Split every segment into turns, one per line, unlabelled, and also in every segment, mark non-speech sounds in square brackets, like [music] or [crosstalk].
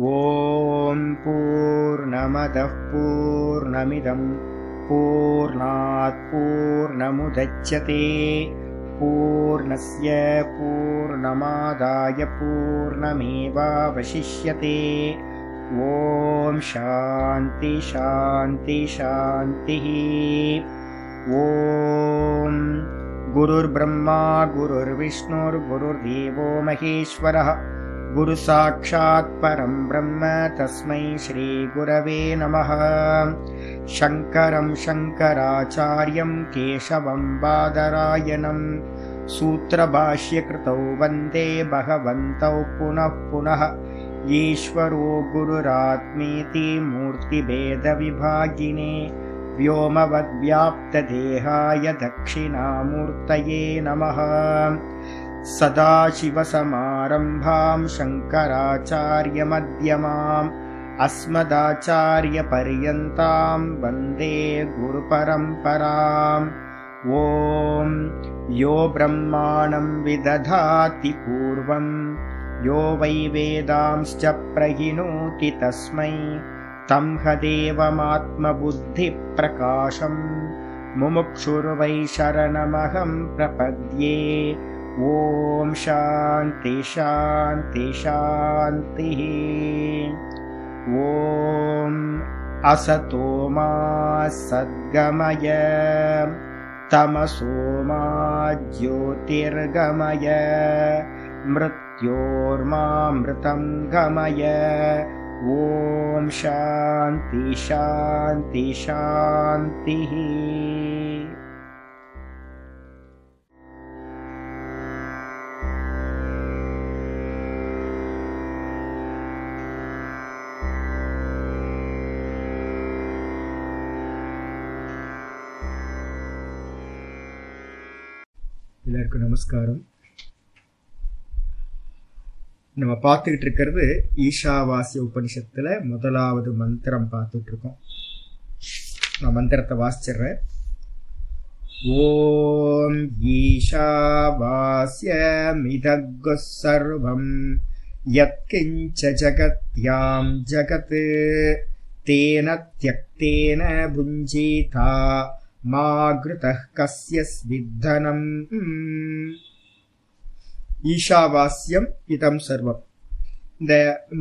ॐ पूर्णमदः पूर्णमिदं पूर्णात् पूर्णमुदच्यते। पूर्णस्य पूर्णमादाय पूर्णमेवावशिष्यते। ॐ शान्ति शान्ति शान्तिः। ॐ गुरुर्ब्रह्मा गुरुर्विष्णुर्गुरुर्देवो महेश्वरः गुरुसाक्षात् परं ब्रह्म तस्मै श्रीगुरवे नमः। शङ्करं शङ्कराचार्यं केशवं बादरायणं सूत्रभाष्यकृतौ वन्दे भगवन्तौ पुनः पुनः। ईश्वरो गुरुरात्मेति मूर्तिभेदविभागिने व्योमवद्व्याप्तदेहाय दक्षिणामूर्तये नमः सदाशिवसमारम्भां शङ्कराचार्यमध्यमाम् अस्मदाचार्यपर्यन्तां वन्दे गुरुपरम्पराम्। ॐ यो ब्रह्माणं विदधाति पूर्वम् यो वै वेदांश्च प्रहिणोति तस्मै तं ह देवमात्मबुद्धिप्रकाशम् मुमुक्षुर्वै शरणमहं प्रपद्ये ॐ शान्ति शान्ति शान्तिः ॐ असतो मा सद्गमय तमसो मा ज्योतिर्गमय मृत्योर्मामृतं गमय। ॐ शान्ति शान्ति शान्तिः
எல்லாருக்கும் நமஸ்காரம். நம்ம பார்த்துக்கிட்டு இருக்கிறது ஈஷாவாசிய உபனிஷத்துல முதலாவது மந்திரம் பார்த்துட்டு இருக்கோம் நான் மந்திரத்தை வாசிச்சிடுறேன். ஓம் ஈஷாவாஸ்ய மிதகு சர்வம் யத்கிஞ்ச ஜகத்யாம் ஜகத் தேன தியக்தேன புஞ்சீதா மாகிருதः கஸ்ய ஸ்வித்தனம் ஈஷாவாஸ்யம் இதம் சர்வம் இந்த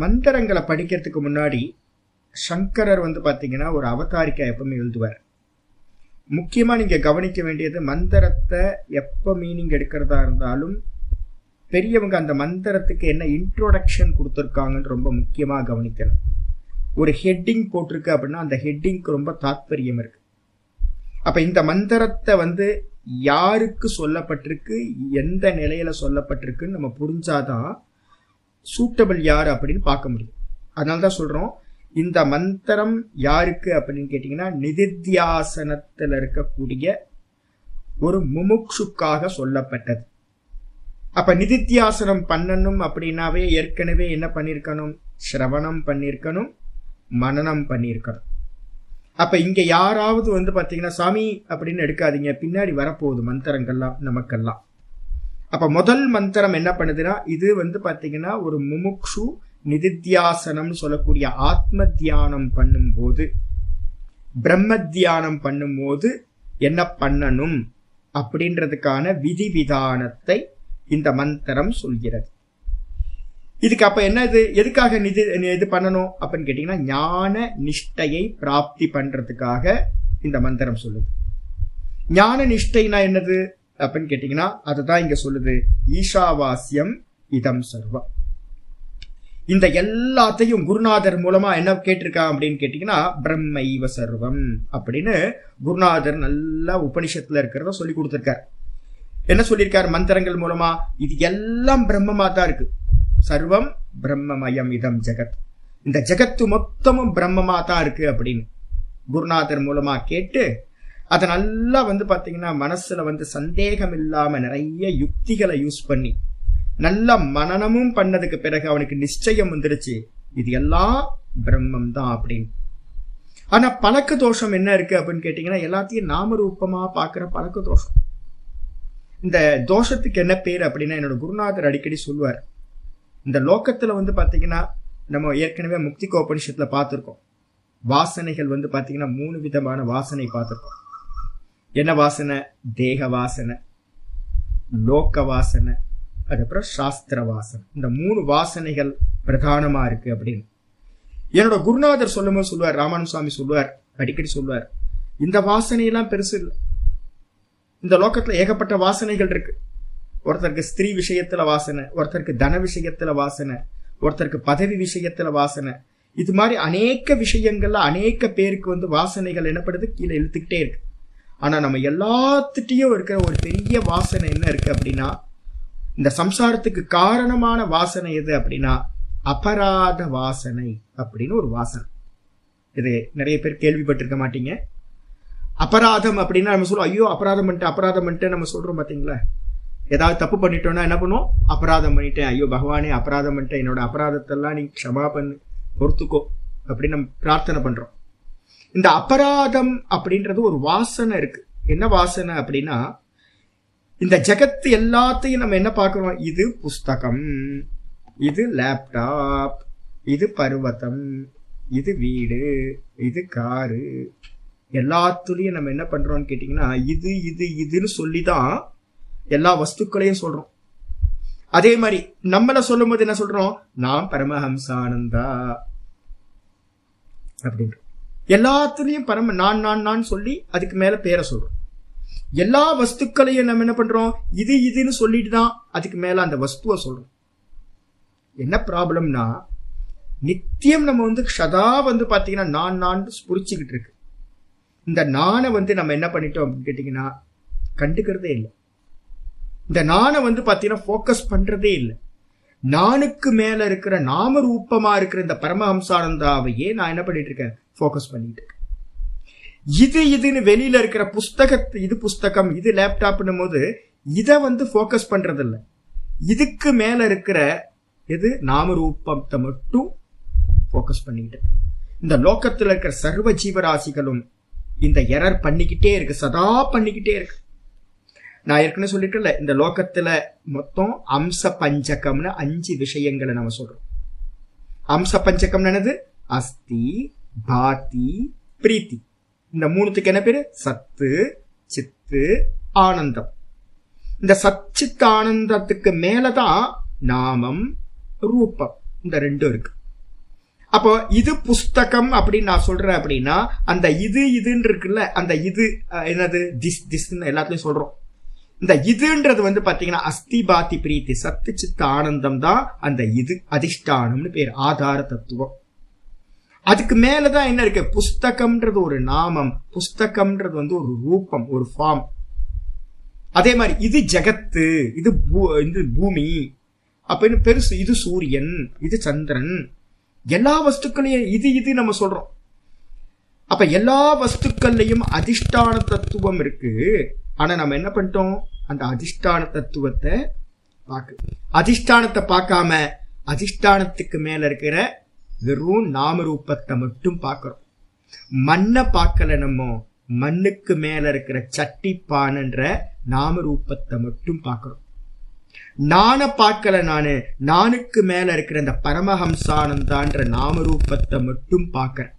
மந்திரங்களை படிக்கிறதுக்கு முன்னாடி சங்கரர் வந்து பார்த்தீங்கன்னா ஒரு அவதாரிக்கா எப்பவுமே எழுதுவார். முக்கியமாக நீங்கள் கவனிக்க வேண்டியது மந்திரத்தை எப்போ மீனிங் எடுக்கிறதா இருந்தாலும் பெரியவங்க அந்த மந்திரத்துக்கு என்ன இன்ட்ரோடக்ஷன் கொடுத்துருக்காங்கன்னு ரொம்ப முக்கியமாக கவனிக்கணும். ஒரு ஹெட்டிங் போட்டிருக்கு அப்படின்னா அந்த ஹெட்டிங்க்கு ரொம்ப தாத்பரியம் இருக்குது அப்ப இந்த மந்திரத்தை வந்து யாருக்கு சொல்லப்பட்டிருக்கு எந்த நிலையில சொல்லப்பட்டிருக்குன்னு நம்ம புரிஞ்சாதான் சூட்டபிள் யார் அப்படின்னு பார்க்க முடியும். அதனால தான் சொல்றோம் இந்த மந்திரம் யாருக்கு அப்படின்னு கேட்டீங்கன்னா நிதித்தியாசனத்தில் இருக்கக்கூடிய ஒரு முமுட்சுக்காக சொல்லப்பட்டது. அப்ப நிதித்தியாசனம் பண்ணணும் அப்படின்னாவே ஏற்கனவே என்ன பண்ணியிருக்கணும்? சிரவணம் பண்ணியிருக்கணும் மனநம் பண்ணியிருக்கணும். அப்ப இங்க யாராவது வந்து பாத்தீங்கன்னா சாமி அப்படின்னு எடுக்காதீங்க. பின்னாடி வரப்போகுது மந்திரங்கள்லாம் நமக்கெல்லாம். அப்ப முதல் மந்திரம் என்ன பண்ணுதுன்னா இது வந்து பாத்தீங்கன்னா ஒரு முமுக்ஷு நிதித்தியாசனம் சொல்லக்கூடிய ஆத்ம தியானம் பண்ணும்போது பிரம்ம தியானம் பண்ணும்போது என்ன பண்ணணும் அப்படின்றதுக்கான விதி விதானத்தை இந்த மந்திரம் சொல்கிறது. இதுக்கு அப்ப என்ன இது எதுக்காக நிதி இது பண்ணணும்? அப்படின்னு கேட்டீங்கன்னா ஞான நிஷ்டையை பிராப்தி பண்றதுக்காக இந்த மந்திரம் சொல்லுது. ஞான நிஷ்டைனா என்னது? அப்படின்னு கேட்டீங்கன்னா அதுதான் இங்க சொல்லுது. ஈஷாவாசியம் இதம் சர்வம். இந்த எல்லாத்தையும் குருநாதர் மூலமா என்ன கேட்டிருக்கான் அப்படின்னு கேட்டீங்கன்னா பிரம்மைவ சர்வம் அப்படின்னு குருநாதர் நல்லா உபனிஷத்துல இருக்கிறத சொல்லி கொடுத்துருக்காரு. என்ன சொல்லியிருக்காரு மந்திரங்கள் மூலமா? இது எல்லாம் பிரம்மமா தான் இருக்கு. சர்வம் பிரம்மமயம் இதம் ஜெகத். இந்த ஜெகத்து மொத்தமும் பிரம்மமா தான் இருக்கு அப்படின்னு குருநாதர் மூலமா கேட்டு அதை நல்லா வந்து பாத்தீங்கன்னா மனசுல வந்து சந்தேகம் இல்லாம நிறைய யுக்திகளை யூஸ் பண்ணி நல்ல மனநமும் பண்ணதுக்கு பிறகு அவனுக்கு நிச்சயம் வந்துருச்சு. இது எல்லாம் பிரம்மம் தான் அப்படின்னு. ஆனா பழக்க தோஷம் என்ன இருக்கு அப்படின்னு கேட்டீங்கன்னா எல்லாத்தையும் நாம ரூபமா பாக்குற பழக்க தோஷம். இந்த தோஷத்துக்கு என்ன பேர் அப்படின்னா என்னோட குருநாதர் அடிக்கடி சொல்லுவார். இந்த லோக்கத்துல வந்து பாத்தீங்கன்னா நம்ம ஏற்கனவே முக்தி கோபனிஷத்துல பார்த்துருக்கோம் வாசனைகள் வந்து பாத்தீங்கன்னா மூணு விதமான வாசனை பார்த்துருக்கோம் என்ன வாசனை? தேக வாசனை லோக வாசனை அதுக்கப்புறம் சாஸ்திர வாசனை. இந்த மூணு வாசனைகள் பிரதானமா இருக்கு அப்படின்னு. என்னோட குருநாதர் சொல்லும்போது சொல்லுவார் ராமானு சுவாமி சொல்லுவார் அடிக்கடி சொல்லுவார் இந்த வாசனையெல்லாம் பெருசு இல்லை. இந்த லோகத்துல ஏகப்பட்ட வாசனைகள் இருக்கு. ஒருத்தருக்கு ஸ்திரீ விஷயத்துல வாசனை ஒருத்தருக்கு தன விஷயத்துல வாசனை ஒருத்தருக்கு பதவி விஷயத்துல வாசனை. இது மாதிரி அநேக விஷயங்கள்ல அநேக பேருக்கு வந்து வாசனைகள் என்னப்படுது கீழே இழுத்துக்கிட்டே இருக்கு. ஆனா நம்ம எல்லாத்துட்டையும் இருக்கிற ஒரு பெரிய வாசனை என்ன இருக்கு அப்படின்னா இந்த சம்சாரத்துக்கு காரணமான வாசனை எது அப்படின்னா அபராத வாசனை அப்படின்னு ஒரு வாசனை. இது நிறைய பேர் கேள்விப்பட்டிருக்க மாட்டீங்க. அபராதம் அப்படின்னா நம்ம சொல்லுவோம் ஐயோ அபராதம் பண்ணிட்டு அபராதம் பண்ணிட்டு நம்ம சொல்றோம் பாத்தீங்களா? ஏதாவது தப்பு பண்ணிட்டோம்னா என்ன பண்ணுவோம்? அபராதம் பண்ணிட்டேன் ஐயோ பகவானே அபராதம் பண்ணிட்டேன் என்னோட அபராதத்தெல்லாம் நீ க்ஷமா பண்ணு பொறுத்துக்கோ அப்படின்னு நம்ம பிரார்த்தனை பண்றோம். இந்த அபராதம் அப்படின்றது ஒரு வாசனை இருக்கு. என்ன வாசனை அப்படின்னா இந்த ஜெகத்து எல்லாத்தையும் நம்ம என்ன பார்க்குறோம்? இது புஸ்தகம் இது லேப்டாப் இது பருவத்தம் இது வீடு இது காரு. எல்லாத்துலயும் நம்ம என்ன பண்றோம்னு கேட்டீங்கன்னா இது இது இதுன்னு சொல்லிதான் எல்லா வஸ்துக்களையும் சொல்றோம். அதே மாதிரி நம்மள சொல்லும் போது என்ன சொல்றோம்? நாம் பரமஹம்சானந்தா. அப்படின்ற எல்லாத்துலயும் பரம நான் நான் நான் சொல்லி அதுக்கு மேல பேரை சொல்றோம். எல்லா வஸ்துக்களையும் நம்ம என்ன பண்றோம்? இது இதுன்னு சொல்லிட்டு தான் அதுக்கு மேல அந்த வஸ்துவை சொல்றோம். என்ன ப்ராப்ளம்னா நித்தியம் நம்ம வந்து சதா வந்து பாத்தீங்கன்னா நான் நான் புரிச்சுக்கிட்டு இருக்கு. இந்த நானை வந்து நம்ம என்ன பண்ணிட்டோம் அப்படின்னு கேட்டீங்கன்னா கண்டுக்கிறதே இல்லை. இந்த நானை வந்து பாத்தீங்கன்னா ஃபோக்கஸ் பண்றதே இல்லை. நானுக்கு மேல இருக்கிற நாம ரூபமா இருக்கிற இந்த பரமஹம்சானந்தாவையே நான் என்ன பண்ணிட்டு இருக்கேன்? ஃபோக்கஸ் பண்ணிட்டு இருக்கேன். இது இதுன்னு வெளியில இருக்கிற புஸ்தகத்து இது புஸ்தகம் இது லேப்டாப்னும் போது இதை வந்து ஃபோக்கஸ் பண்றது இதுக்கு மேல இருக்கிற இது நாம ரூபத்தை மட்டும் ஃபோக்கஸ் பண்ணிட்டு இந்த லோகத்துல இருக்கிற சர்வ ஜீவராசிகளும் இந்த எரர் பண்ணிக்கிட்டே இருக்கு சதா பண்ணிக்கிட்டே இருக்கு. நான் ஏற்கனவே சொல்லிட்டு இந்த லோகத்துல மொத்தம் அம்ச பஞ்சகம்னு அஞ்சு விஷயங்களை நம்ம சொல்றோம். அம்ச பஞ்சகம் என்னது? அஸ்தி பாதி பிரீத்தி. இந்த மூணுத்துக்கு என்ன பேரு? சத்து சித்து ஆனந்தம். இந்த சச்சித் ஆனந்தத்துக்கு மேலதான் நாமம் ரூபம். இந்த ரெண்டும் இருக்கு. அப்போ இது புஸ்தகம் அப்படின்னு நான் சொல்றேன் அப்படின்னா அந்த இது இதுன்னு இருக்குல்ல அந்த இது என்னது? திஸ் திஸ்ன்னு எல்லாத்துலயும் சொல்றோம். இந்த இதுன்றது வந்து பாத்தீங்கன்னா அஸ்தி பாத்தி பிரீத்தி சத்து சித்த ஆனந்தம் தான் அந்த இது அதிஷ்டானம்னு பேர் ஆதார தத்துவம். அதுக்கு மேலதான் என்ன இருக்கு? புஸ்தகம்ன்றது ஒரு நாமம் புஸ்தகம்ன்றது வந்து ஒரு ரூபம் ஒரு ஃபார்ம் அதே மாதிரி இது ஜெகத்து இது பூ- இது பூமி அப்படின்னு பெருசு இது சூரியன் இது சந்திரன். எல்லா வஸ்துக்களையும் இது இது நம்ம சொல்றோம். அப்ப எல்லா வஸ்துக்கள்லையும் அதிஷ்டான தத்துவம் இருக்கு. ஆனா நம்ம என்ன பண்ணிட்டோம்? அந்த அதிஷ்டான தத்துவத்தை பார்க்க அதிஷ்டானத்தை பார்க்காம அதிஷ்டானத்துக்கு மேல இருக்கிற வெறும் நாம ரூபத்தை மட்டும் பார்க்கிறோம். மண்ணை பார்க்கல நம்ம மண்ணுக்கு மேல இருக்கிற சட்டி பானன்ற நாம ரூபத்தை மட்டும் பார்க்கிறோம். நான பார்க்கல நானு நானுக்கு மேல இருக்கிற இந்த பரமஹம்சானந்தான்ற நாம ரூபத்தை மட்டும் பார்க்கறேன்.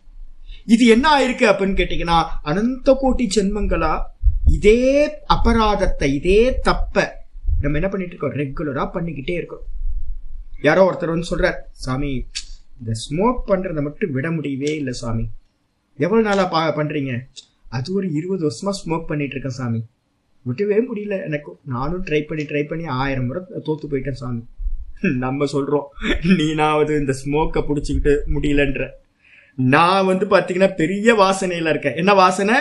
இது என்ன ஆயிருக்கு அப்படின்னு கேட்டீங்கன்னா அனந்த கோட்டி ஜென்மங்களா? இதே அபராதத்தை இதே தப்ப நம்ம என்ன பண்ணிட்டு இருக்கோம்? ரெகுலரா பண்ணிக்கிட்டே இருக்கோம். யாரோ ஒருத்தர் வந்து சொல்றார் சாமி இந்த ஸ்மோக் பண்றதை மட்டும் விட முடியவே இல்லை சாமி. எவ்வளவு நாளா பா பண்றீங்க? அது ஒரு இருபது வருஷமா ஸ்மோக் பண்ணிட்டு இருக்கேன் சாமி. விட்டவே முடியல எனக்கு. நானும் ட்ரை பண்ணி ட்ரை பண்ணி ஆயிரம் முறை தோத்து போயிட்டேன் சாமி. [laughs] நம்ம சொல்றோம் நீனாவது இந்த ஸ்மோக்கை பிடிச்சிக்கிட்டு முடியலன்ற. நான் வந்து பாத்தீங்கன்னா பெரிய வாசனையில இருக்கேன். என்ன வாசனை?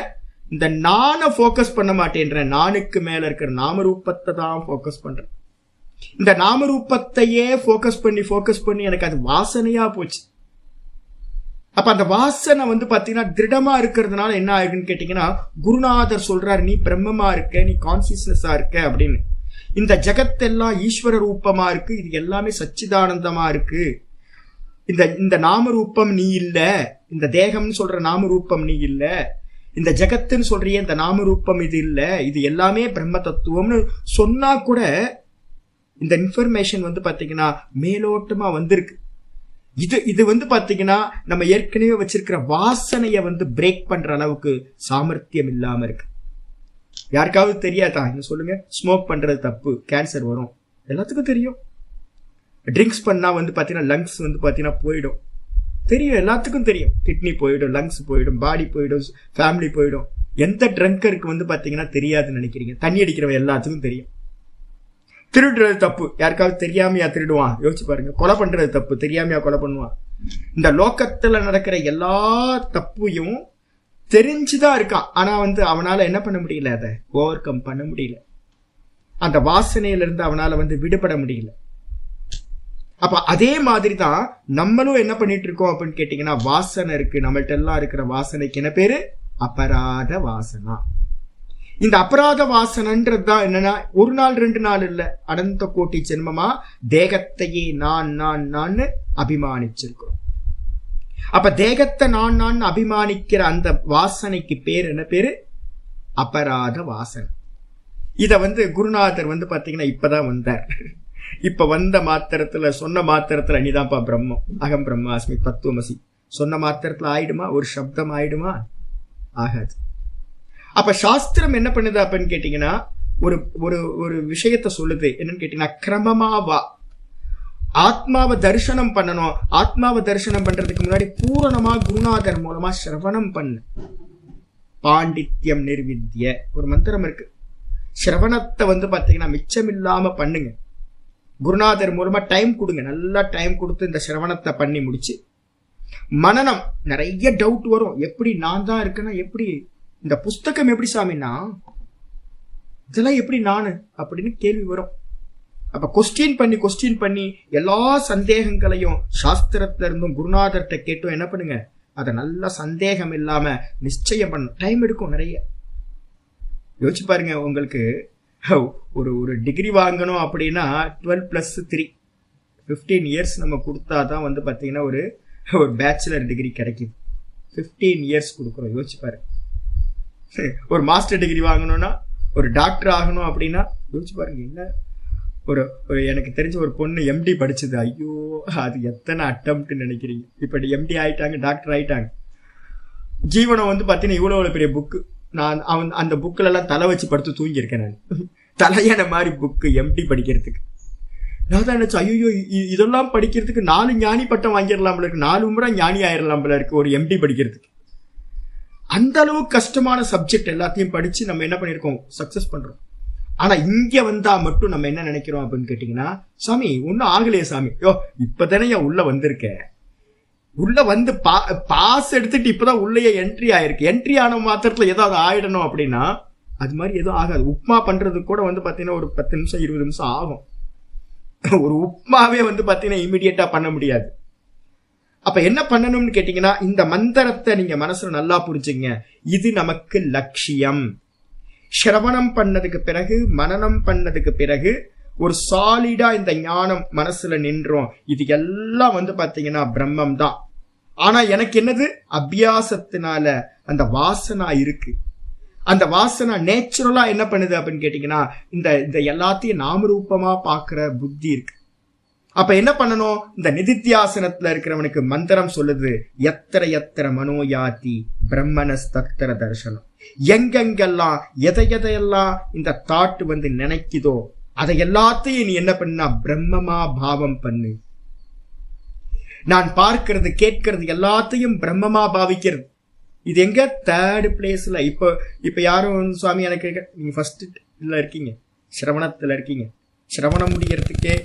இந்த நானை ஃபோக்கஸ் பண்ண மாட்டேன்றேன் நானுக்கு மேல இருக்கிற நாமரூபத்தை தான் ஃபோக்கஸ் பண்றேன். இந்த நாமரூபத்தையே ஃபோக்கஸ் பண்ணி ஃபோக்கஸ் பண்ணி எனக்கு அது வாசனையா போச்சு. அப்ப அந்த வாசனை வந்து பாத்தீங்கன்னா திருடமா இருக்கிறதுனால என்ன ஆகுன்னு கேட்டீங்கன்னா குருநாதர் சொல்றாரு நீ பிரம்மமா இருக்க நீ கான்சியஸ்னஸா இருக்க அப்படின்னு. இந்த ஜெகத்தெல்லாம் ஈஸ்வர ரூபமா இருக்கு இது எல்லாமே சச்சிதானந்தமா இருக்கு. இந்த இந்த நாமரூபம் நீ இல்ல இந்த தேகம்னு சொல்ற நாமரூபம் நீ இல்லை இந்த ஜெகத்துன்னு சொல்றிய இந்த நாம ரூபம் இது இல்ல. இது எல்லாமே பிரம்ம தத்துவம்னு சொன்னா கூட இந்த இன்ஃபர்மேஷன் வந்து பாத்தீங்கன்னா மேலோட்டமா வந்திருக்கு. இது இது வந்து பாத்தீங்கன்னா நம்ம ஏற்கனவே வச்சிருக்கிற வாசனைய வந்து பிரேக் பண்ற அளவுக்கு சாமர்த்தியம் இல்லாம இருக்கு. யாருக்காவது தெரியாதா? இங்க சொல்லுங்க. ஸ்மோக் பண்றது தப்பு. கேன்சர் வரும். எல்லாத்துக்கும் தெரியும். ட்ரிங்க்ஸ் பண்ணா வந்து பாத்தீங்கன்னா லங்ஸ் வந்து பாத்தீங்கன்னா போயிடும். தெரியும் எல்லாத்துக்கும் தெரியும். கிட்னி போயிடும் லங்ஸ் போயிடும் பாடி போயிடும் ஃபேமிலி போயிடும். எந்த ட்ரங்கருக்கு வந்து பார்த்தீங்கன்னா தெரியாதுன்னு நினைக்கிறீங்க. தண்ணி அடிக்கிறவன் எல்லாத்துக்கும் தெரியும். திருடுறது தப்பு. யாருக்காவது தெரியாமையா திருடுவான். யோசிச்சு பாருங்க. கொலை பண்றது தப்பு. தெரியாமையா கொலை பண்ணுவான். இந்த லோக்கத்துல நடக்கிற எல்லா தப்பையும் தெரிஞ்சுதான் இருக்கான். ஆனா வந்து அவனால என்ன பண்ண முடியல அதை? ஓவர் கம் பண்ண முடியல. அந்த வாசனையிலிருந்து அவனால வந்து விடுபட முடியல. அப்ப அதே மாதிரி தான் நம்மளும் என்ன பண்ணிட்டு இருக்கோம் அப்படின்னு கேட்டீங்கன்னா வாசனை இருக்கு. நம்மள்ட்ட எல்லாம் இருக்கிற வாசனைக்கு என்ன பேரு? அபராத வாசனா. இந்த அபராத வாசனன்றது தான் என்னன்னா ஒரு நாள் ரெண்டு நாள் இல்ல. அனந்த கோட்டி ஜென்மமா தேகத்தையே நான் நான் நான் அபிமானிச்சிருக்கிறோம். அப்ப தேகத்தை நான் நான் அபிமானிக்கிற அந்த வாசனைக்கு பேர் என்ன பேரு? அபராத வாசனை. இத வந்து குருநாதர் வந்து பாத்தீங்கன்னா இப்பதான் வந்தார். இப்ப வந்த மாத்திரத்துல சொன்ன மாத்திரத்துல நீதான்ப்பா பிரம்மம். அகம் பிரம்மாஸ்மி தத்துவமசி. சொன்ன மாத்திரத்துல ஆயிடுமா? ஒரு சப்தம் ஆயிடுமா? ஆகாது. அப்ப சாஸ்திரம் என்ன பண்ணுது அப்படின்னு கேட்டீங்கன்னா ஒரு ஒரு ஒரு விஷயத்த சொல்லுது. என்னன்னு கேட்டீங்கன்னா கிரமமா வா. ஆத்மாவை தரிசனம் பண்ணணும். ஆத்மாவை தரிசனம் பண்றதுக்கு முன்னாடி பூரணமா குருநாதர் மூலமா சிரவணம் பண்ணு. பாண்டித்யம் நிர்வித்திய ஒரு மந்திரம் இருக்கு. சிரவணத்தை வந்து பாத்தீங்கன்னா மிச்சம் இல்லாம பண்ணுங்க. குருநாதர் மூலமா டைம் கொடுங்க. நல்லா டைம் கொடுத்து இந்த சிரவணத்தை பண்ணி முடிச்சு மனநம் நிறைய டவுட் வரும். எப்படி நான் தான் இருக்கேன்னா எப்படி இந்த புஸ்தகம் எப்படி சாமின்னா இதெல்லாம் எப்படி நானு அப்படின்னு கேள்வி வரும். அப்ப கொஸ்டின் பண்ணி கொஸ்டின் பண்ணி எல்லா சந்தேகங்களையும் சாஸ்திரத்துல இருந்தும் குருநாதர்கிட்ட கேட்டும் என்ன பண்ணுங்க? அதை நல்லா சந்தேகம் இல்லாம நிச்சயம் பண்ணும் டைம் எடுக்கும் நிறைய. யோசிச்சு பாருங்க உங்களுக்கு [laughs] ஒரு ஒரு டிகிரி வாங்கணும் அப்படின்னா twelve plus three fifteen years நம்ம கொடுத்தா தான் வந்து பார்த்தீங்கன்னா ஒரு ஒரு பேச்சுலர் டிகிரி கிடைக்குது. ஃபிஃப்டீன் இயர்ஸ் கொடுக்குறோம். யோசிச்சு [laughs] ஒரு மாஸ்டர் டிகிரி வாங்கணும்னா ஒரு டாக்டர் ஆகணும் அப்படின்னா யோசிச்சு பாருங்க என்ன? ஒரு ஒரு எனக்கு தெரிஞ்ச ஒரு பொண்ணு எம்டி படிச்சது. ஐயோ அது எத்தனை அட்டம்ப்ட் நினைக்கிறீங்க. இப்போ எம்டி ஆயிட்டாங்க டாக்டர் ஆயிட்டாங்க. ஜீவனம் வந்து பார்த்தீங்கன்னா இவ்வளோ பெரிய புக்கு நான் அவன் அந்த புக்கில் எல்லாம் தலை வச்சு படுத்து தூங்கியிருக்கேன் நான். தலையான மாதிரி புக்கு எம்டி படிக்கிறதுக்கு. நான் தான் நினைச்சேன் ஐயோ இதெல்லாம் படிக்கிறதுக்கு நாலு ஞானி பட்டம் வாங்கிடலாம் இருக்கு. நாலு முறை ஞானி ஆயிடலாம் இருக்கு ஒரு எம்டி படிக்கிறதுக்கு. அந்த அளவு கஷ்டமான சப்ஜெக்ட் எல்லாத்தையும் படிச்சு நம்ம என்ன பண்ணிருக்கோம் சக்சஸ் பண்றோம். ஆனா இங்க வந்தா மட்டும் நம்ம என்ன நினைக்கிறோம் அப்படின்னு கேட்டீங்கன்னா சாமி ஒன்னும் ஆகலையே சாமி. யோ இப்பதானே என் உள்ள வந்திருக்கேன் உள்ள வந்து பாஸ் எடுத்துட்டு இப்பதான் உள்ளேயே என்ட்ரி ஆயிருக்கு. என்ட்ரி ஆன மாத்திரத்துல ஏதாவது ஆயிடணும் அப்படின்னா அது மாதிரி எதுவும் ஆகாது. உப்மா பண்றதுக்கு கூட வந்து பாத்தீங்கன்னா ஒரு பத்து நிமிஷம் இருபது நிமிஷம் ஆகும். ஒரு உப்மாவே வந்து பாத்தீங்கன்னா இமிடியட்டா பண்ண முடியாது. அப்ப என்ன பண்ணணும்னு கேட்டீங்கன்னா இந்த மந்திரத்தை நீங்க மனசுல நல்லா புரிஞ்சுங்க. இது நமக்கு லட்சியம். சிரவணம் பண்ணதுக்கு பிறகு மனநம் பண்ணதுக்கு பிறகு ஒரு சாலிடா இந்த ஞானம் மனசுல நின்றோம். இது எல்லாம் வந்து பாத்தீங்கன்னா பிரம்மம் தான் ஆனா எனக்கு என்னது? அபியாசத்தினால அந்த வாசனா இருக்கு. அந்த வாசனை நேச்சுரலா என்ன பண்ணுது அப்படின்னு கேட்டீங்கன்னா இந்த இந்த எல்லாத்தையும் நாமரூபமா பாக்குற புத்தி இருக்கு. அப்ப என்ன பண்ணணும்? இந்த நிதித்தியாசனத்துல இருக்கிறவனுக்கு மந்திரம் சொல்லுது எத்தர எத்தர மனோயாதி பிரம்மணஸ்தத்திர தர்சனம். எங்கெங்கெல்லாம் எதை எதையெல்லாம் இந்த தாட் வந்து நினைக்குதோ அதை எல்லாத்தையும் நீ என்ன பண்ணா பிரம்மமா பாவம் பண்ணு. நான் பார்க்கிறது கேட்கிறது எல்லாத்தையும் பிரம்மமா பாவிக்கிறது. இது எங்க? தேர்டு பிளேஸ்ல இப்போ இப்ப யாரும் சுவாமி எனக்கு நீங்க ஃபர்ஸ்ட் இதுல இருக்கீங்க. சிரவணத்துல இருக்கீங்க. சிரவணம் முடிகிறதுக்கே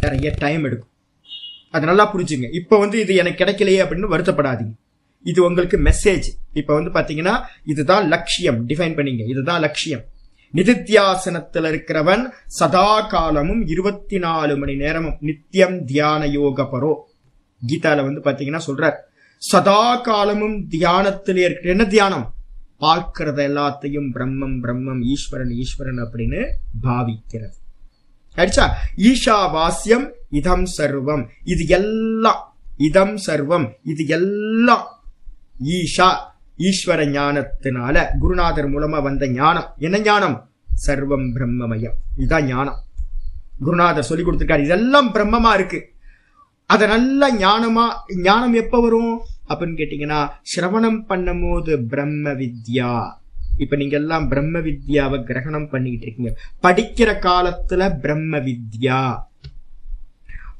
நிறைய டைம் எடுக்கும். அது நல்லா புரிஞ்சுங்க. இப்போ வந்து இது எனக்கு கிடைக்கலையே அப்படின்னு வருத்தப்படாதீங்க. இது உங்களுக்கு மெசேஜ் இப்போ வந்து பாத்தீங்கன்னா இதுதான் லட்சியம். டிஃபைன் பண்ணீங்க. இதுதான் லட்சியம். நிதித்தியாசனத்தில் இருக்கிறவன் சதா காலமும் இருபத்தி நாலு மணி நேரமும் நித்தியம் தியான யோக பரோ கீதால வந்து பாத்தீங்கன்னா சொல்றார் சதா காலமும் தியானத்தில் இருக்கிற என்ன தியானம்? பார்க்கிறத எல்லாத்தையும் பிரம்மம் பிரம்மம் ஈஸ்வரன் ஈஸ்வரன் அப்படின்னு பாவிக்கிறது. ஆயிடுச்சா? ஈஷா வாசியம் இதம் சர்வம். இது எல்லாம் இதம் சர்வம். இது எல்லாம் ஈஷா ஈஸ்வர ஞானத்தினால குருநாதர் மூலமா வந்த ஞானம். என்ன ஞானம்? சர்வம் பிரம்மமயம். இதுதான் ஞானம். குருநாதர் சொல்லி கொடுத்திருக்காரு இதெல்லாம் பிரம்மமா இருக்கு. அத நல்லா ஞானமா ஞானம் எப்ப வரும்? அப்படின்னு கேட்டீங்கன்னா சிரவணம் பண்ணும் போது பிரம்ம வித்யா. இப்ப நீங்க எல்லாம் பிரம்ம வித்யாவை கிரகணம் பண்ணிக்கிட்டு இருக்கீங்க. படிக்கிற காலத்துல பிரம்ம வித்யா.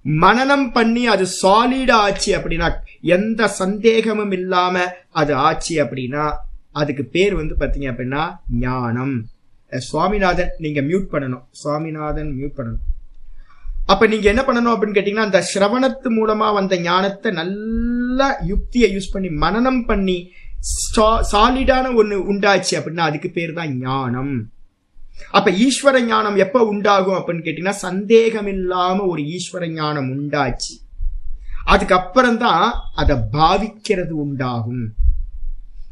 மனனம் பண்ணி அது சாலிடா ஆச்சு அப்படின்னா எந்த சந்தேகமும் இல்லாம அது ஆச்சு அப்படின்னா அதுக்கு பேர் வந்து பாத்தீங்க அப்படின்னா ஞானம். சுவாமிநாதன் நீங்க மியூட் பண்ணணும். சுவாமிநாதன் மியூட் பண்ணணும். அப்ப நீங்க என்ன பண்ணணும் அப்படின்னு கேட்டீங்கன்னா அந்த சிரவணத்து மூலமா வந்த ஞானத்தை நல்லா யுக்தியை யூஸ் பண்ணி மனனம் பண்ணி சாலிடான ஒண்ணு உண்டாச்சு அப்படின்னா அதுக்கு பேர் தான் ஞானம். அப்ப ஈஸ்வர ஞானம் எப்ப உண்டாகும் அப்படின்னு கேட்டீங்கன்னா சந்தேகம் இல்லாம ஒரு ஈஸ்வர ஞானம் உண்டாச்சு. அதுக்கப்புறம் தான் அதை பாவிக்கிறது உண்டாகும்.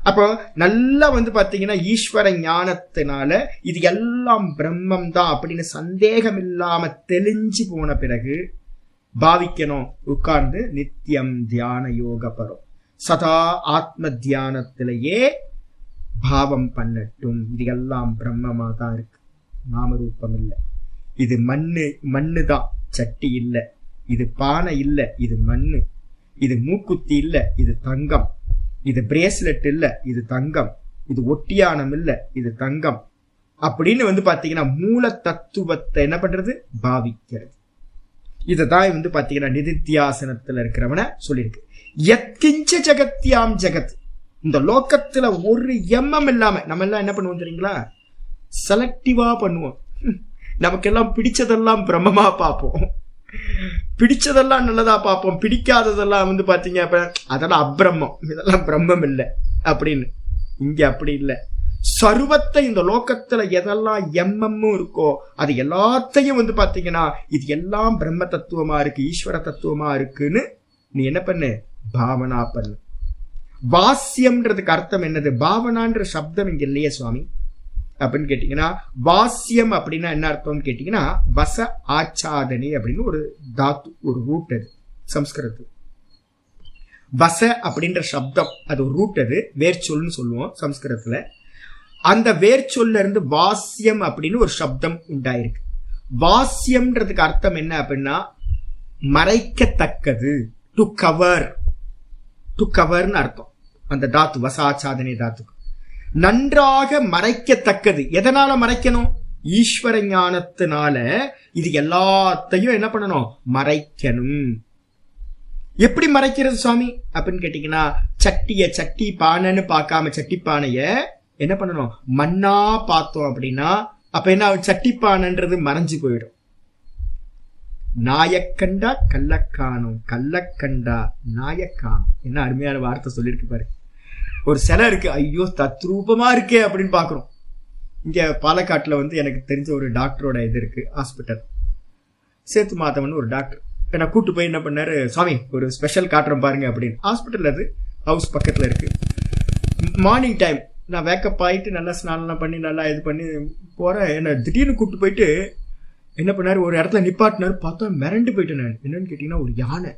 அப்போ நல்லா வந்து பார்த்தீங்கன்னா ஈஸ்வர ஞானத்தினால இது எல்லாம் பிரம்மம் தான் அப்படின்னு சந்தேகம் இல்லாம தெளிஞ்சு போன பிறகு பாவிக்கணும் உட்கார்ந்து நித்தியம் தியான யோகப்படும் சதா ஆத்ம தியானத்திலேயே பாவம் பண்ணட்டும். இது எல்லாம் பிரம்மமா தான் இருக்கு நாமரூபம் இல்லை. இது மண்ணு மண்ணு தான் சட்டி இல்லை. இது பானை இல்லை. இது மண்ணு. இது மூக்குத்தி இல்லை. இது தங்கம். இது பிரேஸ்லெட் இல்ல இது தங்கம். இது ஒட்டியானம் இல்ல இது தங்கம். அப்படின்னு வந்து பாத்தீங்கன்னா மூல தத்துவத்தை என்ன பண்றது? பாவிக்கிறது. இததான் வந்து பாத்தீங்கன்னா நிதித்தியாசனத்துல இருக்கிறவன சொல்லியிருக்கு. எத்கிஞ்ச ஜெகத்யாம் ஜெகத். இந்த லோக்கத்துல ஒரு எம்மம் இல்லாம நம்ம எல்லாம் என்ன பண்ணுவோம் தெரியுங்களா? செலக்டிவா பண்ணுவோம். நமக்கெல்லாம் பிடிச்சதெல்லாம் பிரம்மமா பார்ப்போம். பிடிச்சதெல்லாம் நல்லதா பார்ப்போம். பிடிக்காததெல்லாம் வந்து பார்த்தீங்க அப்ப அதெல்லாம் அப்ரம்மம். இதெல்லாம் பிரம்மம் இல்லை அப்படின்னு. இங்க அப்படி இல்லை. சர்வத்தை இந்த லோகத்துல எதெல்லாம் எம்எம்மும் இருக்கோ அது எல்லாத்தையும் வந்து பாத்தீங்கன்னா இது எல்லாம் பிரம்ம தத்துவமா இருக்கு ஈஸ்வர தத்துவமா இருக்குன்னு நீ என்ன பண்ணு? பாவனா பண்ணு. வாசியம்ன்றதுக்கு அர்த்தம் என்னது? பாவனான்ற சப்தம் இங்க இல்லையே சுவாமி. அப்படின்னு கேட்டீங்கன்னா வாசியம் அப்படின்னா என்ன அர்த்தம்னு கேட்டீங்கன்னா வச ஆச்சாதனை அப்படின்னு ஒரு தாத்து ஒரு ரூட் அது சம்ஸ்கிருத்து வச அப்படின்ற சப்தம் அது ஒரு ரூட் அது வேர்ச்சொல்னு சொல்லுவோம் சம்ஸ்கிருதத்துல. அந்த வேர்ச்சொல்ல இருந்து வாசியம் அப்படின்னு ஒரு சப்தம் உண்டாயிருக்கு. வாசியம்ன்றதுக்கு அர்த்தம் என்ன அப்படின்னா மறைக்கத்தக்கது டு கவர் டு கவர்னு அர்த்தம். அந்த தாத்து வசாச்சாதனை தாத்துக்கு. நன்றாக மறைக்கத்தக்கது. எதனால மறைக்கணும்? ஈஸ்வர ஞானத்தினால இது எல்லாத்தையும் என்ன பண்ணணும்? மறைக்கணும். எப்படி மறைக்கிறது சுவாமி? அப்படின்னு கேட்டீங்கன்னா சட்டிய சட்டி பானைன்னு பார்க்காம சட்டி பானைய என்ன பண்ணணும்? மண்ணா பார்த்தோம் அப்படின்னா அப்ப என்ன சட்டி பானைன்றது மறைஞ்சு போயிடும். நாயக்கண்டா கள்ளக்கானும் கள்ளக்கண்டா நாயக்கானும் என்ன அருமையான வார்த்தை சொல்லியிருக்கு பாரு. ஒரு சிலை இருக்கு. ஐயோ தத்ரூபமா இருக்கே அப்படின்னு பாக்குறோம் இங்க பாலக்காட்டில் வந்து எனக்கு தெரிஞ்ச ஒரு டாக்டரோட இது இருக்கு ஹாஸ்பிட்டல். சேத்து மாதவன் ஒரு டாக்டர். நான் கூட்டு போய் என்ன பண்ணாரு சுவாமி ஒரு ஸ்பெஷல் காட்டுறோம் பாருங்க அப்படின்னு. ஹாஸ்பிட்டல் அது ஹவுஸ் பக்கத்துல இருக்கு. மார்னிங் டைம் நான் வேக்கப் ஆயிட்டு நல்லா ஸ்நானம் பண்ணி நல்லா இது பண்ணி போறேன் என்ன திடீர்னு கூப்பிட்டு போயிட்டு என்ன பண்ணாரு ஒரு இடத்துல நிப்பாட்டினாரு பார்த்தா மிரண்டு போயிட்டேன் நான். என்னன்னு கேட்டீங்கன்னா ஒரு யானை.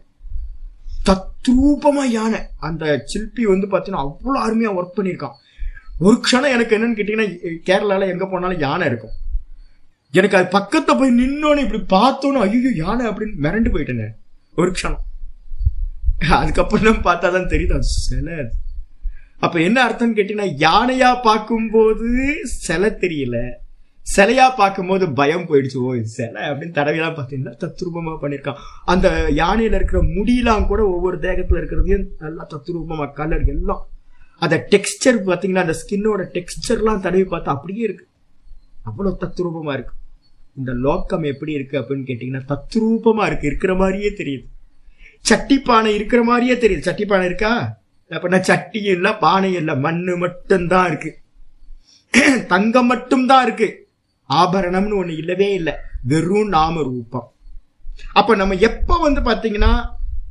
தத்ரூபமா யானை. அந்த சிற்பி வந்து பார்த்தீங்கன்னா அவ்வளோ அருமையாக ஒர்க் பண்ணியிருக்கான். ஒரு க்ஷணம் எனக்கு என்னன்னு கேட்டிங்கன்னா கேரளாவில் எங்கே போனாலும் யானை இருக்கும். எனக்கு அது பக்கத்தை போய் நின்னோன்னு இப்படி பார்த்தோன்னு ஐயோ யானை அப்படின்னு மிரண்டு போயிட்டேன். ஒரு க்ஷணம். அதுக்கப்புறம் தான் பார்த்தாதான் தெரியுது அது சிலை அது. அப்போ என்ன அர்த்தம்னு கேட்டிங்கன்னா யானையாக பார்க்கும்போது சிலை தெரியல. சிலையா பார்க்கும்போது பயம் போயிடுச்சு. ஓ இது சிலை அப்படின்னு தடவையெல்லாம் பார்த்தீங்கன்னா தத்ரூபமா பண்ணியிருக்கான்? அந்த யானையில இருக்கிற முடியெல்லாம் கூட ஒவ்வொரு தேகத்துல இருக்கிறதையும் நல்லா தத்ரூபமா கலர் எல்லாம். அந்த டெக்ஸ்டர் பார்த்தீங்கன்னா அந்த ஸ்கின்னோட டெக்ஸ்டர்லாம் தடவி பார்த்தா அப்படியே இருக்கு. அவ்வளோ தத்ரூபமா இருக்கு. இந்த லோக்கம் எப்படி இருக்கு அப்படின்னு கேட்டீங்கன்னா தத்ரூபமா இருக்கு. இருக்கிற மாதிரியே தெரியுது. சட்டி பானை இருக்கிற மாதிரியே தெரியுது. சட்டி பானை இருக்கா? அப்படின்னா சட்டி இல்லை பானை இல்லை மண்ணு மட்டும்தான் இருக்கு. தங்கம் மட்டும்தான் இருக்கு. ஆபரணம்னு ஒண்ணு இல்லவே இல்லை. வெறும் நாம ரூபம். அப்ப நம்ம எப்ப வந்து பாத்தீங்கன்னா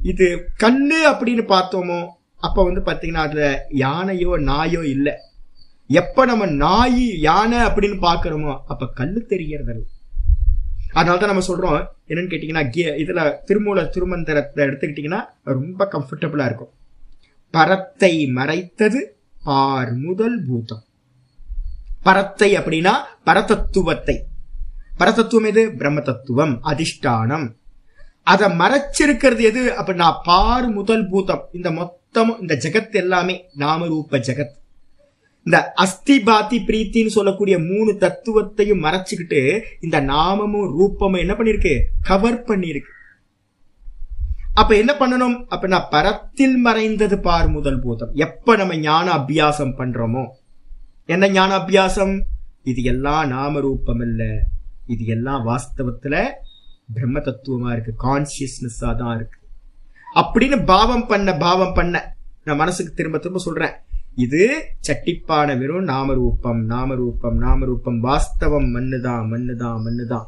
இது கண்ணு அப்படின்னு பார்த்தோமோ அப்ப வந்து பாத்தீங்கன்னா அதுல யானையோ நாயோ இல்லை. எப்ப நம்ம நாய் யானை அப்படின்னு பாக்குறோமோ அப்ப கல்லு தெரியறது அதனாலதான் நம்ம சொல்றோம் என்னன்னு கேட்டீங்கன்னா இதுல திருமூல திருமந்திரத்தை எடுத்துக்கிட்டீங்கன்னா ரொம்ப கம்ஃபர்டபுளா இருக்கும். பரத்தை மறைத்தது பார் முதல் பூதம். பரத்தை அப்படின்னா பரதத்துவத்தை. பரதத்துவம் எது? பிரம்ம தத்துவம் அதிஷ்டானம். அதை மறைச்சிருக்கிறது எது? அப்படின்னா பார் முதல் பூதம். இந்த மொத்தமும் இந்த ஜெகத் எல்லாமே நாமரூப ஜெகத். இந்த அஸ்தி பாத்தி பிரீத்தின்னு சொல்லக்கூடிய மூணு தத்துவத்தையும் மறைச்சுக்கிட்டு இந்த நாமமும் ரூபமும் என்ன பண்ணிருக்கு கவர் பண்ணிருக்கு அப்ப என்ன பண்ணணும்? அப்படின்னா பரத்தில் மறைந்தது பார் முதல் பூதம். எப்ப நம்ம ஞான அபியாசம் பண்றோமோ என்ன ஞான அபியாசம் இது எல்லாம் நாம ரூபம் இல்ல இது எல்லாம் வாஸ்தவத்துல பிரம்ம தத்துவமா இருக்கு. கான்சியஸ்னஸா தான் இருக்கு. அப்படின்னு பாவம் பண்ண பாவம் பண்ண நான் மனசுக்கு திரும்ப திரும்ப சொல்றேன். இது சட்டிப்பான வெறும் நாமரூபம் நாமரூபம் நாமரூபம். வாஸ்தவம் மண்ணுதான் மண்ணுதான் மண்ணுதான்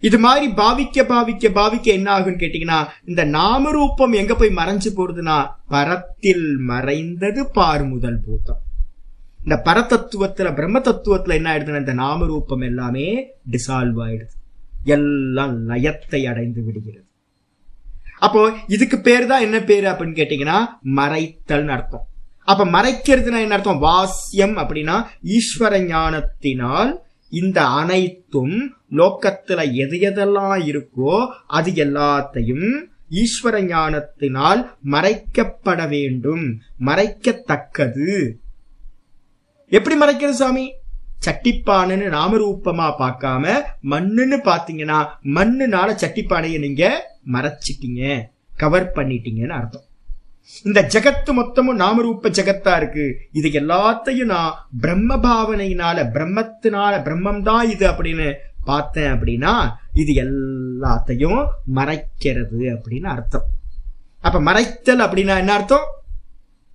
இது மாதிரி பாவிக்க பாவிக்க பாவிக்க என்ன ஆகும்னு கேட்டீங்கன்னா இந்த நாமரூபம் எங்க போய் மறைஞ்சு போறதுன்னா பரத்தில் மறைந்தது பார் முதல் பூதம். இந்த பரதத்துவத்துல பிரம்ம தத்துவத்துல என்ன ஆயிடுதுன்னா இந்த நாமரூபம் எல்லாமே டிசால்வ் ஆயிடுது. எல்லாம் லயத்தை அடைந்து விடுகிறது. அப்போ இதுக்கு பேர் தான் என்ன பேரு அப்படின்னு கேட்டீங்கன்னா மறைத்தல்னு அர்த்தம். அப்ப மறைக்கிறதுனா என்ன அர்த்தம்? வாசியம் அப்படின்னா ஈஸ்வர ஞானத்தினால் இந்த அனைத்தும் லோக்கத்துல எது எதெல்லாம் இருக்கோ அது எல்லாத்தையும் ஈஸ்வர ஞானத்தினால் மறைக்கப்பட வேண்டும். மறைக்கத்தக்கது. எப்படி மறைக்கிறது சாமி? சட்டிப்பானைன்னு நாமரூபமா பார்க்காம மண்ணுன்னு பாத்தீங்கன்னா மண்ணுனால சட்டிப்பானையை நீங்க மறைச்சிட்டீங்க கவர் பண்ணிட்டீங்கன்னு அர்த்தம். இந்த ஜெகத்து மொத்தமும் நாமரூப ஜெகத்தா இருக்கு. இது எல்லாத்தையும் நான் பிரம்ம பாவனையினால பிரம்மத்தினால பிரம்மம் தான் இது அப்படின்னு பார்த்தேன் அப்படின்னா இது எல்லாத்தையும் மறைக்கிறது அப்படின்னு அர்த்தம். அப்ப மறைத்தல் அப்படின்னா என்ன அர்த்தம்?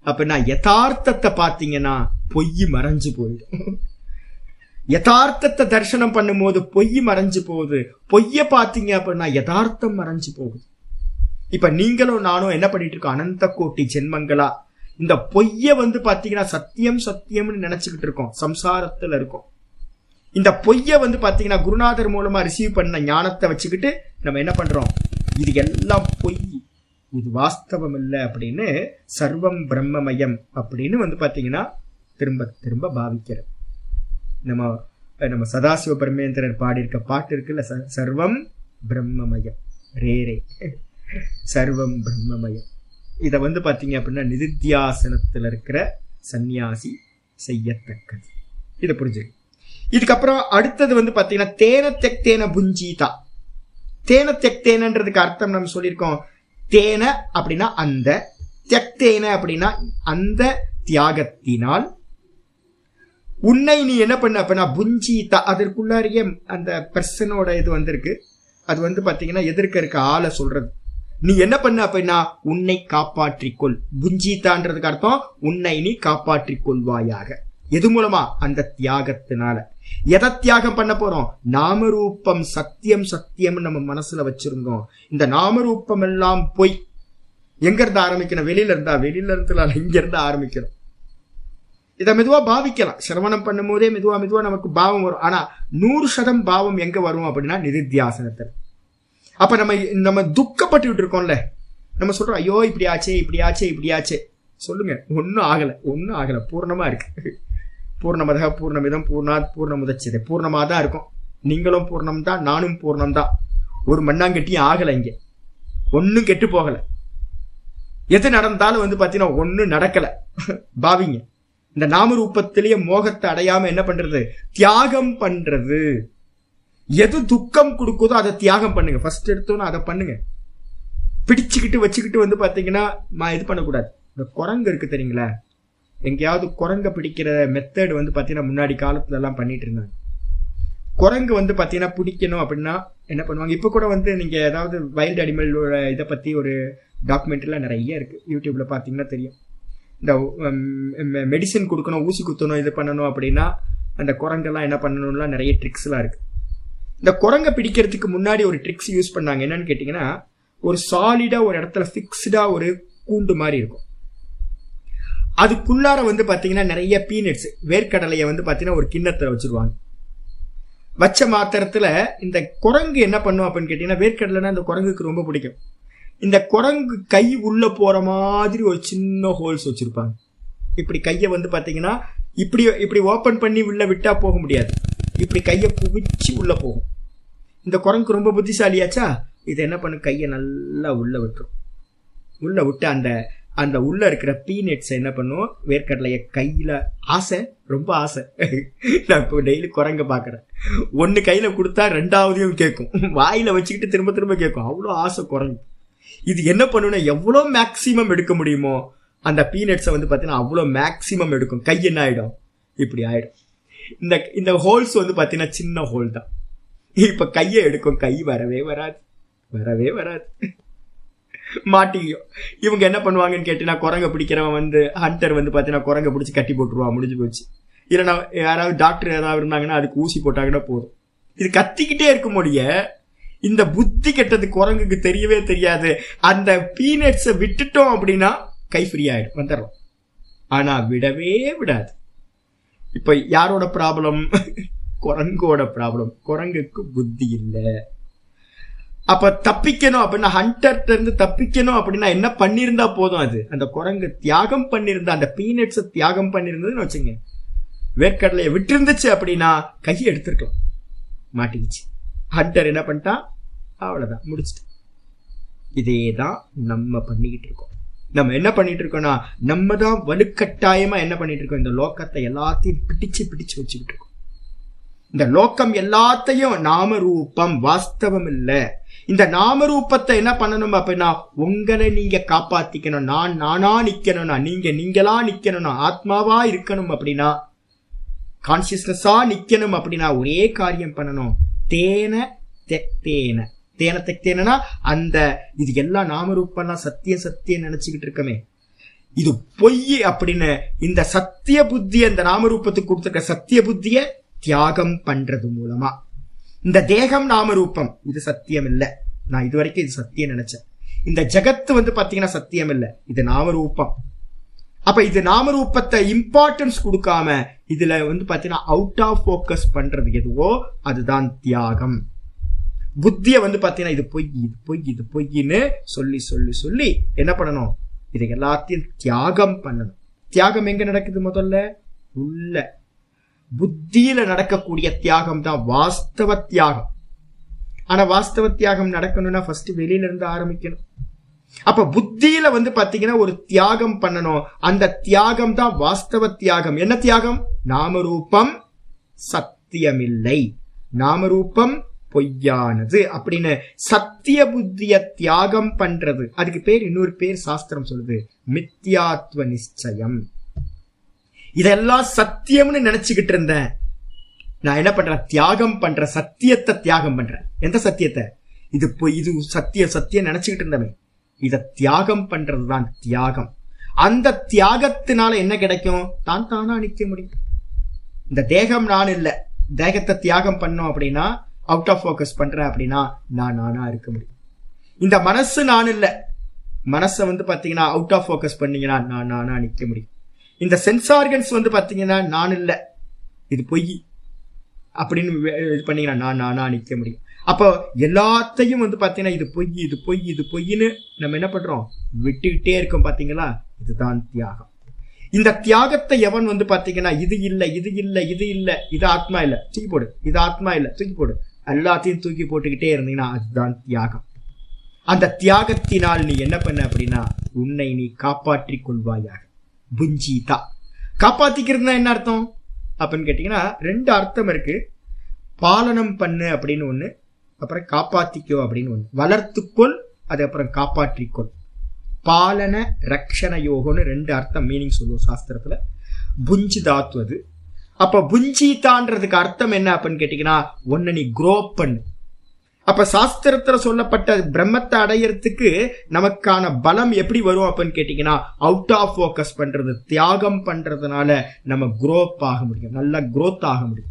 அப்படின்னா யதார்த்தத்தை பார்த்தீங்கன்னா பொய் மறைஞ்சு போயிடும். யதார்த்தத்தை தரிசனம் பண்ணும்போது பொய் மறைஞ்சு போகுது. பொய்ய பார்த்தீங்க அப்படின்னா யதார்த்தம் மறைஞ்சு போகுது. இப்ப நீங்களும் நானும் என்ன பண்ணிட்டு இருக்கோம்? அனந்த கோட்டி ஜென்மங்களா? இந்த பொய்ய வந்து பாத்தீங்கன்னா சத்தியம் சத்தியம்னு நினைச்சுக்கிட்டு இருக்கோம். சம்சாரத்துல இருக்கோம். இந்த பொய்ய வந்து பாத்தீங்கன்னா குருநாதர் மூலமா ரிசீவ் பண்ண ஞானத்தை வச்சுக்கிட்டு நம்ம என்ன பண்றோம்? இது எல்லாம் பொய். இது வாஸ்தவம் இல்லை அப்படின்னு சர்வம் பிரம்மமயம் அப்படின்னு வந்து பாத்தீங்கன்னா திரும்ப திரும்ப பாவிக்கிறது. நம்ம நம்ம சதாசிவ பரமேந்திரர் பாடியிருக்க பாட்டு இருக்குல்ல ச- சர்வம் பிரம்மமயம். ரேரே சர்வம் பிரம்மமயம். இதை வந்து பார்த்தீங்க அப்படின்னா நிதித்தியாசனத்தில் இருக்கிற சந்நியாசி செய்யத்தக்கது. இதை புரிஞ்சுக்க. இதுக்கப்புறம் அடுத்தது வந்து பார்த்தீங்கன்னா தேன தெக்தேன புஞ்சீதா. தேன தெக்தேனன்றதுக்கு அர்த்தம் நம்ம சொல்லியிருக்கோம். தேன அப்படின்னா அந்த தெக்தேன அப்படின்னா அந்த தியாகத்தினால் உன்னை நீ என்ன பண்ண? அப்படின்னா புஞ்சீதா அதற்குள்ளாரியே அந்த பர்சனோட இது வந்திருக்கு. அது வந்து பாத்தீங்கன்னா எதிர்க்க இருக்க ஆளை சொல்றது. நீ என்ன பண்ண? அப்படின்னா உன்னை காப்பாற்றிக்கொள். புஞ்சீதான்றதுக்கு அர்த்தம் உன்னை நீ காப்பாற்றிக் கொள்வாயாக எது மூலமா? அந்த தியாகத்தினால. எதை தியாகம் பண்ண போறோம்? நாமரூபம் சத்தியம் சத்தியம் நம்ம மனசுல வச்சிருந்தோம். இந்த நாமரூபம் எல்லாம் போய் எங்க இருந்து ஆரம்பிக்கணும்? வெளியில இருந்தா? வெளியில இருந்து இங்க இருந்து ஆரம்பிக்கணும். இதை மெதுவாக பாவிக்கலாம். சிரவணம் பண்ணும்போதே மெதுவா மெதுவாக நமக்கு பாவம் வரும். ஆனால் நூறு சதம் பாவம் எங்கே வரும் அப்படின்னா நிதித்தியாசனத்தில். அப்போ நம்ம நம்ம துக்கப்பட்டு இருக்கோம்ல நம்ம சொல்கிறோம் ஐயோ இப்படி ஆச்சே இப்படி ஆச்சே இப்படி ஆச்சே. சொல்லுங்க ஒன்றும் ஆகலை ஒன்றும் ஆகலை. பூர்ணமாக இருக்கு. பூர்ணமதக பூர்ணமிதம் பூர்ணாத் பூர்ணமுதச்சது. பூர்ணமா தான் இருக்கும். நீங்களும் பூர்ணம் தான் நானும் பூர்ணம் தான். ஒரு மண்ணாங்கட்டியும் ஆகலை இங்கே. ஒன்றும் கெட்டு போகலை. எது நடந்தாலும் வந்து பார்த்தீங்கன்னா ஒன்றும் நடக்கலை. பாவிங்க. இந்த நாமரூபத்திலேயே மோகத்தை அடையாம என்ன பண்றது? தியாகம் பண்றது. எது துக்கம் கொடுக்குதோ அதை தியாகம் பண்ணுங்க. ஃபர்ஸ்ட் எடுத்தோன்னு அதை பண்ணுங்க. பிடிச்சுக்கிட்டு வச்சுக்கிட்டு வந்து பாத்தீங்கன்னா இது பண்ணக்கூடாது. இந்த குரங்கு இருக்கு தெரியுங்களா? எங்கேயாவது குரங்க பிடிக்கிற மெத்தட் வந்து பாத்தீங்கன்னா முன்னாடி காலத்துல எல்லாம் பண்ணிட்டு இருந்தாங்க. குரங்கு வந்து பாத்தீங்கன்னா பிடிக்கணும் அப்படின்னா என்ன பண்ணுவாங்க? இப்போ கூட வந்து நீங்க ஏதாவது வைல்டு அனிமலோட இதை பத்தி ஒரு டாக்குமெண்ட்ரிலாம் நிறைய இருக்கு. யூடியூப்ல பாத்தீங்கன்னா தெரியும். இந்த மெடிசன் கொடுக்கணும் ஊசி குத்தணும் இது பண்ணணும் அப்படின்னா அந்த குரங்கெல்லாம் என்ன பண்ணணும்லாம் நிறைய ட்ரிக்ஸ்லாம் இருக்கு. இந்த குரங்கை பிடிக்கிறதுக்கு முன்னாடி ஒரு ட்ரிக்ஸ் யூஸ் பண்ணாங்க. என்னன்னு கேட்டிங்கன்னா ஒரு சாலிடாக ஒரு இடத்துல ஃபிக்ஸ்டாக ஒரு கூண்டு மாதிரி இருக்கும். அதுக்குள்ளார வந்து பார்த்தீங்கன்னா நிறைய பீனட்ஸ் வேர்க்கடலையை வந்து பார்த்தீங்கன்னா ஒரு கிண்ணத்தில் வச்சிருவாங்க. வச்ச மாத்திரத்தில் இந்த குரங்கு என்ன பண்ணும் அப்படின்னு கேட்டிங்கன்னா வேர்க்கடலைன்னா இந்த குரங்குக்கு ரொம்ப பிடிக்கும். இந்த குரங்கு கை உள்ள போற மாதிரி ஒரு சின்ன ஹோல்ஸ் வச்சிருப்பாங்க. இப்படி கையை வந்து பாத்தீங்கன்னா இப்படி இப்படி ஓபன் பண்ணி உள்ள விட்டா போக முடியாது. இப்படி கையை குவிச்சு உள்ள போகும். இந்த குரங்கு ரொம்ப புத்திசாலியாச்சா? இது என்ன பண்ணும்? கையை நல்லா உள்ள விட்டுரும். உள்ள விட்டு அந்த அந்த உள்ள இருக்கிற பீனட்ஸ் என்ன பண்ணும்? வேர்க்கடலைய கையில ஆசை ரொம்ப ஆசை. நான் இப்போ டெய்லி குரங்க பாக்குறேன் ஒன்னு கையில கொடுத்தா ரெண்டாவதையும் கேட்கும். வாயில வச்சுக்கிட்டு திரும்ப திரும்ப கேட்கும். அவ்வளோ ஆசை குரங்கு. இது என்ன பண்ணுன்னா எவ்வளோ மேக்சிமம் எடுக்க முடியுமோ அந்த பீனட்ஸை வந்து பார்த்தீங்கன்னா அவ்வளோ மேக்சிமம் எடுக்கும். கை என்ன ஆகிடும் இப்படி ஆயிடும். இந்த இந்த ஹோல்ஸ் வந்து பார்த்தீங்கன்னா சின்ன ஹோல் தான். இப்போ கையை எடுக்கும். கை வரவே வராது. வரவே வராது. மாட்டிக்கும் இவங்க என்ன பண்ணுவாங்கன்னு கேட்டீங்கன்னா குரங்க பிடிக்கிறவன் வந்து ஹண்டர் வந்து பார்த்தீங்கன்னா குரங்க பிடிச்சி கட்டி போட்டுருவான். முடிஞ்சு போச்சு. இல்லைன்னா யாராவது டாக்டர் ஏதாவது இருந்தாங்கன்னா அதுக்கு ஊசி போட்டாங்கன்னா போதும். இது கத்திக்கிட்டே இருக்க முடிய இந்த புத்தி கெட்டது குரங்குக்கு தெரியவே தெரியாது. அந்த பீனட்ஸை விட்டுட்டோம் அப்படின்னா கை ஃப்ரீ ஆயிடும் வந்துடுறோம் ஆனா விடவே விடாது. இப்ப யாரோட ப்ராப்ளம் [laughs] குரங்கோட ப்ராப்ளம் குரங்குக்கு புத்தி இல்லை. அப்ப தப்பிக்கணும் அப்படின்னா ஹண்டர்ட்ட இருந்து தப்பிக்கணும் அப்படின்னா என்ன பண்ணிருந்தா போதும் அது? அந்த குரங்கு தியாகம் பண்ணிருந்தா அந்த பீனட்ஸை தியாகம் பண்ணிருந்ததுன்னு வச்சுங்க வேர்க்கடலையை விட்டுருந்துச்சு அப்படின்னா கையை எடுத்துருக்கலாம். மாட்டிக்கிச்சு. ஹட்டர் என்ன பண்ணிட்டா? அவ்வளோதான் முடிச்சிட்டு. இதே தான் நம்ம பண்ணிக்கிட்டு இருக்கோம். நம்ம என்ன பண்ணிட்டு இருக்கோம்னா நம்ம தான் வலுக்கட்டாயமா என்ன பண்ணிட்டு இருக்கோம்? இந்த லோக்கத்தை எல்லாத்தையும் பிடிச்சு பிடிச்சு வச்சுக்கிட்டு இருக்கோம். இந்த லோக்கம் எல்லாத்தையும் நாமரூபம் வாஸ்தவம் இல்லை. இந்த நாமரூபத்தை என்ன பண்ணணும் அப்படின்னா உங்களை நீங்க காப்பாத்திக்கணும். நான் நானா நிக்கணும்னா நீங்க நீங்களா நிக்கணும்னா ஆத்மாவா இருக்கணும் அப்படின்னா கான்சியஸ்னஸா நிக்கணும் அப்படின்னா ஒரே காரியம் பண்ணணும். தேன தெக்தேன தேன தெக்தேனா அந்த இது எல்லாம் நாமரூப்பெல்லாம் சத்தியம் சத்தியம் நினைச்சுக்கிட்டு இருக்கமே. இது பொய் அப்படின்னு இந்த சத்திய புத்தி அந்த நாமரூபத்துக்கு கொடுத்துருக்க சத்திய புத்திய தியாகம் பண்றது மூலமா. இந்த தேகம் நாமரூபம் இது சத்தியம் இல்லை நான் இது வரைக்கும் இது சத்தியம் நினைச்சேன். இந்த ஜகத்து வந்து பாத்தீங்கன்னா சத்தியம் இல்லை இது நாமரூபம். அப்ப இது நாமரூபத்தை இம்பார்ட்டன்ஸ் கொடுக்காம இதுல வந்து பாத்தீங்கன்னா அவுட் ஆஃப் போக்கஸ் பண்றது எதுவோ அதுதான் தியாகம். புத்திய வந்து பாத்தீங்கன்னா இது பொய் இது பொய் இது பொய்ன்னு சொல்லி சொல்லி சொல்லி என்ன பண்ணணும்? இதை எல்லாத்தையும் தியாகம் பண்ணணும். தியாகம் எங்க நடக்குது முதல்ல? உள்ள. புத்தியில நடக்கக்கூடிய தியாகம் தான் வாஸ்தவ தியாகம். ஆனா வாஸ்தவ தியாகம் நடக்கணும்னா ஃபர்ஸ்ட் வெளியில இருந்து ஆரம்பிக்கணும். அப்ப புத்தியில வந்து பாத்தீங்கன்னா ஒரு தியாகம் பண்ணணும். அந்த தியாகம் தான் வாஸ்தவ தியாகம். என்ன தியாகம்? நாமரூபம் சத்தியமில்லை. நாமரூபம் பொய்யானது அப்படின்னு சத்திய புத்திய தியாகம் பண்றது. அதுக்கு பேர் இன்னொரு பேர் சாஸ்திரம் சொல்லுது. மித்யாத்வ நிச்சயம். இதெல்லாம் சத்தியம்னு நினைச்சுக்கிட்டு இருந்தேன். நான் என்ன பண்றேன்? தியாகம் பண்றேன். சத்தியத்தை தியாகம் பண்றேன். எந்த சத்தியத்தை? இது பொய் இது சத்திய சத்தியம் நினைச்சுக்கிட்டு இருந்தமே இத தியாகம் பண்றதுதான் தியாகம். அந்த தியாகத்தினால என்ன கிடைக்கும்? தான் தானா நிக்க முடியும். இந்த தேகம் நான் இல்லை. தேகத்தை தியாகம் பண்ணோம் அப்படின்னா அவுட் ஆஃப் ஃபோக்கஸ் பண்றேன் அப்படின்னா நான் நானா இருக்க முடியும். இந்த மனசு நான் இல்லை. மனசை வந்து பாத்தீங்கன்னா அவுட் ஆஃப் ஃபோக்கஸ் பண்ணீங்கன்னா நான் நானா நிக்க முடியும். இந்த சென்ஸ் ஆர்கன்ஸ் வந்து பாத்தீங்கன்னா நான் இல்லை. இது பொய். அப்படின்னு இது பண்ணீங்கன்னா நான் நானா நிக்க முடியும். அப்போ எல்லாத்தையும் வந்து பார்த்தீங்கன்னா இது பொய் இது பொய் இது பொய்ன்னு நம்ம என்ன பண்றோம்? விட்டுக்கிட்டே இருக்கோம் பார்த்தீங்களா இதுதான் தியாகம். இந்த தியாகத்தை எவன் வந்து பார்த்தீங்கன்னா இது இல்லை இது இல்லை இது இல்லை இது ஆத்மா இல்லை தூக்கி போடு இது ஆத்மா இல்லை தூக்கி போடு. எல்லாத்தையும் தூக்கி போட்டுக்கிட்டே இருந்தீங்கன்னா அதுதான் தியாகம். அந்த தியாகத்தினால் நீ என்ன பண்ண அப்படின்னா உன்னை நீ காப்பாற்றிக் கொள்வாயாக. புஞ்சிதா. காப்பாத்திக்கிறதுனா என்ன அர்த்தம்? அப்படின்னு கேட்டீங்கன்னா ரெண்டு அர்த்தம் இருக்கு. பாலனம் பண்ணு அப்படின்னு ஒன்று அப்புறம் காப்பாத்திக்கோ அப்படின்னு ஒன்று வளர்த்துக்கொள் அது அப்புறம் காப்பாற்றிக்கொள். பாலன ரக்ஷண யோகம்னு ரெண்டு அர்த்தம் மீனிங் சொல்லுவோம் சாஸ்திரத்துல. புஞ்சி தாத்துவது அப்ப புஞ்சிதான்றதுக்கு அர்த்தம் என்ன அப்படின்னு கேட்டீங்கன்னா ஒன்னு நீ குரோ பண்ணு. அப்ப சாஸ்திரத்துல சொல்லப்பட்ட பிரம்மத்தை அடையறதுக்கு நமக்கான பலம் எப்படி வரும் அப்படின்னு கேட்டீங்கன்னா அவுட் ஆஃப் ஃபோக்கஸ் பண்றது தியாகம் பண்றதுனால நம்ம குரோப் ஆக முடியும். நல்லா குரோத் ஆக முடியும்.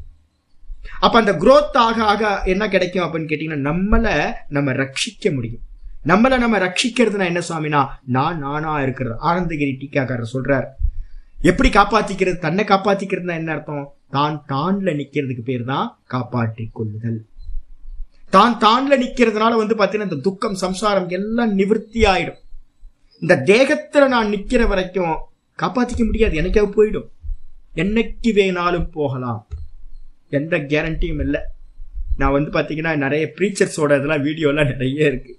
அப்ப அந்த குரோத் ஆக ஆக என்ன கிடைக்கும் அப்படின்னு கேட்டீங்கன்னா நம்மளை நம்ம ரட்சிக்க முடியும். நம்மளை நம்ம ரட்சிக்கிறதுனா என்ன சுவாமினா நான் நானா இருக்கிறது. ஆனந்தகிரி டீக்காக்காரர் சொல்றார். எப்படி காப்பாத்திக்கிறது? தன்னை காப்பாத்திக்கிறதுனா என்ன அர்த்தம்? தான் தான்ல நிக்கிறதுக்கு பேர் தான் காப்பாற்றிக் கொள்ளுதல். தான் தான்ல நிக்கிறதுனால வந்து பாத்தீங்கன்னா இந்த துக்கம் சம்சாரம் எல்லாம் நிவர்த்தி ஆயிடும். இந்த தேகத்துல நான் நிக்கிற வரைக்கும் காப்பாத்திக்க முடியாது. எனக்காக போயிடும். என்னைக்கு வேணாலும் போகலாம். எந்த கேரண்டியும் இல்லை. நான் வந்து பார்த்தீங்கன்னா நிறைய ப்ரீச்சர்ஸோட இதெல்லாம் வீடியோலாம் நிறைய இருக்கு.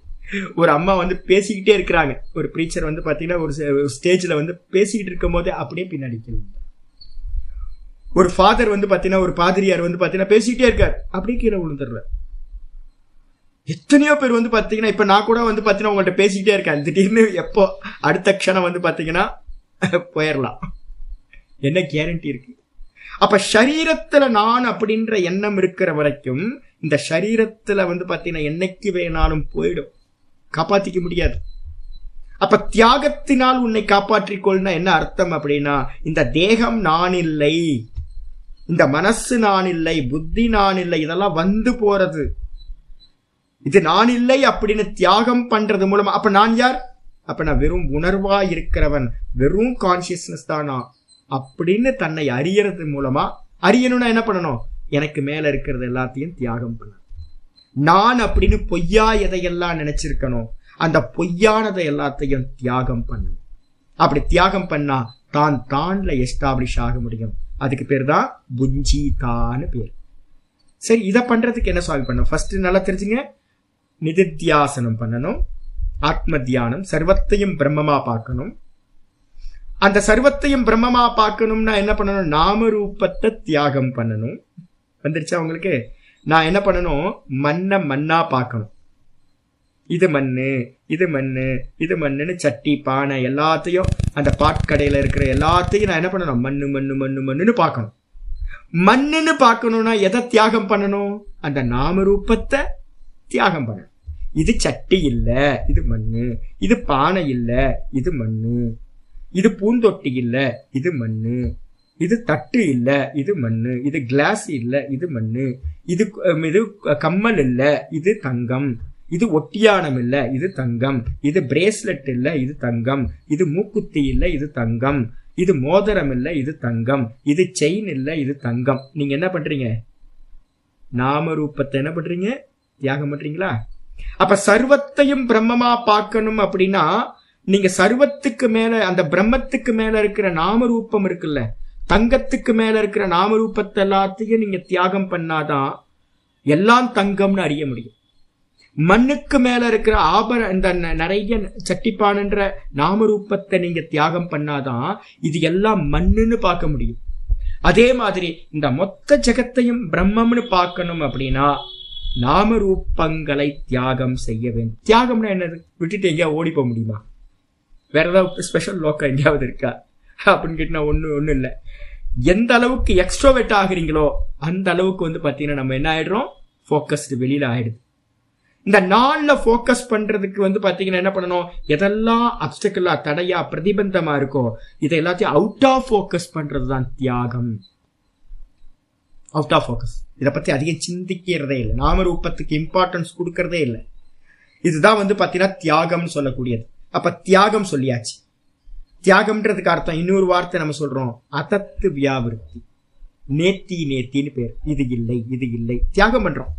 ஒரு அம்மா வந்து பேசிக்கிட்டே இருக்கிறாங்க. ஒரு ப்ரீச்சர் வந்து பார்த்தீங்கன்னா ஒரு ஸ்டேஜில் வந்து பேசிக்கிட்டு இருக்கும் போதே அப்படியே பின்னாடி ஒரு ஃபாதர் வந்து பார்த்தீங்கன்னா ஒரு பாதிரியார் வந்து பார்த்தீங்கன்னா பேசிக்கிட்டே இருக்கார். அப்படியே கீழே விழுந்துடுறாரு. எத்தனையோ பேர் வந்து பார்த்தீங்கன்னா இப்போ நான் கூட வந்து பார்த்தீங்கன்னா உங்கள்கிட்ட பேசிக்கிட்டே இருக்கேன். திடீர்னு எப்போ அடுத்த க்ஷணம் வந்து பார்த்தீங்கன்னா போயிடலாம் என்ன கேரண்டி இருக்கு? அப்ப சரீரத்துல நான் அப்படின்ற எண்ணம் இருக்கிற வரைக்கும் இந்த சரீரத்துல வந்து பாத்தீங்கன்னா என்னைக்கு வேணாலும் போயிடும். காப்பாத்திக்க முடியாது. அப்ப தியாகத்தினால் உன்னை காப்பாற்றிக்கொள்னா என்ன அர்த்தம் அப்படின்னா இந்த தேகம் நான் இல்லை இந்த மனசு நான் இல்லை புத்தி நான் இல்லை இதெல்லாம் வந்து போறது. இது நான் இல்லை அப்படின்னு தியாகம் பண்றது மூலமா அப்ப நான் யார்? அப்ப நான் வெறும் உணர்வா இருக்கிறவன் வெறும் கான்சியஸ்னஸ் நான். அப்படின்னு தன்னை அறியறது மூலமா அறியணும்னா என்ன பண்ணணும்? எனக்கு மேல இருக்கிறது எல்லாத்தையும் தியாகம் பண்ண நான் அப்படின்னு பொய்யா எதையெல்லாம் நினைச்சிருக்கணும் அந்த பொய்யானதை எல்லாத்தையும் தியாகம் பண்ணணும். அப்படி தியாகம் பண்ணா தான் தான்ல எஸ்டாப்ளிஷ் ஆக முடியும். அதுக்கு பேர் தான் புஞ்சிதான்னு பேர். சரி இதை பண்றதுக்கு என்ன சால்வ் பண்ணும் ஃபர்ஸ்ட் நல்லா தெரிஞ்சுங்க. நிதித்தியாசனம் பண்ணணும். ஆத்ம தியானம் சர்வத்தையும் பிரம்மமா பார்க்கணும். அந்த சர்வத்தையும் பிரம்மமா பார்க்கணும்னா என்ன பண்ணணும்? நாம ரூபத்தை தியாகம் பண்ணணும். வந்துருச்சா உங்களுக்கு? நான் என்ன பண்ணணும்? மண்ணை மண்ணா பார்க்கணும். இது மண்ணு இது மண்ணு இது மண்ணுன்னு சட்டி பானை எல்லாத்தையும் அந்த பாட்கடையில இருக்கிற எல்லாத்தையும் நான் என்ன பண்ணணும்? மண்ணு மண்ணு மண்ணு மண்ணுன்னு பார்க்கணும். மண்ணுன்னு பார்க்கணும்னா எதை தியாகம் பண்ணணும்? அந்த நாம ரூபத்தை தியாகம் பண்ணணும். இது சட்டி இல்லை இது மண்ணு இது பானை இல்லை இது மண்ணு. இது பூந்தொட்டி இல்ல இது மண்ணு. இது தட்டு இல்ல இது மண்ணு. இது கிளாஸ் இல்ல இது மண்ணு. இது இது கம்மல் இல்ல இது தங்கம். இது ஒட்டியானம் இல்ல இது தங்கம். இது பிரேஸ்லெட் இல்ல இது தங்கம். இது மூக்குத்தி இல்ல இது தங்கம். இது மோதிரம் இல்ல இது தங்கம். இது செயின் இல்ல இது தங்கம். நீங்க என்ன பண்றீங்க? நாம ரூபத்தை என்ன பண்றீங்க? தியாகம் பண்றீங்களா? அப்ப சர்வத்தையும் பிரம்மமா பார்க்கணும் அப்படின்னா நீங்க சர்வத்துக்கு மேல அந்த பிரம்மத்துக்கு மேல இருக்கிற நாமரூபம் இருக்குல்ல தங்கத்துக்கு மேல இருக்கிற நாமரூபத்தை எல்லாத்தையும் நீங்க தியாகம் பண்ணாதான் எல்லாம் தங்கம்னு அறிய முடியும். மண்ணுக்கு மேல இருக்கிற ஆபர இந்த நிறைய சட்டிப்பானுன்ற நாமரூபத்தை நீங்க தியாகம் பண்ணாதான் இது எல்லாம் மண்ணுன்னு பார்க்க முடியும். அதே மாதிரி இந்த மொத்த ஜெகத்தையும் பிரம்மம்னு பார்க்கணும் அப்படின்னா நாமரூபங்களை தியாகம் செய்ய வேண்டும். தியாகம்னா என்னது? விட்டுட்டு எங்கேயா ஓடி போக முடியுமா? வேற ஏதாவது ஸ்பெஷல் லோக்கம் எங்கேயாவது இருக்கா? அப்படின்னு கேட்டால் ஒன்றும் ஒன்றும் இல்லை. எந்த அளவுக்கு எக்ஸ்ட்ரோவெட் ஆகுறீங்களோ அந்த அளவுக்கு வந்து பார்த்தீங்கன்னா நம்ம என்ன ஆயிடுறோம்? ஃபோக்கஸ்டு வெளியில் ஆயிடுது. இந்த நாளில் ஃபோக்கஸ் பண்ணுறதுக்கு வந்து பார்த்தீங்கன்னா என்ன பண்ணணும்? எதெல்லாம் அப்டக்கிளா தடையா பிரதிபந்தமாக இருக்கோ இதை எல்லாத்தையும் அவுட் ஆஃப் ஃபோக்கஸ் பண்ணுறது தான் தியாகம். அவுட் ஆஃப் ஃபோக்கஸ் இதை பற்றி அதிகம் சிந்திக்கிறதே இல்லை. நாம ரூபத்துக்கு இம்பார்ட்டன்ஸ் கொடுக்கறதே இல்லை. இதுதான் வந்து பார்த்தீங்கன்னா தியாகம்னு சொல்லக்கூடியது. அப்ப தியாகம் சொல்லியாச்சு. தியாகம்ன்றதுக்கு அர்த்தம் இன்னொரு வார்த்தை நம்ம சொல்றோம் அதத்து வியாவிருத்தி. நேத்தி நேத்தின்னு பேர். இது இல்லை இது இல்லை. தியாகம் பண்றோம்.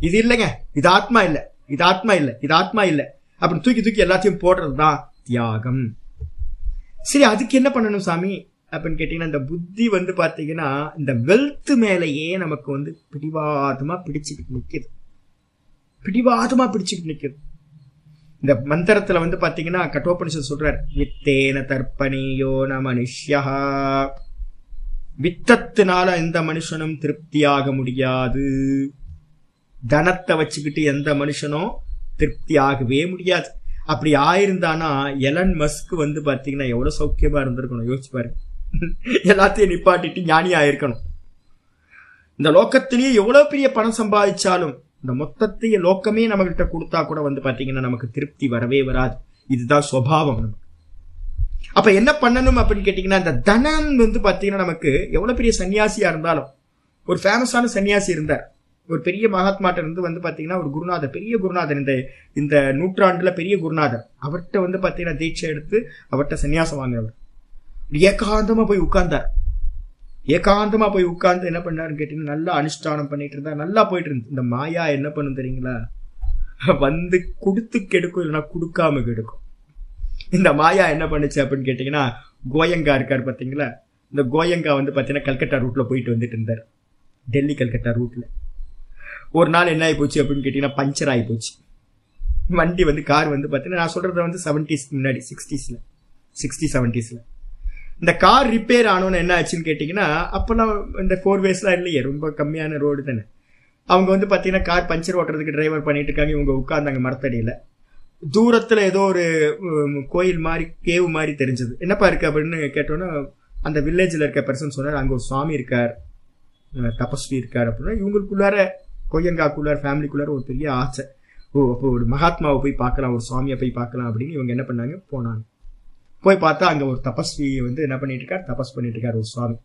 இது இல்லைங்க. இது ஆத்மா இல்ல. இது ஆத்மா இல்ல. இது ஆத்மா இல்ல. அப்படின்னு தூக்கி தூக்கி எல்லாத்தையும் போடுறதுதான் தியாகம். சரி அதுக்கு என்ன பண்ணணும் சாமி? அப்படின்னு கேட்டீங்கன்னா இந்த புத்தி வந்து பாத்தீங்கன்னா இந்த வெல்த் மேலேயே நமக்கு வந்து பிடிவாதமா பிடிச்சுக்கிட்டு நிற்கிது பிடிவாதமா பிடிச்சுக்கிட்டு நிற்கிது இந்த மந்திரத்துல வந்து பாத்தீங்கன்னா கட்டோபனிஷன் சொல்றார். வித்தேன தர்ப்பணியோ ந மனுஷ்யா. வித்தத்தினால எந்த மனுஷனும் திருப்தியாக முடியாது. தனத்தை வச்சுக்கிட்டு எந்த மனுஷனும் திருப்தி ஆகவே முடியாது. அப்படி ஆயிருந்தானா எலன் மஸ்க் வந்து பாத்தீங்கன்னா எவ்வளவு சௌக்கியமா இருந்திருக்கணும். யோசிச்சு பாரு எல்லாத்தையும் நிப்பாட்டிட்டு ஞானி ஆயிருக்கணும். இந்த லோக்கத்திலேயே எவ்வளவு பெரிய பணம் சம்பாதிச்சாலும் இந்த மொத்தத்தைய லோக்கமே நம்மகிட்ட கொடுத்தா கூட வந்து பாத்தீங்கன்னா நமக்கு திருப்தி வரவே வராது. இதுதான் சுவாவம். நமக்கு அப்ப என்ன பண்ணணும் அப்படின்னு கேட்டீங்கன்னா இந்த தனம் வந்து பாத்தீங்கன்னா நமக்கு எவ்வளவு பெரிய சன்னியாசியா இருந்தாலும் ஒரு ஃபேமஸான சன்னியாசி இருந்தார். ஒரு பெரிய மகாத்மாட்ட இருந்து வந்து பாத்தீங்கன்னா ஒரு குருநாதர் பெரிய குருநாதர் இந்த இந்த நூற்றாண்டுல பெரிய குருநாதர். அவர்கிட்ட வந்து பாத்தீங்கன்னா தீட்சை எடுத்து அவர்கிட்ட சன்னியாசம் வாங்கினவர் ஏகாந்தமா போய் உட்கார்ந்தார். ஏகாந்தமா போய் உட்கார்ந்து என்ன பண்ணாருன்னு கேட்டீங்கன்னா நல்லா அனுஷ்டானம் பண்ணிட்டு இருந்தா நல்லா போயிட்டு இருந்து இந்த மாயா என்ன பண்ணும் தெரியுங்களா? வந்து கொடுத்து கெடுக்கும் இல்லைன்னா கொடுக்காம கெடுக்கும். இந்த மாயா என்ன பண்ணுச்சு அப்படின்னு கேட்டீங்கன்னா கோயங்கா இருக்காரு பாத்தீங்களா? இந்த கோயங்கா வந்து பாத்தீங்கன்னா கல்கட்டா ரூட்ல போயிட்டு வந்துட்டு இருந்தார். டெல்லி கல்கட்டா ரூட்ல ஒரு நாள் என்ன ஆகி போச்சு அப்படின்னு கேட்டீங்கன்னா பஞ்சர் ஆகி போச்சு. வண்டி வந்து கார் வந்து பார்த்தீங்கன்னா நான் சொல்றது வந்து செவன்டிஸ்க்கு முன்னாடி சிக்ஸ்டீஸ்ல சிக்ஸ்டி செவன்டிஸ்ல இந்த கார் ரிப்பேர் ஆனோன்னு என்ன ஆச்சுன்னு கேட்டிங்கன்னா அப்போல்லாம் இந்த ஃபோர் வேஸ்லாம் இல்லையே ரொம்ப கம்மியான ரோடு தானே. அவங்க வந்து பார்த்தீங்கன்னா கார் பஞ்சர் ஓட்டுறதுக்கு டிரைவர் பண்ணிட்டு இருக்காங்க இவங்க உட்கார்ந்தாங்க மரத்தடியில். தூரத்தில் ஏதோ ஒரு கோயில் மாதிரி கேவு மாதிரி தெரிஞ்சது. என்னப்பா இருக்கு அப்படின்னு கேட்டோன்னா அந்த வில்லேஜில் இருக்க பர்சன் சொன்னார் அங்கே ஒரு சுவாமி இருக்கார் தபஸ்வி இருக்கார் அப்படின்னா இவங்களுக்குள்ளார கொய்யங்காக்குள்ளார் ஃபேமிலிக்குள்ளார ஒரு பெரிய ஆசை. ஓ அப்போ ஒரு மகாத்மாவை போய் பார்க்கலாம் ஒரு சுவாமியை போய் பார்க்கலாம் அப்படின்னு இவங்க என்ன பண்ணாங்க? போனாங்க. போய் பார்த்தா அங்கே ஒரு தபஸ்வி வந்து என்ன பண்ணிட்டு இருக்கார் தபஸ் பண்ணிட்டு இருக்கார் ஒரு சுவாமி.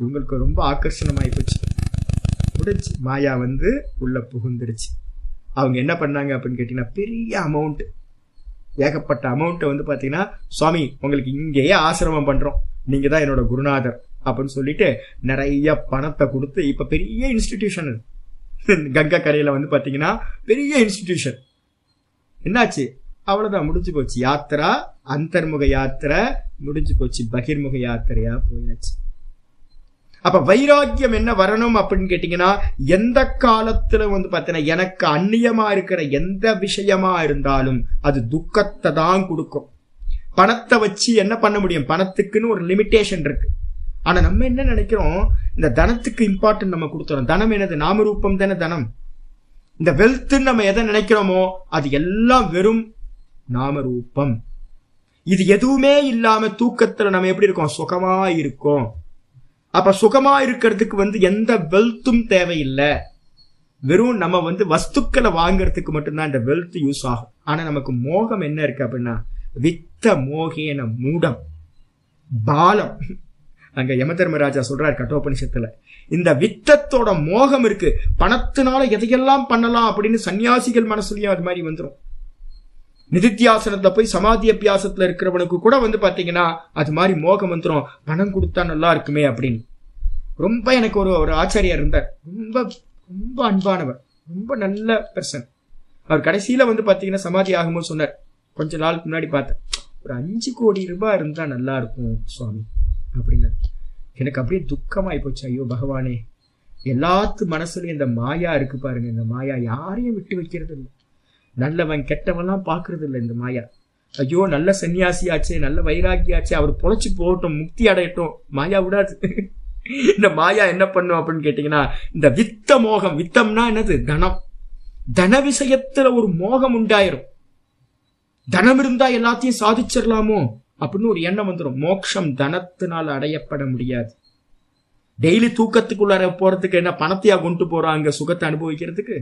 இவங்களுக்கு ரொம்ப ஆக்கர்ஷணமாயி போச்சு முடிஞ்சு மாயா வந்து உள்ள புகுந்துருச்சு அவங்க என்ன பண்ணாங்க அப்படின்னு கேட்டீங்கன்னா பெரிய அமௌண்ட் ஏகப்பட்ட அமௌண்ட்டை வந்து பார்த்தீங்கன்னா சுவாமி உங்களுக்கு இங்கேயே ஆசிரமம் பண்ணுறோம் நீங்கள் தான் என்னோட குருநாதர் அப்படின்னு சொல்லிட்டு நிறைய பணத்தை கொடுத்து இப்போ பெரிய இன்ஸ்டிடியூஷன் [laughs] கங்கா கரையில் வந்து பார்த்தீங்கன்னா பெரிய இன்ஸ்டிடியூஷன் என்னாச்சு? அவ்வளவுதான் முடிஞ்சு போச்சு. யாத்திரா அந்தர்முக யாத்திரை முடிஞ்சு போச்சு. பகிர்முக யாத்திரையா போயாச்சு. அப்ப வைராக்கியம் என்ன வரணும் அப்படின்னு கேட்டீங்கன்னா எந்த காலத்துல வந்து பார்த்தீங்கன்னா எனக்கு அந்நியமா இருக்கிற எந்த விஷயமா இருந்தாலும் அது துக்கத்தை தான் கொடுக்கும். பணத்தை வச்சு என்ன பண்ண முடியும்? பணத்துக்குன்னு ஒரு லிமிட்டேஷன் இருக்கு. ஆனா நம்ம என்ன நினைக்கிறோம்? இந்த தனத்துக்கு இம்பார்ட்டன்ட் நம்ம கொடுத்துறோம். தனம் என்னது? நாமரூபம் தானே தனம். இந்த வெல்த்துன்னு நம்ம எதை நினைக்கிறோமோ அது எல்லாம் வெறும் நாமரூபம். இது எதுவுமே இல்லாம தூக்கத்துல நம்ம எப்படி இருக்கோம்? சுகமா இருக்கோம். அப்ப சுகமா இருக்கிறதுக்கு வந்து எந்த வெல்த்தும் தேவையில்லை. வெறும் நம்ம வந்து வஸ்துக்களை வாங்குறதுக்கு மட்டும்தான் இந்த வெல்த் யூஸ் ஆகும். ஆனா நமக்கு மோகம் என்ன இருக்கு அப்படின்னா வித்த மோகேன மூடம். பாலம். அங்க யமதர்மராஜா சொல்றார் கட்டோபனிஷத்துல. இந்த வித்தத்தோட மோகம் இருக்கு. பணத்தினால எதையெல்லாம் பண்ணலாம் அப்படின்னு சன்னியாசிகள் மனசுலயும் அது மாதிரி வந்துடும் நிதித்தியாசனத்துல போய் சமாதி அபியாசத்துல இருக்கிறவனுக்கு கூட வந்து பாத்தீங்கன்னா அது மாதிரி மோக மந்திரம் பணம் கொடுத்தா நல்லா இருக்குமே அப்படின்னு. ரொம்ப எனக்கு ஒரு ஒரு ஆச்சாரியார் இருந்தார். ரொம்ப ரொம்ப அன்பானவர். ரொம்ப நல்ல பர்சன் அவர் கடைசியில வந்து பாத்தீங்கன்னா சமாதி ஆகும்போது சொன்னார். கொஞ்ச நாளுக்கு முன்னாடி பார்த்தேன். ஒரு அஞ்சு கோடி ரூபாய் இருந்தா நல்லா இருக்கும் சுவாமி அப்படின்னு. எனக்கு அப்படியே துக்கமாயி போச்சு. ஐயோ பகவானே. எல்லாத்து மனசுலயும் இந்த மாயா இருக்கு பாருங்க. இந்த மாயா யாரையும் விட்டு வைக்கிறது இல்லை. நல்லவன் கெட்டவன்லாம் பார்க்கறது இல்லை இந்த மாயா. ஐயோ நல்ல சன்னியாசியாச்சே நல்ல வைராக்கியாச்சே அவர் பொழைச்சி போகட்டும் முக்தி அடையட்டும் மாயா விடாது. இந்த மாயா என்ன பண்ணும் அப்படின்னு கேட்டீங்கன்னா இந்த வித்த மோகம் வித்தம்னா என்னது? தனம். தன விஷயத்துல ஒரு மோகம் உண்டாயிரும். தனம் இருந்தா எல்லாத்தையும் சாதிச்சிடலாமோ அப்படின்னு ஒரு எண்ணம் வந்துடும் மோட்சம் தனத்தினால் அடையப்பட முடியாது. டெய்லி தூக்கத்துக்குள்ளார போறதுக்கு என்ன பணத்தையா கொண்டு போறாங்க சுகத்தை அனுபவிக்கிறதுக்கு?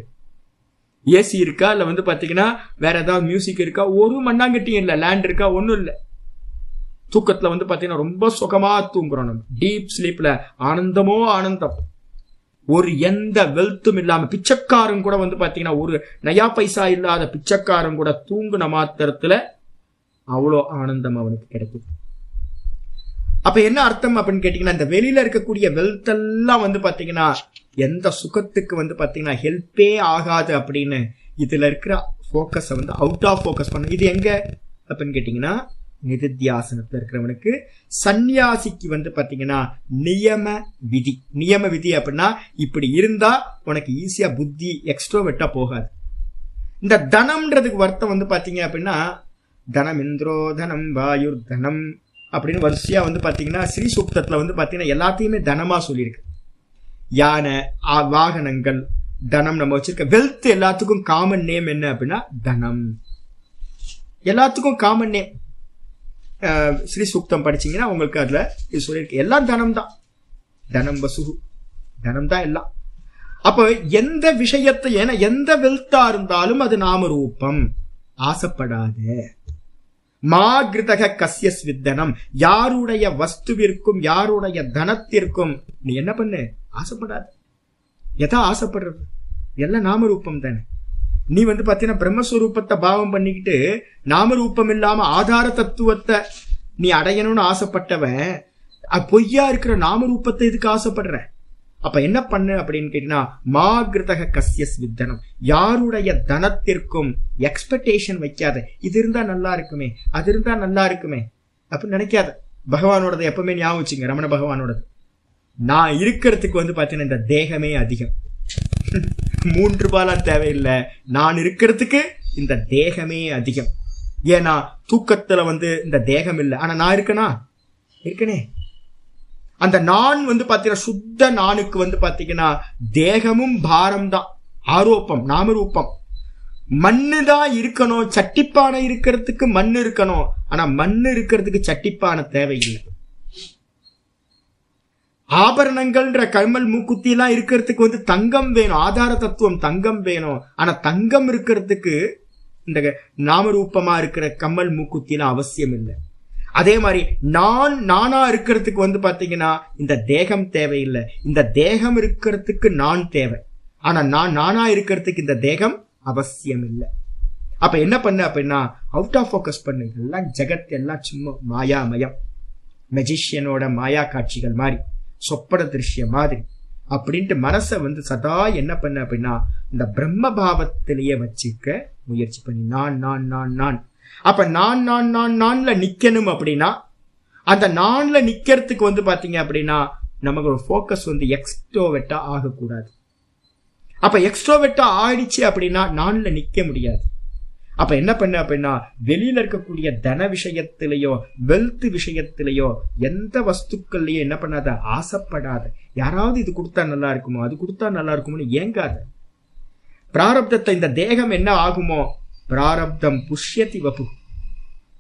ஏசி இருக்கா? இல்ல வந்து பாத்தீங்கன்னா வேற ஏதாவது மியூசிக் இருக்கா? ஒரு மண்ணாங்கட்டியும் இல்ல. லேண்ட் இருக்கா? ஒன்றும் இல்ல. தூக்கத்துல வந்து பாத்தீங்கன்னா ரொம்ப சுகமா தூங்குறோம் நம்ம. டீப் ஸ்லீப்ல ஆனந்தமோ ஆனந்தம். ஒரு எந்த வெல்த்தும் இல்லாம பிச்சைக்காரன் கூட வந்து பாத்தீங்கன்னா ஒரு நயா பைசா இல்லாத பிச்சைக்காரன் கூட தூங்குன மாத்திரத்துல அவ்வளோ ஆனந்தம் அவனுக்கு கிடைக்கும் அப்ப என்ன அர்த்தம் அப்படின்னு கேட்டீங்கன்னா இந்த வெளியில இருக்கக்கூடிய வெல்த் எல்லாம் வந்து பாத்தீங்கன்னா எந்த சுகத்துக்கு வந்து பார்த்தீங்கன்னா ஹெல்ப்பே ஆகாது அப்படின்னு இதில் இருக்கிற ஃபோக்கஸை வந்து அவுட் ஆஃப் ஃபோக்கஸ் பண்ண இது எங்க அப்படின்னு கேட்டிங்கன்னா நிதித்தியாசனத்தில் இருக்கிறவனுக்கு. சந்நியாசிக்கு வந்து பார்த்தீங்கன்னா நியம விதி. நியம விதி அப்படின்னா இப்படி இருந்தால் உனக்கு ஈஸியாக புத்தி எக்ஸ்ட்ரோவெட்டாக போகாது. இந்த தனம்ன்றதுக்கு வருத்தம் வந்து பார்த்தீங்க அப்படின்னா தனம் இந்திரோ தனம் வாயுர் தனம் அப்படின்னு வரிசையாக வந்து பார்த்தீங்கன்னா ஸ்ரீ சூக்தத்தில் வந்து பார்த்தீங்கன்னா எல்லாத்தையுமே தனமாக சொல்லியிருக்கு. யானை வாகனங்கள் தனம் நம்ம வச்சிருக்க வெல்த் எல்லாத்துக்கும் காமன் நேம் என்ன அப்படின்னா தனம். எல்லாத்துக்கும் காமன் நேம் ஸ்ரீ சூக்தம் படிச்சீங்கன்னா உங்களுக்கு அதுல இது சொல்லியிருக்கு. எல்லாம் தனம் தான் தனம் வசுகு. தனம் தான் எல்லாம். அப்ப எந்த விஷயத்தை ஏன்னா எந்த வெல்த்தா இருந்தாலும் அது நாம ரூபம் ஆசைப்படாத. மாகிருதக கசிய ஸ்வித்தனம் யாருடைய வஸ்துவிற்கும் யாருடைய தனத்திற்கும் நீ என்ன பண்ணு? ஆசைப்படாது. எதா ஆசைப்படுறது? எல்லாம் நாமரூபம் தானே. நீ வந்து பாத்தீங்கன்னா பிரம்மஸ்வரூபத்தை பாவம் பண்ணிக்கிட்டு நாமரூபம் இல்லாம ஆதார தத்துவத்தை நீ அடையணும்னு ஆசைப்பட்டவன் பொய்யா இருக்கிற நாமரூபத்தை இதுக்கு ஆசைப்படுற? அப்ப என்ன பண்ணு அப்படின்னு கேட்டீங்கன்னா மாகிருதக வித்தனம் யாருடைய தனத்திற்கும் எக்ஸ்பெக்டேஷன் வைக்காத. இது இருந்தா நல்லா இருக்குமே அது இருந்தா நல்லா இருக்குமே அப்படின்னு நினைக்காத. பகவானோடது எப்பவுமே ஞாபகம் வச்சுங்க ரமண பகவானோடது. நான் இருக்கிறதுக்கு வந்து பாத்தீங்கன்னா இந்த தேகமே அதிகம். மூன்று ரூபாய்லாம் தேவையில்லை. நான் இருக்கிறதுக்கு இந்த தேகமே அதிகம். ஏன்னா தூக்கத்துல வந்து இந்த தேகம் இல்லை. ஆனா நான் இருக்கனா? இருக்கனே. அந்த நான் வந்து பாத்தீங்கன்னா சுத்த நானுக்கு வந்து பாத்தீங்கன்னா தேகமும் பாரம் தான். ஆரோப்பம் நாமரூபம். மண்ணு தான் இருக்கணும். சட்டிப்பானை இருக்கிறதுக்கு மண் இருக்கணும். ஆனா மண் இருக்கிறதுக்கு சட்டிப்பானை தேவையில்லை. ஆபரணங்கள்ன்ற கமல் மூக்குத்தி எல்லாம் இருக்கிறதுக்கு வந்து தங்கம் வேணும். ஆதார தத்துவம் தங்கம் வேணும். ஆனா தங்கம் இருக்கிறதுக்கு இந்த நாமரூபமா இருக்கிற கம்மல் மூக்குத்தி எல்லாம் அவசியம் இல்லை அதே மாதிரி நான் நானா இருக்கிறதுக்கு வந்து பாத்தீங்கன்னா இந்த தேகம் தேவையில்லை. இந்த தேகம் இருக்கிறதுக்கு நான் தேவை. ஆனா நான் நானா இருக்கிறதுக்கு இந்த தேகம் அவசியம் இல்லை அப்ப என்ன பண்ண அப்படின்னா அவுட் ஆஃப் ஃபோக்கஸ் பண்ணு. எல்லாம் ஜெகத் எல்லாம் சும்மா மாயாமயம். மெஜிஷியனோட மாயா காட்சிகள் மாதிரி. சொப்பன திருஷ்யம் மாதிரி அப்படின்ட்டு மனசை வந்து சதா என்ன பண்ண அப்படின்னா இந்த பிரம்ம பாவத்திலேயே வச்சுக்க முயற்சி பண்ணி நான் நான் நான் நான். அப்ப நான் நான் நான் நான்ல நிக்கணும் அப்படின்னா அந்த நான்ல நிக்கிறதுக்கு வந்து பாத்தீங்க அப்படின்னா நமக்கு ஒரு ஃபோக்கஸ் வந்து எக்ஸ்ட்ரோவெட்டா ஆகக்கூடாது. அப்ப எக்ஸ்ட்ரோவெட்டா ஆயிடுச்சு அப்படின்னா நான்ல நிக்க முடியாது. அப்ப என்ன பண்ண அப்படின்னா வெளியில இருக்கக்கூடிய தன விஷயத்திலேயோ வெல்த் விஷயத்திலேயோ எந்த வஸ்துக்கள்லயோ என்ன பண்ணாத ஆசைப்படாத. யாராவது இது கொடுத்தா நல்லா இருக்குமோ அது கொடுத்தா நல்லா இருக்குமோன்னு ஏங்காத. பிராரப்தத்தை இந்த தேகம் என்ன ஆகுமோ பிராரப்தம் புஷ்யதி வபு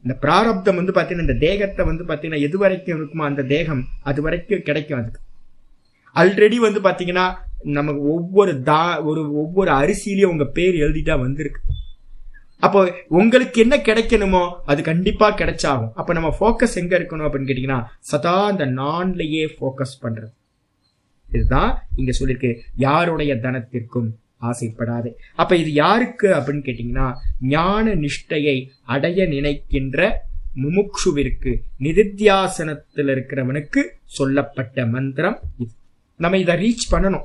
இந்த பிராரப்தம் வந்து பாத்தீங்கன்னா இந்த தேகத்தை வந்து பாத்தீங்கன்னா எது வரைக்கும் இருக்குமோ அந்த தேகம் அது வரைக்கும் கிடைக்கும் அதுக்கு. ஆல்ரெடி வந்து பாத்தீங்கன்னா நமக்கு ஒவ்வொரு தா ஒரு ஒவ்வொரு அரிசியிலையும் உங்க பேர் எழுதிட்டா வந்திருக்கு. அப்போ உங்களுக்கு என்ன கிடைக்கணுமோ அது கண்டிப்பா கிடைச்சாகும். அப்ப நம்ம ஃபோக்கஸ் எங்க இருக்கணும் அப்படின்னு கேட்டீங்கன்னா சதா அந்த நான்லயே ஃபோக்கஸ் பண்றது. இதுதான் இங்க சொல்லியிருக்கு. யாருடைய தனத்திற்கும் ஆசைப்படாது. அப்ப இது யாருக்கு அப்படின்னு கேட்டீங்கன்னா ஞான நிஷ்டையை அடைய நினைக்கின்ற முமுக்ஷுவிற்கு நிதித்தியாசனத்தில் இருக்கிறவனுக்கு சொல்லப்பட்ட மந்திரம் இது. நம்ம இதை ரீச் பண்ணணும்.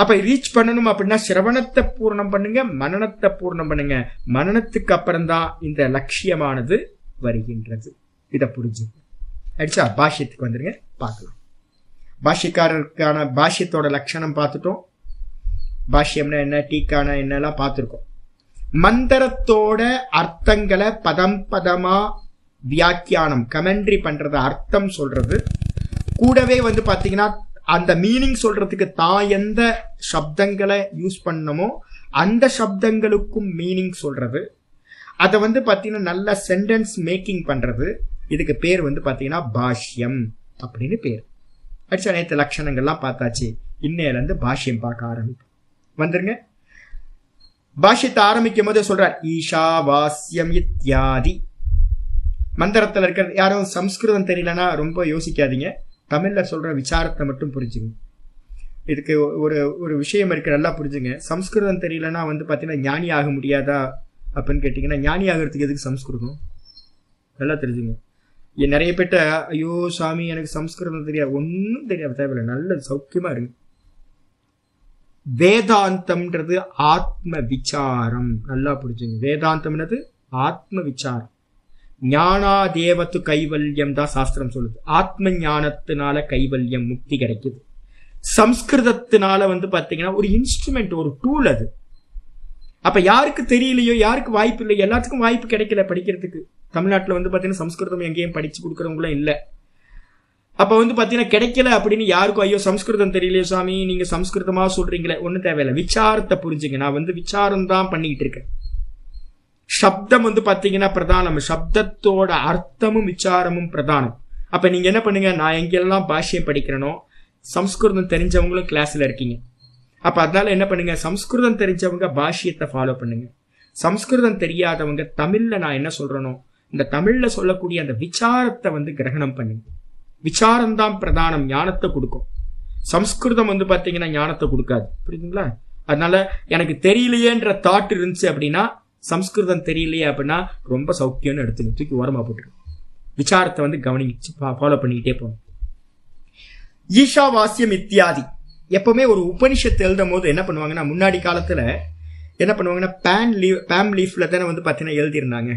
அப்ப ரீச் பண்ணணும் அப்படின்னா சிரவணத்தை பூர்ணம் பண்ணுங்க மனநத்தை பூர்ணம் பண்ணுங்க. மனநத்துக்கு அப்புறம் தான் இந்த லட்சியமானது வருகின்றது. இதை புரிஞ்சு அடிச்சா பாஷ்யத்துக்கு வந்துருங்க பார்க்கலாம். பாஷ்யக்காரருக்கான பாஷ்யத்தோட லட்சணம் பார்த்துட்டோம். பாஷ்யம்னா என்ன டீக்கான என்னெல்லாம் பார்த்துருக்கோம். மந்திரத்தோட அர்த்தங்களை பதம் பதமா வியாக்கியானம் கமெண்ட்ரி பண்றது அர்த்தம் சொல்றது. கூடவே வந்து பாத்தீங்கன்னா அந்த மீனிங் சொல்றதுக்கு தான் எந்த சப்தங்களை யூஸ் பண்ணமோ அந்த சப்தங்களுக்கும் மீனிங் சொல்றது. அதை வந்து பார்த்தீங்கன்னா நல்ல சென்டென்ஸ் மேக்கிங் பண்றது. இதுக்கு பேர் வந்து பார்த்தீங்கன்னா பாஷ்யம் அப்படின்னு பேர். அடிச்ச நேற்று லட்சணங்கள்லாம் பார்த்தாச்சு. இன்னையிலேருந்து பாஷ்யம் பார்க்க ஆரம்பிப்போம். வந்துருங்க. பாஷ்யத்தை ஆரம்பிக்கும் போது சொல்றார் ஈஷா வாஸ்யம் இத்தியாதி மந்திரத்தில் இருக்கிறது யாரும் சம்ஸ்கிருதம் தெரியலன்னா ரொம்ப யோசிக்காதீங்க. தமிழில் சொல்கிற விசாரத்தை மட்டும் புரிஞ்சுங்க. இதுக்கு ஒரு ஒரு விஷயம் இருக்கு நல்லா புரிஞ்சுங்க. சம்ஸ்கிருதம் தெரியலன்னா வந்து பார்த்தீங்கன்னா ஞானி ஆக முடியாதா அப்படின்னு கேட்டிங்கன்னா ஞானி ஆகிறதுக்கு எதுக்கு சம்ஸ்கிருதம்? நல்லா தெரிஞ்சுங்க. என் நிறைய பேர்ட்ட ஐயோ சாமி எனக்கு சம்ஸ்கிருதம் தெரியாது. ஒன்றும் தெரியாது தேவையில்லை. நல்ல சௌக்கியமாக இருங்க. வேதாந்தம்ன்றது ஆத்ம விசாரம். நல்லா புரிஞ்சுங்க. வேதாந்தம்ன்றது ஆத்ம விசாரம். ஞானா தேவத்து கைவல்யம் தான் சாஸ்திரம் சொல்லுது. ஆத்ம ஞானத்தினால கைவல்யம் முக்தி கிடைக்குது. சம்ஸ்கிருதத்தினால வந்து பாத்தீங்கன்னா ஒரு இன்ஸ்ட்ருமெண்ட் ஒரு டூல் அது. அப்ப யாருக்கு தெரியலையோ யாருக்கு வாய்ப்பு இல்லை எல்லாத்துக்கும் வாய்ப்பு கிடைக்கல படிக்கிறதுக்கு. தமிழ்நாட்டில் வந்து பாத்தீங்கன்னா சம்ஸ்கிருதம் எங்கேயும் படிச்சு கொடுக்குறவங்களும் இல்லை. அப்ப வந்து பாத்தீங்கன்னா கிடைக்கல அப்படின்னு யாருக்கும் ஐயோ சம்ஸ்கிருதம் தெரியலையோ சாமி நீங்க சம்ஸ்கிருதமா சொல்றீங்களே ஒன்றும் தேவையில்லை. விசாரத்தை புரிஞ்சுங்க. நான் வந்து விசாரம் தான் பண்ணிக்கிட்டு இருக்கேன். சப்தம் வந்து பாத்தீங்கன்னா பிரதானம். சப்தத்தோட அர்த்தமும் விசாரமும் பிரதானம். அப்ப நீங்க என்ன பண்ணுங்க? நான் எங்கெல்லாம் பாஷையை படிக்கிறேனோ சம்ஸ்கிருதம் தெரிஞ்சவங்களும் கிளாஸ்ல இருக்கீங்க. அப்ப அதனால என்ன பண்ணுங்க? சம்ஸ்கிருதம் தெரிஞ்சவங்க பாஷியத்தை ஃபாலோ பண்ணுங்க. சம்ஸ்கிருதம் தெரியாதவங்க தமிழ்ல நான் என்ன சொல்றனோ இந்த தமிழ்ல சொல்லக்கூடிய அந்த விசாரத்தை வந்து கிரகணம் பண்ணுங்க. விசாரம்தான் பிரதானம் ஞானத்தை கொடுக்கும். சம்ஸ்கிருதம் வந்து பாத்தீங்கன்னா ஞானத்தை கொடுக்காது. புரியுதுங்களா? அதனால எனக்கு தெரியலையேன்ற தாட் இருந்துச்சு அப்படின்னா சம்ஸ்கிருதம் தெரியலையே அப்படின்னா ரொம்ப சௌக்கியம்னு எடுத்துக்கணும் தூக்கி ஓரமா போட்டுக்கணும் விசாரத்தை வந்து கவனிச்சு ஃபாலோ பண்ணிக்கிட்டே போகணும். ஈஷாவாசியம் இத்தியாதி. எப்பவுமே ஒரு உபனிஷத்து எழுதும் போது என்ன பண்ணுவாங்கன்னா முன்னாடி காலத்துல என்ன பண்ணுவாங்கன்னா பேன் லீவ் பேம் லீஃப்ல தானே வந்து பார்த்தீங்கன்னா எழுதியிருந்தாங்க.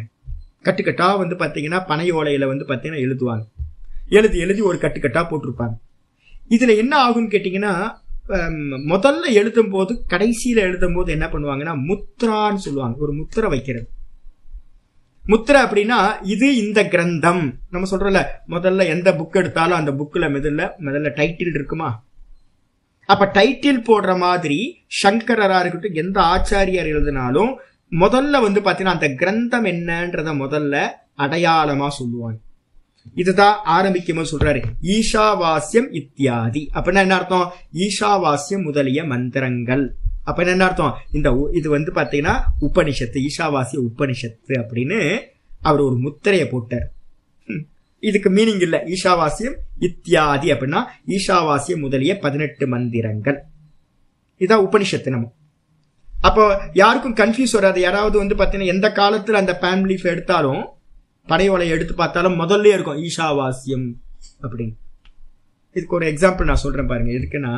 கட்டுக்கட்டா வந்து பார்த்தீங்கன்னா பனை ஓலையில் வந்து பார்த்தீங்கன்னா எழுதுவாங்க. எழுதி எழுதி ஒரு கட்டுக்கட்டா போட்டிருப்பாங்க. இதுல என்ன ஆகும்னு கேட்டீங்கன்னா முதல்ல எழுதும் போது கடைசியில எழுதும் போது என்ன பண்ணுவாங்கன்னா முத்ரான்னு சொல்லுவாங்க. ஒரு முத்திரை வைக்கிறது. முத்திரை அப்படின்னா இது இந்த கிரந்தம். நம்ம சொல்றோம்ல முதல்ல எந்த புக் எடுத்தாலும் அந்த புக்கில் முதல்ல முதல்ல டைட்டில் இருக்குமா? அப்ப டைட்டில் போடுற மாதிரி சங்கரரா இருக்கட்டும் எந்த ஆச்சாரியார் எழுதினாலும் முதல்ல வந்து பாத்தீங்கன்னா அந்த கிரந்தம் என்னன்றத முதல்ல அடையாளமா சொல்லுவாங்க. இதுதான் ஆரம்பிக்கும்போது சொல்றாரு. ஈஷாவாஸ்யம் இத்தியாதி. அப்படின்னா என்ன அர்த்தம்? ஈஷாவாஸ்யம் முதலிய மந்திரங்கள். அப்ப என்ன அர்த்தம்? இந்த உ- இது வந்து பாத்தீங்கன்னா உபனிஷத்து ஈஷாவாசிய உபனிஷத்து அப்படின்னு அவர் ஒரு முத்திரையை போட்டார். இதுக்கு மீனிங் இல்ல. ஈஷாவாசியம் இத்தியாதி அப்படின்னா ஈஷாவாசியம் முதலிய பதினெட்டு மந்திரங்கள். இதான் உபனிஷத்து நம்ம. அப்போ யாருக்கும் கன்ஃபியூஸ் வராது. யாராவது வந்து பாத்தீங்கன்னா எந்த காலத்துல அந்த பேன் எடுத்தாலும் படையோலை எடுத்து பார்த்தாலும் முதல்ல இருக்கும் ஈஷாவாசியம் அப்படின்னு. இதுக்கு ஒரு எக்ஸாம்பிள் நான் சொல்கிறேன் பாருங்க. எதுக்குன்னா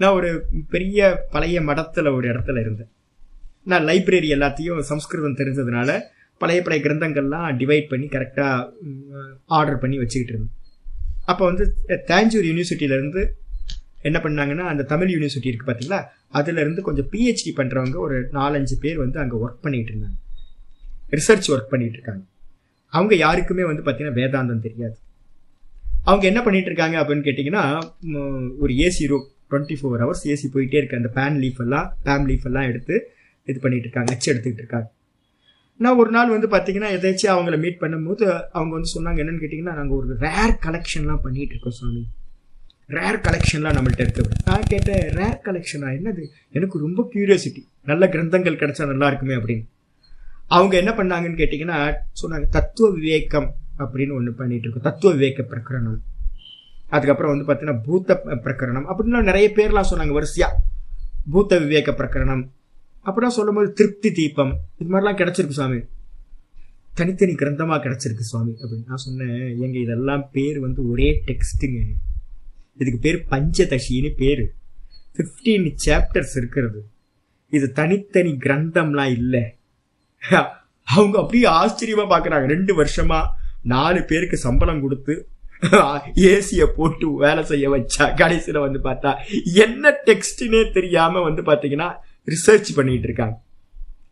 நான் ஒரு பெரிய பழைய மடத்தில் ஒரு இடத்துல இருந்தேன். நான் லைப்ரரி எல்லாத்தையும் சம்ஸ்கிருதம் தெரிஞ்சதுனால பழைய பழைய கிரந்தங்கள்லாம் டிவைட் பண்ணி கரெக்டாக ஆர்டர் பண்ணி வச்சுக்கிட்டு இருந்தேன். அப்போ வந்து தேஞ்சூர் யூனிவர்சிட்டியிலேருந்து என்ன பண்ணாங்கன்னா அந்த தமிழ் யூனிவர்சிட்டி இருக்குது பார்த்தீங்களா அதுலேருந்து கொஞ்சம் பிஹெச்டி பண்ணுறவங்க ஒரு நாலஞ்சு பேர் வந்து அங்கே ஒர்க் பண்ணிகிட்டு இருந்தாங்க. ரிசர்ச் ஒர்க் பண்ணிகிட்டு இருக்காங்க. அவங்க யாருக்குமே வந்து பார்த்தீங்கன்னா வேதாந்தம் தெரியாது. அவங்க என்ன பண்ணிட்டு இருக்காங்க அப்படின்னு கேட்டிங்கன்னா ஒரு AC room twenty four hours AC போயிட்டே இருக்கு அந்த பேன் லீஃப் எல்லாம் பேம் லீஃப் எல்லாம் எடுத்து இது பண்ணிட்டு இருக்காங்க அச்சு எடுத்துக்கிட்டு இருக்காங்க. நான் ஒரு நாள் வந்து பார்த்தீங்கன்னா எதாச்சும் அவங்கள மீட் பண்ணும்போது அவங்க வந்து சொன்னாங்க என்னன்னு கேட்டிங்கன்னா நாங்கள் ஒரு ரேர் கலெக்ஷன்லாம் பண்ணிட்டு இருக்கோம் சுவாமி ரேர் கலெக்ஷன்லாம் நம்மள்ட்ட இருக்கு. நான் கேட்டேன் ரேர் கலெக்ஷனா என்னது? எனக்கு ரொம்ப கியூரியாசிட்டி நல்ல கிரந்தங்கள் கிடைச்சா நல்லா இருக்குமே அப்படின்னு. அவங்க என்ன பண்ணாங்கன்னு கேட்டிங்கன்னா சொன்னாங்க தத்துவ விவேகம் அப்படின்னு ஒன்று பண்ணிட்டு இருக்கோம். தத்துவ விவேக பிரகரணம். அதுக்கப்புறம் வந்து பார்த்தீங்கன்னா பூத்த பிரகரணம். அப்படின்லாம் நிறைய பேர்லாம் சொன்னாங்க வரிசையா. பூத்த விவேக பிரகரணம். அப்படிலாம் சொல்லும்போது திருப்தி தீபம். இது மாதிரிலாம் கிடைச்சிருக்கு சுவாமி. தனித்தனி கிரந்தமாக கிடைச்சிருக்கு சுவாமி அப்படின்னு. நான் சொன்னேன் எங்க இதெல்லாம் பேர் வந்து ஒரே டெக்ஸ்ட்டுங்க. இதுக்கு பேர் பஞ்சதசின்னு பேர். ஃபிஃப்டீன் சாப்டர்ஸ் இருக்கிறது. இது தனித்தனி கிரந்தம்லாம் இல்லை. [laughs] அவங்க அப்படியே ஆச்சரியமா பாக்குறாங்க. ரெண்டு வருஷமா நாலு பேருக்கு சம்பளம் கொடுத்து [laughs] ஏசிய போட்டு வேலை செய்ய வச்சா கடைசியில வந்து பார்த்தா என்ன டெக்ஸ்ட்னே தெரியாம வந்து பாத்தீங்கன்னா ரிசர்ச் பண்ணிட்டு இருக்காங்க.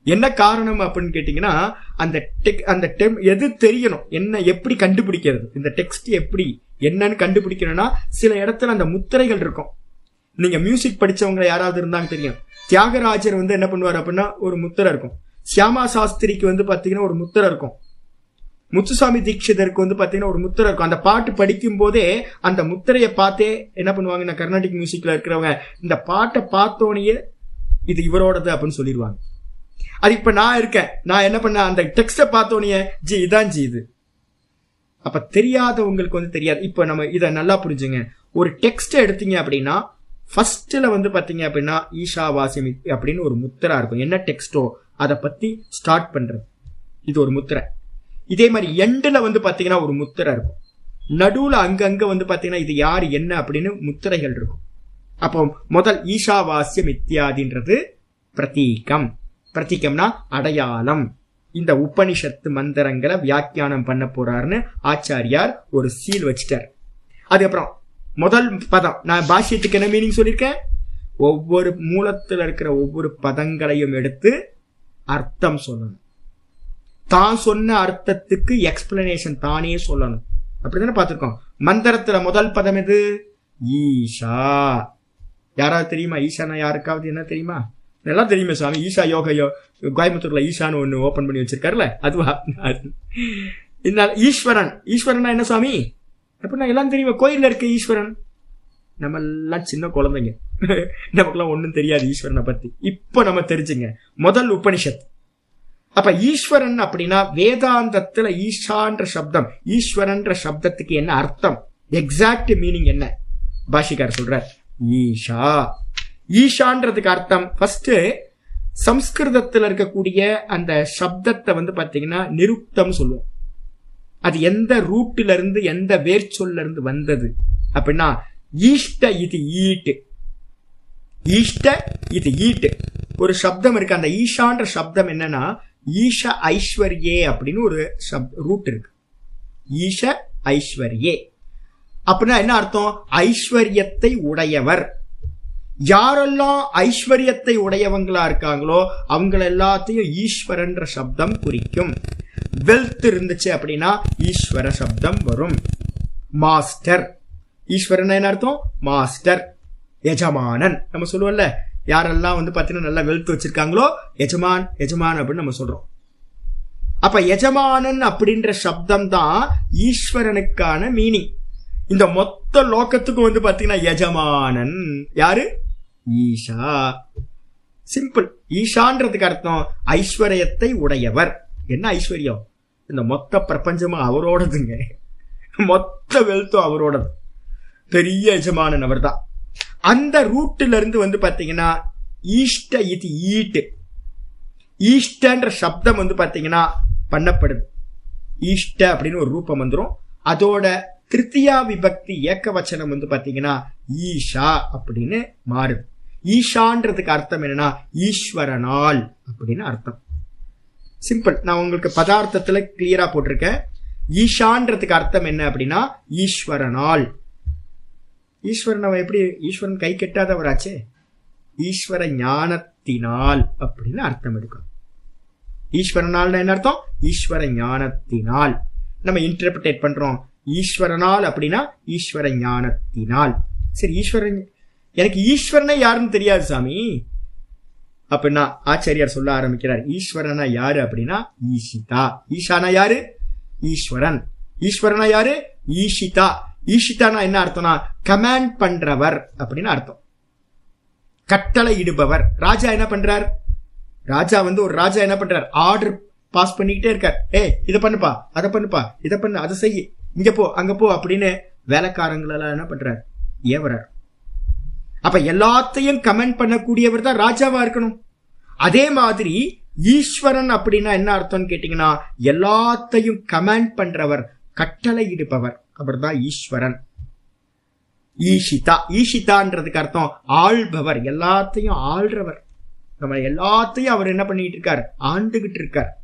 என்ன காரணம் அப்படின்னு கேட்டீங்கன்னா அந்த டெக் அந்த டெம் எது தெரியணும் என்ன எப்படி கண்டுபிடிக்கிறது இந்த டெக்ஸ்ட் எப்படி என்னன்னு கண்டுபிடிக்கணும்னா சில இடத்துல அந்த முத்திரைகள் இருக்கும். நீங்க மியூசிக் படிச்சவங்க யாராவது இருந்தாங்க தெரியும். தியாகராஜர் வந்து என்ன பண்ணுவார் அப்படின்னா ஒரு முத்திரை இருக்கும். சியாமா சாஸ்திரிக்கு வந்து பார்த்தீங்கன்னா ஒரு முத்திரை இருக்கும். முத்துசாமி தீட்சிதருக்கு வந்து பார்த்தீங்கன்னா ஒரு முத்திரை இருக்கும். அந்த பாட்டு படிக்கும் போதே அந்த முத்திரையை பார்த்தே என்ன பண்ணுவாங்கன்னா கர்நாடிக் மியூசிக்ல இருக்கிறவங்க இந்த பாட்டை பார்த்தோனையே இது இவரோடது அப்படின்னு சொல்லிடுவாங்க. அது இப்ப நான் இருக்கேன். நான் என்ன பண்ண அந்த டெக்ஸ்ட பார்த்தோனையே ஜி இதான் ஜி இது. அப்ப தெரியாதவங்களுக்கு வந்து தெரியாது. இப்ப நம்ம இதை நல்லா புரிஞ்சுங்க. ஒரு டெக்ஸ்ட் எடுத்தீங்க அப்படின்னா ஃபர்ஸ்ட்ல வந்து பாத்தீங்க அப்படின்னா ஈஷா வாசிமி அப்படின்னு ஒரு முத்திரா இருக்கும். என்ன டெக்ஸ்டோ அதை பத்தி ஸ்டார்ட் பண்றது. இது ஒரு முத்திரை. இதே மாதிரி எண்டுல வந்து பாத்தீங்கன்னா ஒரு முத்திரை இருக்கும். நடுவுல அங்கங்க வந்து பாத்தீங்கன்னா இது யார் என்ன அப்படின்னு முத்திரைகள் இருக்கும். அப்போ முதல் ஈஷாவாசியம் இத்தியாதின்றது பிரதீகம். பிரதீகம்னா அடையாளம். இந்த உபனிஷத்து மந்திரங்களை வியாக்கியானம் பண்ண போறாருன்னு ஆச்சாரியார் ஒரு சீல் வச்சிட்டார். அதுக்கப்புறம் முதல் பதம் நான் பாஷ்யத்துக்கு என்ன மீனிங் சொல்லியிருக்கேன்? ஒவ்வொரு மூலத்தில் இருக்கிற ஒவ்வொரு பதங்களையும் எடுத்து அர்த்தம் சொல்லணும். தான் சொன்ன அர்த்தத்துக்கு எக்ஸ்பிளனேஷன் தானே சொல்லணும். அப்படிதானே பார்த்துருக்கோம்? மந்திரத்துல முதல் பதம் எது? ஈஷா. யாராவது தெரியுமா? ஈஷானா யாருக்காவது என்ன தெரியுமா? நல்லா தெரியுமே சாமி ஈஷா யோக யோ கோயம்புத்தூர்ல ஈஷான்னு ஒண்ணு ஓபன் பண்ணி வச்சிருக்காருல்ல? அதுவா? அது. இந்த ஈஸ்வரன். ஈஸ்வரனா என்ன சுவாமி? அப்படின்னா எல்லாம் தெரியுமா. கோயில்ல இருக்க ஈஸ்வரன். நம்ம எல்லாம் சின்ன குழந்தைங்க. [laughs] நமக்குலாம் ஒண்ணும் தெரியாது ஈஸ்வரனை பத்தி. இப்போ நம்ம தெரிஞ்சுங்க. முதல் உபனிஷத். அப்ப ஈஸ்வரன் அப்படின்னா வேதாந்தத்துல ஈஷான்ற சப்தம். ஈஸ்வரன்ற சப்தத்துக்கு என்ன அர்த்தம்? எக்ஸாக்ட் மீனிங் என்ன? பாஷிகார் சொல்ற ஈஷா. ஈஷான்றதுக்கு அர்த்தம். ஃபர்ஸ்ட் சம்ஸ்கிருதத்துல இருக்கக்கூடிய அந்த சப்தத்தை வந்து பாத்தீங்கன்னா நிருப்தம் சொல்லுவோம். அது எந்த ரூட்ல இருந்து எந்த வேர்ச்சொல்ல இருந்து வந்தது? அப்படின்னா ஈஷ்ட இது ஈட்டு ஈஷ்ட இது ஈட்டு ஒரு சப்தம் இருக்கு. அந்த ஈஷான்ற சப்தம் என்னன்னா ஈஷ ஐஸ்வர்யே அப்படின்னு ஒரு சப் ரூட் இருக்கு. ஈஷ ஐஸ்வர்யே. அப்படின்னா என்ன அர்த்தம்? ஐஸ்வர்யத்தை உடையவர். யாரெல்லாம் ஐஸ்வர்யத்தை உடையவங்களா இருக்காங்களோ அவங்கள எல்லாத்தையும் ஈஸ்வரன்ற சப்தம் குறிக்கும். வெல்த் இருந்துச்சு அப்படின்னா ஈஸ்வர சப்தம் வரும். மாஸ்டர் ஈஸ்வரன் என்ன அர்த்தம்? மாஸ்டர் எஜமானன். நம்ம சொல்லுவோம்ல யாரெல்லாம் வந்து பார்த்தீங்கன்னா நல்லா வெல்த் வச்சிருக்காங்களோ எஜமான் எஜமான் அப்படின்னு நம்ம சொல்றோம். அப்ப எஜமானன் அப்படின்ற சப்தம் தான் ஈஸ்வரனுக்கான மீனிங் இந்த மொத்த லோகத்துக்கும் வந்து பாத்தீங்கன்னா எஜமானன். யாரு? ஈஷா. சிம்பிள் ஈஷான்றதுக்கு அர்த்தம் ஐஸ்வர்யத்தை உடையவர். என்ன ஐஸ்வர்யம்? இந்த மொத்த பிரபஞ்சமும் அவரோடதுங்க. மொத்த வெல்த்தும் அவரோடது. பெரிய எஜமானன் அவர் தான் அந்த ரூட்ல இருந்து வந்து பாத்தீங்கன்னா ஈஸ்ட இது ஈட்டு. ஈஸ்டன்ற சப்தம் வந்து பாத்தீங்கன்னா பண்ணப்படுது ஈஷ்ட அப்படின்னு ஒரு ரூபம் வந்துடும் அதோட திருத்தியா விபக்தி ஏக்க வச்சனம் வந்து பாத்தீங்கன்னா ஈஷா அப்படின்னு மாறுது ஈஷான்றதுக்கு அர்த்தம் என்னன்னா ஈஸ்வரனால் அப்படின்னு அர்த்தம். சிம்பிள் நான் உங்களுக்கு பதார்த்தத்துல கிளியரா போட்டிருக்கேன். ஈஷான்றதுக்கு அர்த்தம் என்ன அப்படின்னா ஈஸ்வரனால். ஈஸ்வரன் அவன் எப்படி ஈஸ்வரன் கை கெட்டாதவராச்சே? ஈஸ்வர ஞானத்தினால் அப்படின்னு அர்த்தம் எடுக்கும் ஈஸ்வரனால் என்ன அர்த்தம்? ஈஸ்வர ஞானத்தினால். நம்ம இன்டர்பிரேட் பண்றோம். ஈஸ்வரனால் அப்படின்னா ஈஸ்வர ஞானத்தினால். சரி ஈஸ்வரன் எனக்கு ஈஸ்வரனை யாருன்னு தெரியாது சாமி. அப்படின்னா ஆச்சாரியார் சொல்ல ஆரம்பிக்கிறார். ஈஸ்வரனா யாரு அப்படின்னா ஈஷிதா. ஈஷானா யாரு? ஈஸ்வரன். ஈஸ்வரனா யாரு? ஈஷிதா. ஈஷிதானா என்ன அர்த்தம்னா கமாண்ட் பண்றவர் அப்படின்னு அர்த்தம். கட்டளை இடுபவர். ராஜா என்ன பண்றார்? ராஜா வந்து ஒரு ராஜா என்ன பண்றார்? ஆர்டர் பாஸ் பண்ணிக்கிட்டே இருக்கார். ஏ இதை பண்ணுப்பா அதை பண்ணுப்பா இதை பண்ணு அதை செய்ய இங்க போ அங்க போ அப்படின்னு வேலைக்காரங்களெல்லாம் என்ன பண்றார்? ஏவரார் அப்ப எல்லாத்தையும் கமெண்ட் பண்ணக்கூடியவர் தான் ராஜாவா இருக்கணும். அதே மாதிரி ஈஸ்வரன் அப்படின்னா என்ன அர்த்தம்னு கேட்டீங்கன்னா எல்லாத்தையும் கமெண்ட் பண்றவர் கட்டளை அப்புறம் தான் ஈஸ்வரன். ஈஷிதா. ஈஷிதான்றதுக்கு அர்த்தம் ஆள்பவர். எல்லாத்தையும் ஆள்றவர். நம்ம எல்லாத்தையும் அவர் என்ன பண்ணிட்டு இருக்கார்? ஆண்டுகிட்டு இருக்கார்.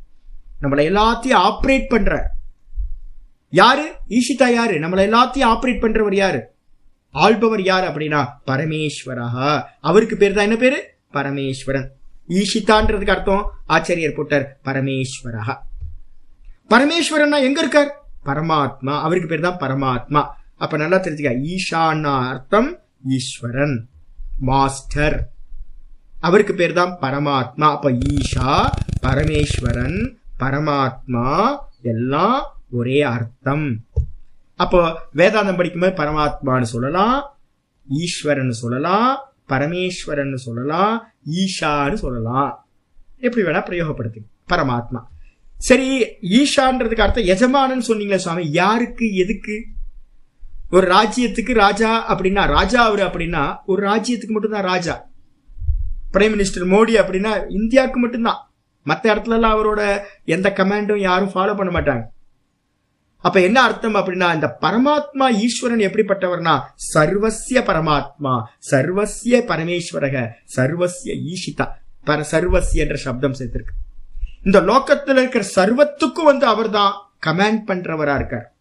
நம்மளை எல்லாத்தையும் ஆப்ரேட் பண்ற யாரு? ஈஷிதா யாரு? நம்மளை எல்லாத்தையும் ஆப்ரேட் பண்றவர் யாரு? ஆள்பவர் யார் அப்படின்னா பரமேஸ்வரா. அவருக்கு பேர் தான் என்ன பேரு? பரமேஸ்வரன். ஈஷிதான்றதுக்கு அர்த்தம் ஆச்சரியர் போட்டார் பரமேஸ்வரா. பரமேஸ்வரன்னா எங்க இருக்கார்? பரமாத்மா. அவருக்கு பேர் தான் பரமாத்மா. அப்ப நல்லா தெரிஞ்சுக்க. ஈஷான்னா அர்த்தம் ஈஸ்வரன். மாஸ்டர். அவருக்கு பேர் தான் பரமாத்மா. அப்ப ஈஷா பரமேஸ்வரன் பரமாத்மா எல்லாம் ஒரே அர்த்தம். அப்போ வேதாந்தம் படிக்கும்போது பரமாத்மான்னு சொல்லலாம் ஈஸ்வரன் சொல்லலாம் பரமேஸ்வரன் சொல்லலாம் ஈஷான்னு சொல்லலாம். எப்படி வேணா பிரயோகப்படுத்து பரமாத்மா. சரி ஈஷான்றதுக்கு அர்த்தம் எஜமானன்னு சொன்னீங்களே சுவாமி யாருக்கு எதுக்கு? ஒரு ராஜ்யத்துக்கு ராஜா அப்படின்னா ராஜா அவரு அப்படின்னா ஒரு ராஜ்யத்துக்கு மட்டும்தான் ராஜா. பிரைம் மினிஸ்டர் மோடி அப்படின்னா இந்தியாவுக்கு மட்டும்தான். மற்ற இடத்துலலாம் அவரோட எந்த கமாண்டும் யாரும் ஃபாலோ பண்ண மாட்டாங்க. அப்ப என்ன அர்த்தம் அப்படின்னா இந்த பரமாத்மா ஈஸ்வரன் எப்படிப்பட்டவர்னா சர்வசிய பரமாத்மா சர்வசிய பரமேஸ்வரக சர்வசிய ஈஷிதா பர சர்வசிய என்ற சப்தம் சேர்த்திருக்கு. இந்த லோக்கத்தில் இருக்கிற சர்வத்துக்கும் வந்து அவர் தான் கமாண்ட் பண்றவரா இருக்கார்.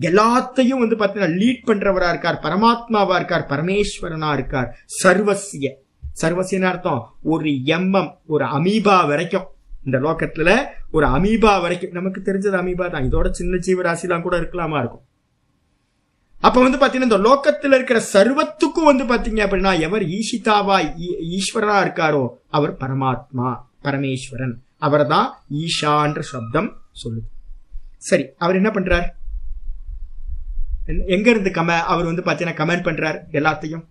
எல்லாத்தையும் வந்து பார்த்தீங்கன்னா லீட் பண்றவரா இருக்கார் பரமாத்மாவா இருக்கார் பரமேஸ்வரனா இருக்கார். சர்வசிய. சர்வசியன்னு அர்த்தம் ஒரு எம்எம் ஒரு அமீபா வரைக்கும். இந்த லோக்கத்துல ஒரு அமீபா வரைக்கும். நமக்கு தெரிஞ்சது அமீபா தான். இதோட சின்ன ஜீவராசிலாம் கூட இருக்கலாமா இருக்கும். அப்ப வந்து பாத்தீங்கன்னா இந்த லோக்கத்துல இருக்கிற சர்வத்துக்கும் வந்து பாத்தீங்க அப்படின்னா எவர் ஈஷிதாவா ஈ- ஈஸ்வரனா இருக்காரோ அவர் பரமாத்மா பரமேஸ்வரன். அவர் தான் ஈஷான்ற சப்தம் சொல்லுது. சரி அவர் என்ன பண்றார்? எங்க- இருந்து கம அவர் வந்து பாத்தீங்கன்னா கமெண்ட் பண்றார் எல்லாத்தையும்.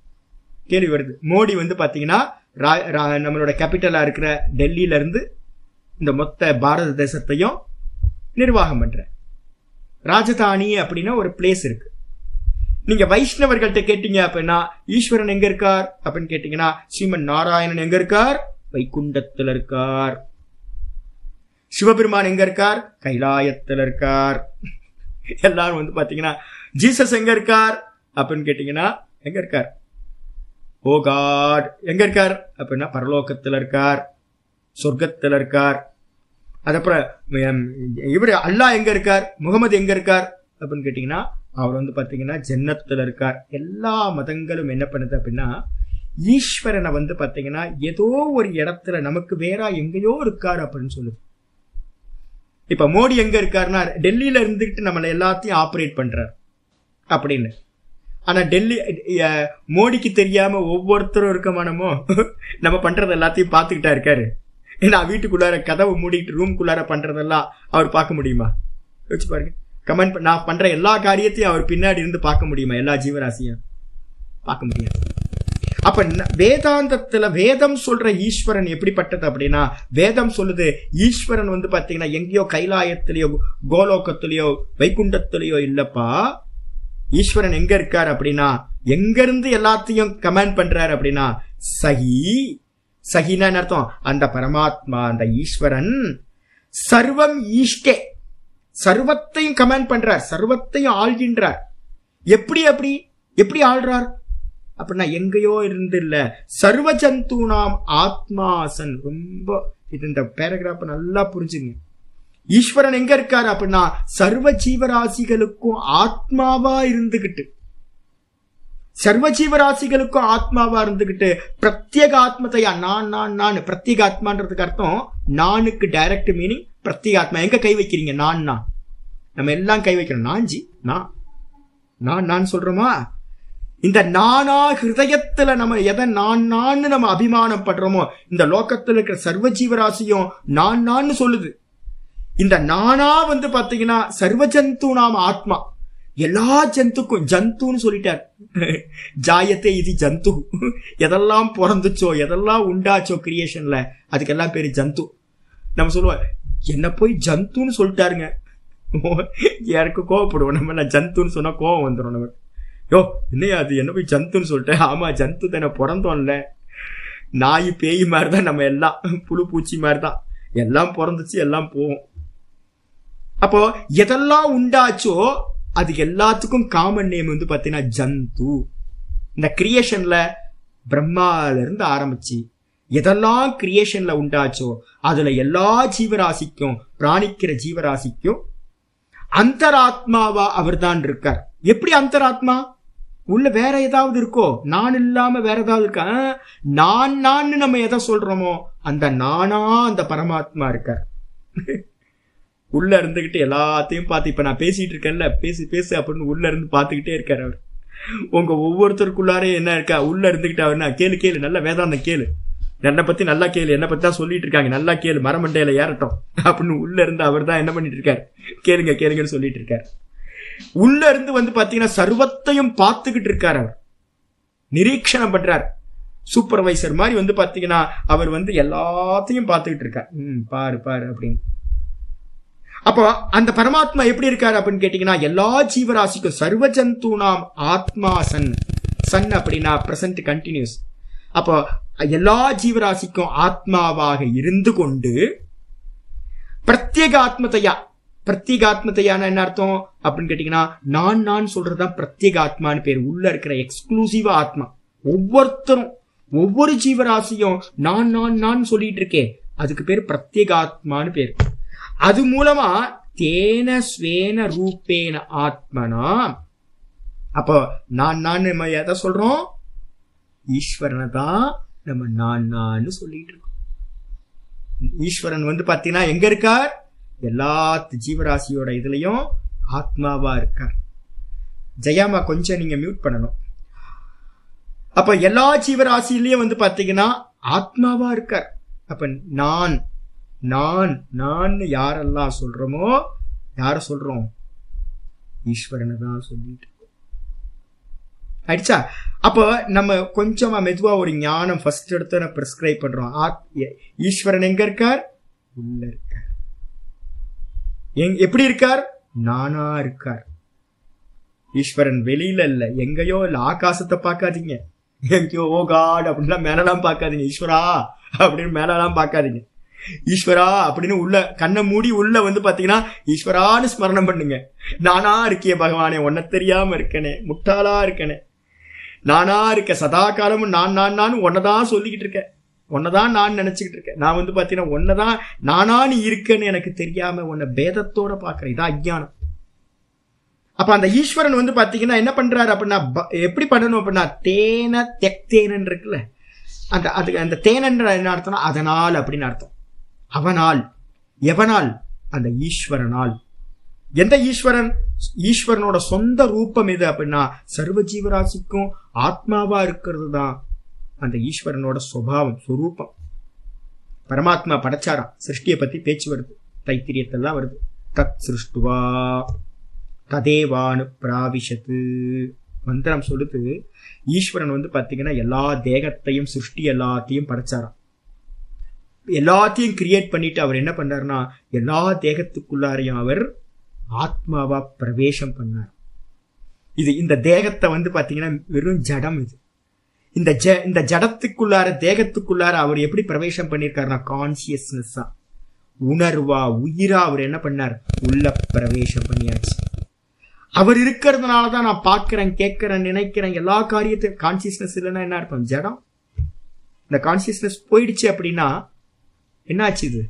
கேள்வி வருது. மோடி வந்து பாத்தீங்கன்னா ரா- நம்மளோட கேபிட்டலா இருக்கிற டெல்லியில இருந்து இந்த மொத்த பாரத தேசத்தையும் நிர்வாகம் பண்ற ராஜதானி அப்படின்னா ஒரு பிளேஸ் இருக்கு. நீங்க வைஷ்ணவர்கள்ட்ட கேட்டீங்க அப்படின்னா ஈஸ்வரன் எங்க இருக்கார்? அப்படின்னு கேட்டீங்கன்னா ஸ்ரீமன் நாராயணன் எங்க இருக்கார்? வைகுண்டத்துல இருக்கார். சிவபெருமான் எங்க இருக்கார்? கைலாயத்தில் இருக்கார். எல்லாரும் வந்து பாத்தீங்கன்னா ஜீசஸ் எங்க இருக்கார்? அப்படின்னு கேட்டீங்கன்னா எங்க இருக்கார்? ஓ காட் எங்க இருக்கார்? அப்படின்னா பரலோகத்தில் இருக்கார் சொர்க்கத்தில் இருக்கார். அதுக்கப்புறம் இவர் அல்லா அல்லாஹ் எங்க இருக்கார்? முகமது எங்க இருக்கார்? அப்படின்னு கேட்டீங்கன்னா அவர் வந்து பாத்தீங்கன்னா ஜென்னத்தில் இருக்கார். எல்லா மதங்களும் என்ன பண்ணுது அப்படின்னா ஈஸ்வரனை வந்து பாத்தீங்கன்னா ஏதோ ஒரு இடத்துல நமக்கு வேற எங்கேயோ இருக்கார் அப்படின்னு சொல்லுது. இப்ப மோடி எங்க இருக்காருன்னா டெல்லியில இருந்துகிட்டு நம்மள எல்லாத்தையும் ஆப்ரேட் பண்றார். அப்படின்னு. ஆனா டெல்லி மோடிக்கு தெரியாம ஒவ்வொருத்தரும் இருக்க மனமோ [laughs] நம்ம பண்றது எல்லாத்தையும் பார்த்துக்கிட்டா இருக்காரு. ஏன்னா வீட்டுக்குள்ளார கதவை மூடிட்டு ரூம்குள்ளார பண்றதெல்லாம் அவர் பார்க்க முடியுமா? யோசிச்சு பாருங்க. கமெண்ட் நான் பண்ற எல்லா காரியத்தையும் அவர் பின்னாடி இருந்து பார்க்க முடியுமா? எல்லா ஜீவராசியும். பார்க்க முடியாது. அப்ப வேதாந்தத்துல வேதம் சொல்ற ஈஸ்வரன் எப்படிப்பட்டது அப்படின்னா வேதம் சொல்லுது ஈஸ்வரன் வந்து பாத்தீங்கன்னா எங்கேயோ கைலாயத்திலேயோ கோலோகத்திலேயோ வைகுண்டத்திலேயோ இல்லப்பா. ஈஸ்வரன் எங்க இருக்கார் அப்படின்னா எங்க இருந்து எல்லாத்தையும் கமெண்ட் பண்றாரு அப்படின்னா சகி சகினா அர்த்தம்? அந்த பரமாத்மா அந்த ஈஸ்வரன் சர்வம் ஈஷ்டே. சர்வத்தையும் கமெண்ட் பண்றார் சர்வத்தையும் ஆள்கின்றார். எப்படி அப்படி? எப்படி ஆள்றார்? அப்படின்னா எங்கேயோ இருந்து இல்ல சர்வ ஜந்து ஆத்மாசன். ரொம்ப இது இந்த பேராகிராஃப் நல்லா புரிஞ்சுங்க. ஈஸ்வரன் எங்க இருக்காரு அப்படின்னா சர்வ ஜீவராசிகளுக்கும் ஆத்மாவா இருந்துகிட்டு. சர்வ ஜீவராசிகளுக்கும் ஆத்மாவா இருந்துகிட்டு பிரத்யேக ஆத்மத்தையா நான் நான் நான் பிரத்யேக ஆத்மான்றதுக்கு அர்த்தம் நானுக்கு டைரக்ட் மீனிங் பிரத்யேக ஆத்மா. எங்க கை வைக்கிறீங்க நான் நான்? நம்ம எல்லாம் கை வைக்கிறோம் நான் ஜி நான். நான் நான் சொல்றோமா? இந்த நானா ஹிருதயத்துல நம்ம எதை நான் நான் நம்ம அபிமானம் படுறோமோ இந்த லோகத்துல இருக்கிற சர்வ ஜீவராசியும் நான் நான் சொல்லுது. இந்த நானா வந்து பாத்தீங்கன்னா சர்வ ஜந்து நாம ஆத்மா. எல்லா ஜந்துக்கும் ஜந்துன்னு சொல்லிட்டார். ஜாயத்தை இது ஜந்து. எதெல்லாம் பிறந்துச்சோ எதெல்லாம் உண்டாச்சோ கிரியேஷன்ல அதுக்கெல்லாம் பேரு ஜந்து. நம்ம சொல்லுவோம் என்ன போய் ஜந்துன்னு சொல்லிட்டாருங்க. யாருக்கு கோவப்படுவோம்? நம்ம ஜந்துன்னு சொன்னா கோவம் வந்துடும் நமக்கு. யோ என்னையா அது? என்ன போய் ஜந்துன்னு சொல்லிட்டேன் ஆமா ஜந்து தானே பிறந்தோம்ல நாய் பேய் மாதிரி தான் நம்ம எல்லாம். புழு பூச்சி மாதிரி தான் எல்லாம் பிறந்துச்சு எல்லாம் போவோம். அப்போ எதெல்லாம் உண்டாச்சோ அது எல்லாத்துக்கும் காமன் நேம் வந்து பார்த்தீங்கன்னா ஜந்து. இந்த கிரியேஷன்ல பிரம்மால இருந்து ஆரம்பிச்சு எதெல்லாம் கிரியேஷன்ல உண்டாச்சோ அதுல எல்லா ஜீவராசிக்கும் பிராணிக்கிற ஜீவராசிக்கும் அந்தராத்மாவா அவர்தான் இருக்கார். எப்படி அந்தராத்மா? உள்ள வேற ஏதாவது இருக்கோ நான் இல்லாம வேற ஏதாவது இருக்கா? நான் நான் நம்ம எதை சொல்றோமோ அந்த நானா அந்த பரமாத்மா இருக்க [laughs] உள்ள இருந்துகிட்டு எல்லாத்தையும் பார்த்து இப்ப நான் பேசிட்டு இருக்கேன்ல பேசி பேசு அப்படின்னு உள்ள இருந்து பார்த்துக்கிட்டே இருக்காரு அவர். உங்க ஒவ்வொருத்தருக்குள்ளாரே என்ன இருக்கா? உள்ள இருந்துகிட்டு அவர் நான் கேளு கேளு நல்ல வேதாந்தம் கேளு. என்னை பத்தி நல்லா கேளு என்னை பத்தி தான் சொல்லிட்டு இருக்காங்க. நல்லா கேளு மரமண்டையில ஏறட்டும். அப்படின்னு உள்ள இருந்து அவர் தான் என்ன பண்ணிட்டு இருக்காரு? கேளுங்க கேளுங்கன்னு சொல்லிட்டு இருக்காரு. உள்ள இருந்து வந்து பாத்தீங்கன்னா சர்வத்தையும் பார்த்துக்கிட்டு இருக்காரு அவர். நிரீட்சணம் பண்றார். சூப்பர்வைசர் மாதிரி வந்து பாத்தீங்கன்னா அவர் வந்து எல்லாத்தையும் பார்த்துக்கிட்டு இருக்கார். ம் பாரு பாரு அப்படின்னு. அப்போ அந்த பரமாத்மா எப்படி இருக்காரு அப்படின்னு கேட்டீங்கன்னா எல்லா ஜீவராசிக்கும் சர்வ ஜந்து நாம் ஆத்மா சன். சன் அப்படின்னா பிரசன்ட் கண்டினியூஸ் அப்போ எல்லா ஜீவராசிக்கும் ஆத்மாவாக இருந்து கொண்டு பிரத்யேக ஆத்மத்தையா பிரத்யேக ஆத்மத்தையான என்ன அர்த்தம்? அப்படின்னு கேட்டீங்கன்னா நான் நான் சொல்றதுதான் பிரத்யேக ஆத்மான்னு பேர். உள்ள இருக்கிற எக்ஸ்க்ளூசிவா ஆத்மா. ஒவ்வொருத்தரும் ஒவ்வொரு ஜீவராசியும் நான் நான் நான் சொல்லிட்டு இருக்கேன் அதுக்கு பேர் பிரத்யேக ஆத்மான்னு பேர். அது மூலமா தேன ஸ்வேன ரூபேன ஆத்மனா? அப்போ நான் நான் நம்ம எதை சொல்றோம்? ஈஸ்வரனை தான் நம்ம நான் நான் சொல்லிட்டு இருக்கோம். ஈஸ்வரன் வந்து பாத்தீங்கன்னா எங்க இருக்கார்? எல்லா ஜீவராசியோட இதுலயும் ஆத்மாவா இருக்கார். ஜெயாமா கொஞ்சம் நீங்க மியூட் பண்ணணும். அப்ப எல்லா ஜீவராசிலையும் வந்து பாத்தீங்கன்னா ஆத்மாவா இருக்கார். அப்ப நான் நான் நான் யாரெல்லாம் சொல்றோமோ யார சொல்றோம்? ஈஸ்வரனை தான் சொல்லிட்டு. ஆயிடுச்சா அப்போ நம்ம கொஞ்சமா மெதுவா ஒரு ஞானம் ஃபர்ஸ்ட் எடுத்து பிரிஸ்கிரைப் பண்றோம். ஈஸ்வரன் எங்க இருக்கார்? உள்ள இருக்கார். எப்படி இருக்கார்? நானா இருக்கார். ஈஸ்வரன் வெளியில இல்ல. எங்கேயோ இல்ல. ஆகாசத்தை பார்க்காதீங்க. எங்கேயோ ஓ காட் அப்படின்லாம் மேலலாம் பார்க்காதீங்க. ஈஸ்வரா அப்படின்னு மேலலாம் பார்க்காதீங்க. ஈஸ்வரா அப்படின்னு உள்ள கண்ணை மூடி உள்ள வந்து பாத்தீங்கன்னா ஈஸ்வரான்னு ஸ்மரணம் பண்ணுங்க. நானா இருக்கிய பகவானே. உன்னை தெரியாம இருக்கனே. முட்டாளா இருக்கனே. நானா இருக்க சதா காலமும் நான் நான் நான் உன்னதான் சொல்லிக்கிட்டு இருக்கேன். உன்னதான் நான் நினைச்சுக்கிட்டு இருக்கேன். நான் வந்து பாத்தீங்கன்னா உன்னதான் நானா நீ இருக்கேன்னு எனக்கு தெரியாம உன்னை பேதத்தோட பாக்குறேன் இதான் அஜ்ஞானம். அப்ப அந்த ஈஸ்வரன் வந்து பாத்தீங்கன்னா என்ன பண்றாரு அப்படின்னா ப- எப்படி பண்ணணும் அப்படின்னா தேன தெக்தேனன் இருக்குல்ல. அந்த அது அந்த தேனன்ற என்ன அர்த்தம்னா அதனால் அப்படின்னு அர்த்தம். அவனால் எவனால்? அந்த ஈஸ்வரனால். எந்த ஈஸ்வரன்? ஈஸ்வரனோட சொந்த ரூபம் எது அப்படின்னா சர்வ ஜீவராசிக்கும் ஆத்மாவா இருக்கிறது தான். அந்த ஈஸ்வரனோட சுபாவம் சுரூபம். பரமாத்மா படைச்சாராம். சிருஷ்டியை பத்தி பேச்சு வருது. தைத்திரியத்தெல்லாம் வருது. தத் சிருஷ்டுவா ததேவானு பிராவிஷத்து. மந்திரம் சொல்லுது ஈஸ்வரன் வந்து பார்த்தீங்கன்னா எல்லா தேகத்தையும் சிருஷ்டி எல்லாத்தையும் படைச்சாராம். எல்லாத்தையும் கிரியேட் பண்ணிட்டு அவர் என்ன பண்ணாருன்னா எல்லா தேகத்துக்குள்ளாரையும் அவர் ஆத்மாவா பிரவேசம் பண்ணார். இது இந்த தேகத்தை வந்து பார்த்தீங்கன்னா வெறும் ஜடம் இது. இந்த ஜ இந்த ஜடத்துக்குள்ளார தேகத்துக்குள்ளார அவர் எப்படி பிரவேசம் பண்ணியிருக்காருன்னா கான்சியஸ்னஸ்ஸா உணர்வா உயிரா அவர் என்ன பண்ணார்? உள்ள பிரவேசம் பண்ணியாச்சு. அவர் இருக்கிறதுனால தான் நான் பார்க்கிறேன் கேட்கிறேன் நினைக்கிறேன் எல்லா காரியத்தையும் கான்சியஸ்னஸ் இல்லைன்னா என்ன இருப்போம் ஜடம். இந்த கான்சியஸ்னஸ் போயிடுச்சு அப்படின்னா என்னாச்சு இது?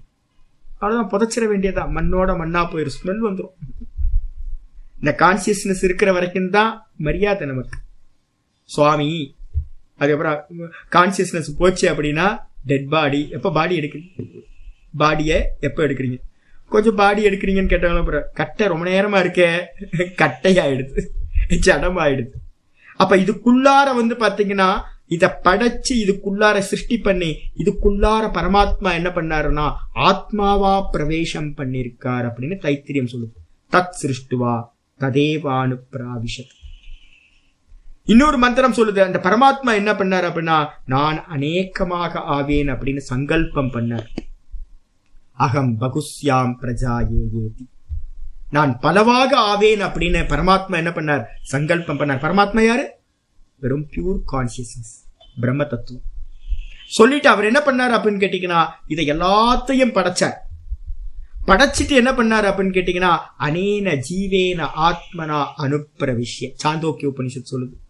அவ்வளோதான் புதைச்சிட வேண்டியதா மண்ணோட மண்ணா போயிடும் ஸ்மெல் வந்துடும் இந்த கான்சியஸ்னஸ் இருக்கிற வரைக்கும் தான் மரியாதை நமக்கு. சுவாமி அதுக்கப்புறம் கான்சியஸ்னஸ் போச்சு அப்படின்னா டெட் பாடி எப்போ பாடி எடுக்கிறீங்க? பாடியை எப்போ எடுக்கிறீங்க? கொஞ்சம் பாடி எடுக்கிறீங்கன்னு கேட்டவங்க அப்புறம் கட்டை ரொம்ப நேரமா இருக்கே. கட்டையாயிடுது. ஜடமாயிடுது. அப்ப இதுக்குள்ளார வந்து பார்த்தீங்கன்னா இதை படைச்சு இதுக்குள்ளார சிருஷ்டி பண்ணி இதுக்குள்ளார பரமாத்மா என்ன பண்ணாருன்னா ஆத்மாவா பிரவேசம் பண்ணிருக்கார் அப்படின்னு தைத்திரியம் சொல்லுது. தத் சிருஷ்டுவா ததேவானு பிராவிஷத் இன்னொரு மந்திரம் சொல்லுது அந்த பரமாத்மா என்ன பண்ணார் அப்படின்னா நான் அநேகமாக ஆவேன் அப்படின்னு சங்கல்பம் பண்ணார். அகம் பகுஸ்யாம் பிரஜா ஏதி நான் பலவாக ஆவேன் அப்படின்னு பரமாத்மா என்ன பண்ணார்? சங்கல்பம் பண்ணார். பரமாத்மா யாரு? வெறும் பியூர் கான்சியஸ்னஸ் பிரம்ம தத்துவம் சொல்லிட்டு அவர் என்ன பண்ணார் அப்படின்னு கேட்டீங்கன்னா இதை எல்லாத்தையும் படைச்சார். படைச்சிட்டு என்ன பண்ணார் அப்படின்னு கேட்டீங்கன்னா அனேன ஜீவேன ஆத்மனா அனுப்பிரவிஷ்ய. சாந்தோக்கிய உபனிஷத் சொல்லுது.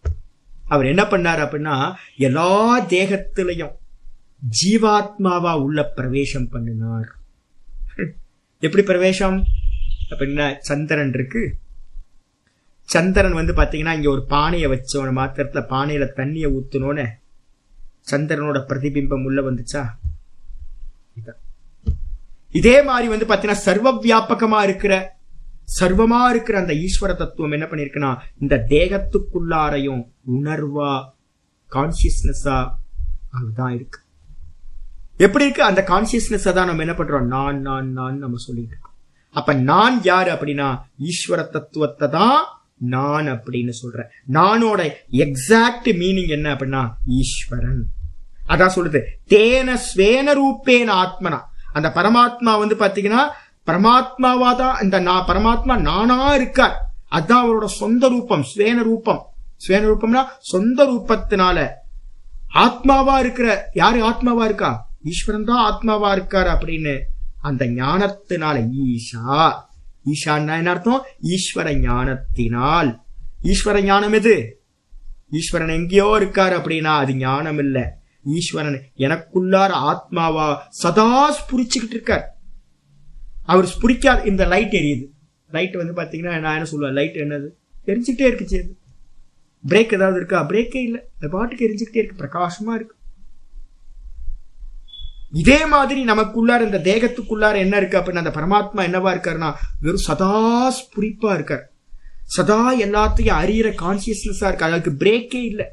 அவர் என்ன பண்ணார் அப்படின்னா எல்லா தேகத்திலையும் ஜீவாத்மாவா உள்ள பிரவேசம் பண்ணினார். எப்படி பிரவேசம்? அப்படின்னா சந்திரன் இருக்கு? சந்திரன் வந்து பாத்தீங்கன்னா இங்க ஒரு பானையை வச்சோன மாத்திரத்துல பானையில தண்ணியை ஊத்துனோன்னு சந்திரனோட பிரதிபிம்பம் உள்ள வந்துச்சா? இதான். இதே மாதிரி வந்து பாத்தீங்கன்னா சர்வ வியாபகமா இருக்கிற சர்வமா இருக்கிற அந்த ஈஸ்வர தத்துவம் என்ன பண்ணிருக்குன்னா இந்த தேகத்துக்குள்ளாரையும் உணர்வா கான்சியஸ்னஸா அதுதான் இருக்கு. எப்படி இருக்கு? அந்த கான்சியஸ்னஸ் தான் நம்ம என்ன பண்றோம்? நான் நான் நான் நம்ம சொல்லிட்டு இருக்கோம். அப்ப நான் யாரு அப்படின்னா ஈஸ்வர தத்துவத்தை தான் நான் அப்படின்னு சொல்றேன். நானோட எக்ஸாக்ட் மீனிங் என்ன அப்படின்னா ஈஸ்வரன். அதான் சொல்லுது. தேன ஸ்வேன ரூபேன ஆத்மனா. அந்த பரமாத்மா வந்து பாத்தீங்கன்னா பரமாத்மாவா தான் இந்த நான் பரமாத்மா நானா இருக்கார். அதான் அவரோட சொந்த ரூபம் ஸ்வேன ரூபம். ஸ்வேன ரூபம்னா சொந்த ரூபத்தினால. ஆத்மாவா இருக்கிற யாரு ஆத்மாவா இருக்கா? ஈஸ்வரன் தான் ஆத்மாவா இருக்கார் அப்படின்னு. அந்த ஞானத்தினால ஈஷா. ஈஷான்னா என்ன அர்த்தம்? ஈஸ்வர ஞானத்தினால். ஈஸ்வர ஞானம் எது? ஈஸ்வரன் எங்கேயோ இருக்கார் அப்படின்னா அது ஞானம் இல்லை ஈஸ்வரன் எனக்குள்ளார ஆத்மாவா சதா ஸ்புரிச்சுக்கிட்டு இருக்கார். அவர் பிடிக்காது இந்த லைட் எரியுது. லைட் வந்து பார்த்தீங்கன்னா நான் என்ன சொல்லுவேன்? லைட் என்னது? எரிஞ்சுக்கிட்டே இருக்குச்சு சரி. பிரேக் ஏதாவது இருக்கா? பிரேக்கே இல்லை. அது பாட்டுக்கு எரிஞ்சுக்கிட்டே இருக்கு. பிரகாசமா இருக்கு. இதே மாதிரி நமக்குள்ளார இந்த தேகத்துக்குள்ளார என்ன இருக்கு அப்படின்னு அந்த பரமாத்மா என்னவா இருக்காருன்னா வெறும் சதா ஸ்புரிப்பா இருக்கார். சதா எல்லாத்தையும் அறியிற கான்சியஸ்னஸா இருக்கு அதுக்கு பிரேக்கே இல்லை.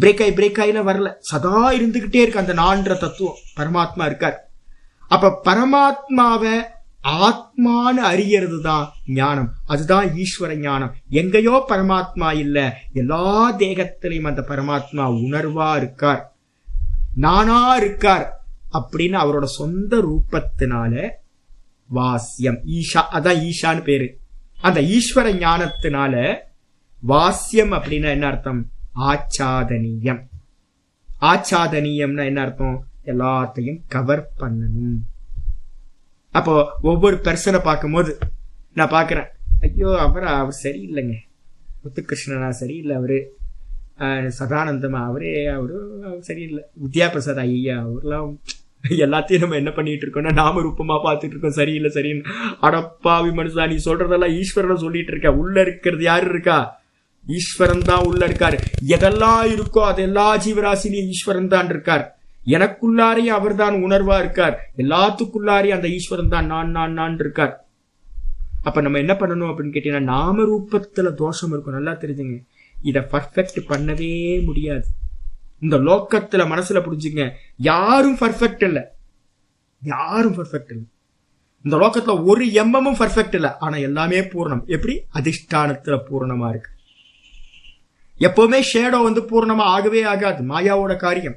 பிரேக் ஆகி பிரேக் ஆயில வரல. சதா இருந்துகிட்டே இருக்கு அந்த நான்ற தத்துவம். பரமாத்மா இருக்கார். அப்ப பரமாத்மாவை ஆத்மான்னு அறியறது தான் ஞானம். அதுதான் ஈஸ்வர ஞானம். எங்கேயோ பரமாத்மா இல்ல எல்லா தேகத்திலையும் அந்த பரமாத்மா உணர்வா இருக்கார். நானா இருக்கார் அப்படின்னு அவரோட சொந்த ரூபத்தினால வாசியம். ஈஷா அதான் ஈஷான்னு பேரு. அந்த ஈஸ்வர ஞானத்தினால வாசியம் அப்படின்னா என்ன அர்த்தம்? ஆச்சாதனியம். ஆச்சாதனியம்னா என்ன அர்த்தம்? எல்லாத்தையும் கவர் பண்ணணும். அப்போ ஒவ்வொரு பர்சனை பார்க்கும்போது நான் பார்க்குறேன் ஐயோ அவர் அவர் சரியில்லைங்க. முத்துகிருஷ்ணனா சரியில்லை அவரு ஆஹ் சதானந்தமா அவரே அவரு அவர் சரியில்லை. வித்யா பிரசாத் ஐயா அவர்லாம் எல்லாத்தையும் நம்ம என்ன பண்ணிட்டு இருக்கோம்னா நாம ரூபமா பார்த்துட்டு இருக்கோம் சரியில்லை சரின்னு. அடப்பாவி மனுஷா நீ சொல்றதெல்லாம் ஈஸ்வரனை சொல்லிட்டு இருக்க. உள்ள இருக்கிறது யாரு இருக்கா? ஈஸ்வரன் தான் உள்ள இருக்காரு. எதெல்லாம் இருக்கோ அது எல்லா ஜீவராசிலையும் ஈஸ்வரன் தான் இருக்கார். எனக்குள்ளாரையும் அவர்தான் உணர்வா இருக்கார். எல்லாத்துக்குள்ளாரையும் அந்த ஈஸ்வரன் தான் நான் நான் நான் இருக்கார். அப்ப நம்ம என்ன பண்ணணும் அப்படின்னு கேட்டீங்கன்னா நாம ரூபத்துல தோஷம் இருக்கும். நல்லா தெரிஞ்சுங்க. இதை பர்ஃபெக்ட் பண்ணவே முடியாது. இந்த லோக்கத்துல மனசுல புரிஞ்சுங்க. யாரும் பர்ஃபெக்ட் இல்லை. யாரும் பர்ஃபெக்ட் இல்லை. இந்த லோக்கத்துல ஒரு எம்மமும் பர்ஃபெக்ட் இல்லை. ஆனா எல்லாமே பூர்ணம். எப்படி? அதிஷ்டானத்துல பூர்ணமா இருக்கு. எப்பவுமே ஷேடோ வந்து பூர்ணமா ஆகவே ஆகாது. மாயாவோட காரியம்.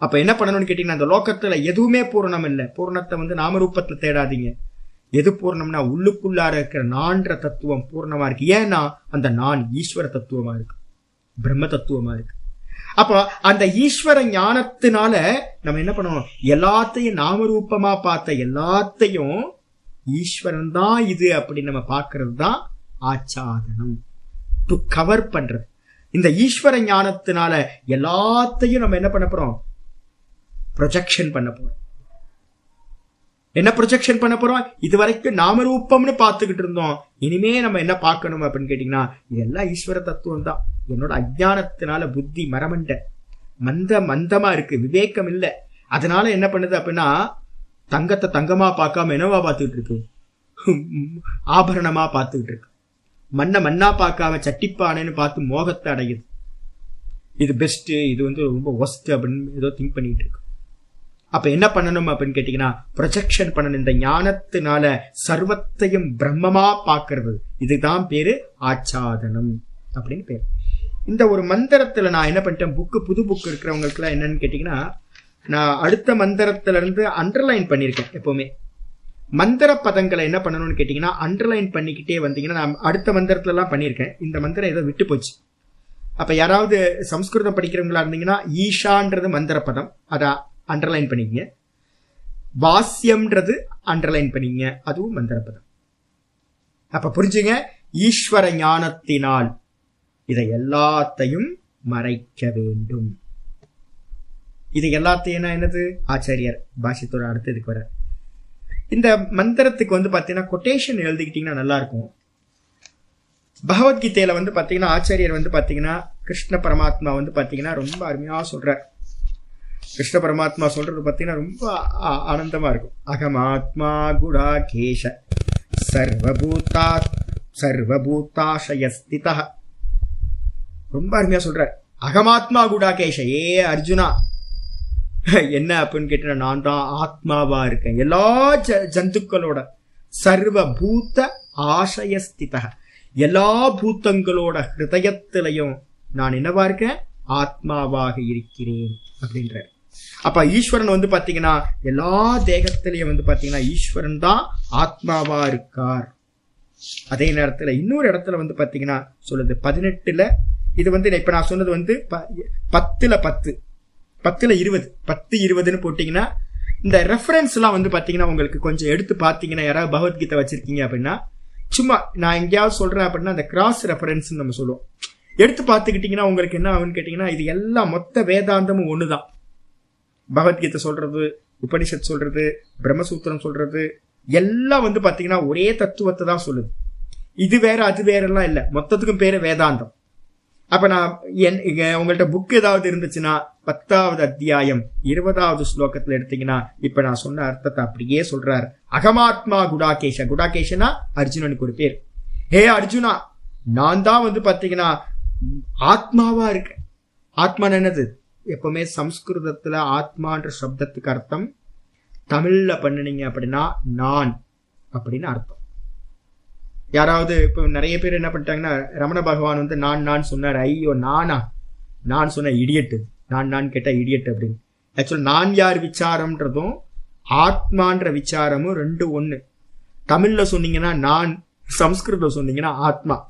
அப்ப என்ன பண்ணணும்னு கேட்டீங்கன்னா அந்த லோகத்துல எதுவுமே பூரணம் இல்லை. பூரணத்தை வந்து நாமரூபத்துல தேடாதீங்க. எது பூர்ணம்னா உள்ளுக்குள்ளார இருக்கிற நான்ற தத்துவம் பூர்ணமா இருக்கு. ஏன்னா அந்த நான் ஈஸ்வர தத்துவமா இருக்கு. பிரம்ம தத்துவமா இருக்கு. அப்போ அந்த ஈஸ்வர ஞானத்தினால நம்ம என்ன பண்ணணும்? எல்லாத்தையும் நாமரூபமா பார்த்த எல்லாத்தையும் ஈஸ்வரன் தான் இது அப்படின்னு நம்ம பார்க்கறது தான் ஆச்சாதனம். டு கவர் பண்றது. இந்த ஈஸ்வர ஞானத்தினால எல்லாத்தையும் நம்ம என்ன பண்ண போறோம்? ப்ரொஜெக்ஷன் பண்ண போறோம். என்ன ப்ரொஜெக்ஷன் பண்ண போறோம்? இது வரைக்கும் நாமரூபம்னு பார்த்துக்கிட்டு இருந்தோம். இனிமே நம்ம என்ன பார்க்கணும் அப்படின்னு கேட்டீங்கன்னா இதெல்லாம் ஈஸ்வர தத்துவம் தான். என்னோட அஜானத்தினால புத்தி மரமண்ட. மந்த மந்தமா இருக்கு. விவேகம் இல்லை. அதனால என்ன பண்ணுது அப்படின்னா தங்கத்தை தங்கமா பார்க்காம என்னவா பார்த்துக்கிட்டு இருக்கு? [laughs] ஆபரணமா பார்த்துக்கிட்டு இருக்கு. மண்ணை மண்ணா பார்க்காம சட்டிப்பானைன்னு பார்த்து மோகத்தை அடையுது. இது பெஸ்ட் இது வந்து ரொம்ப ஒஸ்ட் அப்படின்னு ஏதோ திங்க் பண்ணிட்டு இருக்கு. அப்ப என்ன பண்ணணும் அப்படின்னு கேட்டீங்கன்னா ப்ரொஜெக்ஷன் பண்ணணும். இந்த ஞானத்தினால சர்வத்தையும் பிரம்மமா பார்க்கிறது. இதுதான் பேரு ஆச்சாதனம் அப்படின்னு பேர். இந்த ஒரு மந்திரத்துல நான் என்ன பண்ணிட்டேன் புக்கு புது புக் இருக்கிறவங்களுக்கு எல்லாம் என்னன்னு கேட்டீங்கன்னா நான் அடுத்த மந்திரத்துல இருந்து அண்டர்லைன் பண்ணியிருக்கேன் எப்பவுமே. மந்திர பதங்களை என்ன பண்ணணும்னு கேட்டீங்கன்னா அண்டர்லைன் பண்ணிக்கிட்டே வந்தீங்கன்னா நான் அடுத்த மந்திரத்துல எல்லாம் பண்ணியிருக்கேன். இந்த மந்திரம் ஏதோ விட்டு போச்சு. அப்ப யாராவது சம்ஸ்கிருதம் படிக்கிறவங்களா இருந்தீங்கன்னா ஈஷான்றது மந்திர பதம் அதை அண்டர்லைன் பண்ணிக்கங்க. வாசியம்ன்றது அண்டர்லைன் பண்ணிங்க அதுவும் மந்திரப்பதம். அப்ப புரிஞ்சுங்க? ஈஸ்வர ஞானத்தினால் இதை எல்லாத்தையும் மறைக்க வேண்டும். இது எல்லாத்தையும் என்னது? ஆச்சாரியர் பாஷ்யத்தோட அடுத்ததுக்கு வர இந்த மந்திரத்துக்கு வந்து பார்த்தீங்கன்னா கொட்டேஷன் எழுதிக்கிட்டீங்கன்னா நல்லா இருக்கும் பகவத்கீதையில வந்து பார்த்தீங்கன்னா ஆச்சாரியர் வந்து பார்த்தீங்கன்னா கிருஷ்ண பரமாத்மா வந்து பார்த்தீங்கன்னா ரொம்ப அருமையாக சொல்றார். கிருஷ்ண பரமாத்மா சொல்றது பார்த்தீங்கன்னா ரொம்ப ஆனந்தமா இருக்கும். அகமாத்மா குடா கேஷ சர்வபூதா சர்வபூதாஷயஸ்திதா ரொம்ப அருமையா சொல்றார். அகமாத்மா குடா கேஷ ஏ அர்ஜுனா என்ன அப்படின்னு கேட்டா நான் தான் ஆத்மாவா இருக்கேன். எல்லா ஜந்துக்களோட சர்வபூத ஆசயஸ்தித. எல்லா பூத்தங்களோட ஹிருதயத்திலையும் நான் என்னவா இருக்கேன்? ஆத்மாவாக இருக்கிறேன் அப்படின்ற அப்ப ஈஸ்வரன் வந்து பாத்தீங்கன்னா எல்லா தேகத்திலையும் வந்து பாத்தீங்கன்னா ஈஸ்வரன் தான் ஆத்மாவா இருக்கார். அதே நேரத்துல இன்னொரு இடத்துல வந்து பாத்தீங்கன்னா சொல்லுது பதினெட்டுல இது வந்து இப்ப நான் சொன்னது வந்து பத்துல பத்து பத்துல இருபது பத்து இருபதுன்னு போட்டீங்கன்னா இந்த ரெஃபரன்ஸ் எல்லாம் வந்து பாத்தீங்கன்னா உங்களுக்கு கொஞ்சம் எடுத்து பாத்தீங்கன்னா யாராவது பகவத்கீதை வச்சிருக்கீங்க அப்படின்னா சும்மா நான் எங்கேயாவது சொல்றேன் அப்படின்னா அந்த கிராஸ் ரெஃபரன்ஸ் நம்ம சொல்லுவோம். எடுத்து பார்த்துக்கிட்டீங்கன்னா உங்களுக்கு என்ன ஆகுன்னு கேட்டீங்கன்னா இது எல்லாம் மொத்த வேதாந்தமும் ஒன்று தான் பகவத்கீதை சொல்றது உபனிஷத் சொல்றது பிரம்மசூத்திரம் சொல்றது எல்லாம் வந்து பார்த்தீங்கன்னா ஒரே தத்துவத்தை தான் சொல்லுது. இது வேற அது வேறெல்லாம் இல்லை. மொத்தத்துக்கும் பேர் வேதாந்தம். அப்ப நான் என் உங்கள்கிட்ட புக் ஏதாவது இருந்துச்சுன்னா பத்தாவது அத்தியாயம் இருபதாவது ஸ்லோகத்துல எடுத்தீங்கன்னா இப்ப நான் சொன்ன அர்த்தத்தை அப்படியே சொல்றாரு. அகமாத்மா குடாகேஷ. குடாகேஷனா அர்ஜுனனுக்கு ஒரு பேர். ஹே அர்ஜுனா நான் தான் வந்து பாத்தீங்கன்னா ஆத்மாவா இருக்கேன் ஆத்மா என்னது? எப்பவுமே சம்ஸ்கிருதத்துல ஆத்மான்ற சப்தத்துக்கு அர்த்தம். தமிழ்ல பண்ணினீங்க அப்படின்னா நான் அப்படின்னு அர்த்தம். யாராவது இப்போ நிறைய பேர் என்ன பண்ணிட்டாங்கன்னா ரமண பகவான் வந்து நான் நான் சொன்னார். ஐயோ நானா? நான் சொன்ன இடியட்டு நான் நான் கேட்ட இடியட்டு அப்படின்னு. ஆக்சுவல் நான் யார் விசாரம்ன்றதும் ஆத்மான்ற விசாரமும் ரெண்டு ஒன்று தமிழ்ல சொன்னீங்கன்னா நான் சம்ஸ்கிருதம் சொன்னீங்கன்னா ஆத்மா.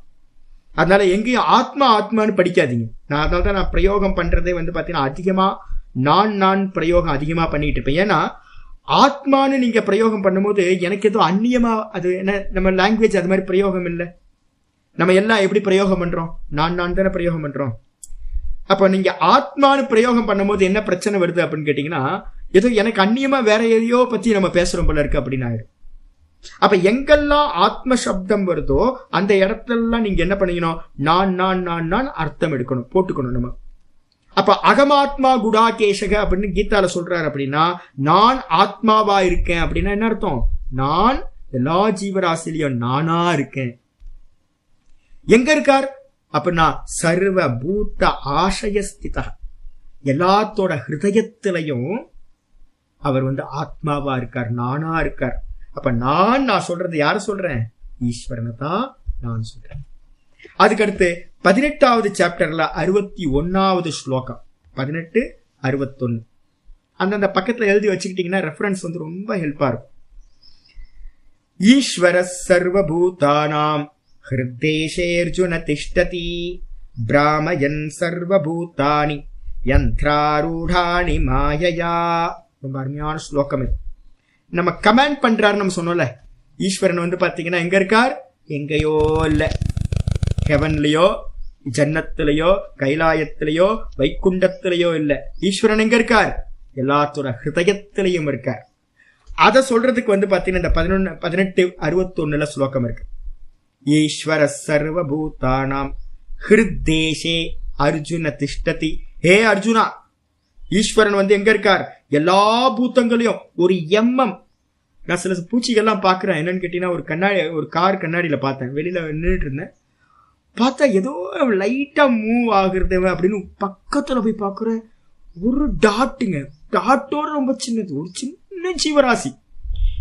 அதனால எங்கேயும் ஆத்மா ஆத்மான்னு படிக்காதீங்க. நான் அதனால தான் நான் பிரயோகம் பண்றதே வந்து பார்த்தீங்கன்னா அதிகமா நான் நான் பிரயோகம் அதிகமா பண்ணிட்டு இருப்பேன். ஏன்னா ஆத்மான்னு நீங்க பிரயோகம் பண்ணும்போது எனக்கு எதுவும் அந்நியமா அது என்ன நம்ம லாங்குவேஜ் அது மாதிரி பிரயோகம் இல்லை. நம்ம எல்லாம் எப்படி பிரயோகம் பண்றோம்? நான் நான் தானே பிரயோகம் பண்றோம். அப்ப நீங்க ஆத்மானு பிரயோகம் பண்ணும்போது என்ன பிரச்சனை வருது அப்படின்னு கேட்டீங்கன்னா ஏதோ எனக்கு அந்நியமா வேற எதையோ பத்தி நம்ம பேசுறோம் போல இருக்கு அப்படின்னு ஆயிடும் அப்ப எங்கெல்லாம் ஆத்ம சப்தம் வருதோ அந்த இடத்துலலாம் நீங்க என்ன பண்ணீங்கணும் நான் நான் நான் நான் அர்த்தம் எடுக்கணும் போட்டுக்கணும் நம்ம. அப்ப அகமாத்மா குடாகேஷக அப்படின்னு கீதால சொல்றாரு அப்படின்னா நான் ஆத்மாவா இருக்கேன் அப்படின்னா என்ன அர்த்தம்? நான் எல்லா ஜீவராசிலையும் நானா இருக்கேன். எங்க இருக்கார்? அப்படின்னா சர்வ பூத்த ஆசயஸ்திதா. எல்லாத்தோட ஹிருதயத்திலையும் அவர் வந்து ஆத்மாவா இருக்கார் நானா இருக்கார். அப்ப நான் நான் சொல்றது யார சொல்றேன்? ஈஸ்வரனை தான் நான் சொல்றேன். அதுக்கடுத்து பதினெட்டாவது சாப்டர்ல அறுபத்தி ஒன்னாவது ஸ்லோகம். பதினெட்டு அறுபத்தொன்னு. அந்தந்த பக்கத்துல எழுதி வச்சுக்கிட்டீங்கன்னா ரெஃபரன்ஸ் வந்து ரொம்ப ஹெல்ப்பா இருக்கும். ஈஸ்வர சர்வபூதானாம் ஹிருத்தேஷேர்ஜுன திஷ்டதி பிராமயன் சர்வபூதானி யந்திராரூடாணி மாயையா. ரொம்ப அருமையான ஸ்லோகம் இது. நம்ம கமெண்ட் பண்றாரு நம்ம சொன்னோம்ல. ஈஸ்வரன் வந்து பாத்தீங்கன்னா எங்க இருக்கார்? எங்கேயோ இல்ல. ஹெவன்லயோ ஜன்னத்திலேயோ கைலாயத்திலேயோ வைக்குண்டத்திலேயோ இல்ல. ஈஸ்வரன் எங்க இருக்கார்? எல்லாத்தோட ஹிருதயத்திலையும் இருக்கார். அதை சொல்றதுக்கு வந்து பாத்தீங்கன்னா இந்த பதினொன்னு பதினெட்டு அறுபத்தொன்னுல ஸ்லோகம் இருக்கு. ஈஸ்வர சர்வபூதானாம். ஹிருத்தேஷே அர்ஜுன திஷ்டதி. ஹே அர்ஜுனா! ஈஸ்வரன் வந்து எங்க இருக்கார்? எல்லா பூத்தங்களையும் ஒரு எம்எம் நான் சில பூச்சிகள்லாம் பார்க்குறேன். என்னன்னு கேட்டீங்கன்னா ஒரு கண்ணாடி ஒரு கார் கண்ணாடியில் பார்த்தேன். வெளியில் நின்றுட்டு இருந்தேன். பார்த்தா ஏதோ லைட்டாக மூவ் ஆகுறது அப்படின்னு பக்கத்தில் போய் பார்க்குறேன். ஒரு டாட்டுங்க. டாட்டோட ரொம்ப சின்னது. ஒரு சின்ன ஜீவராசி.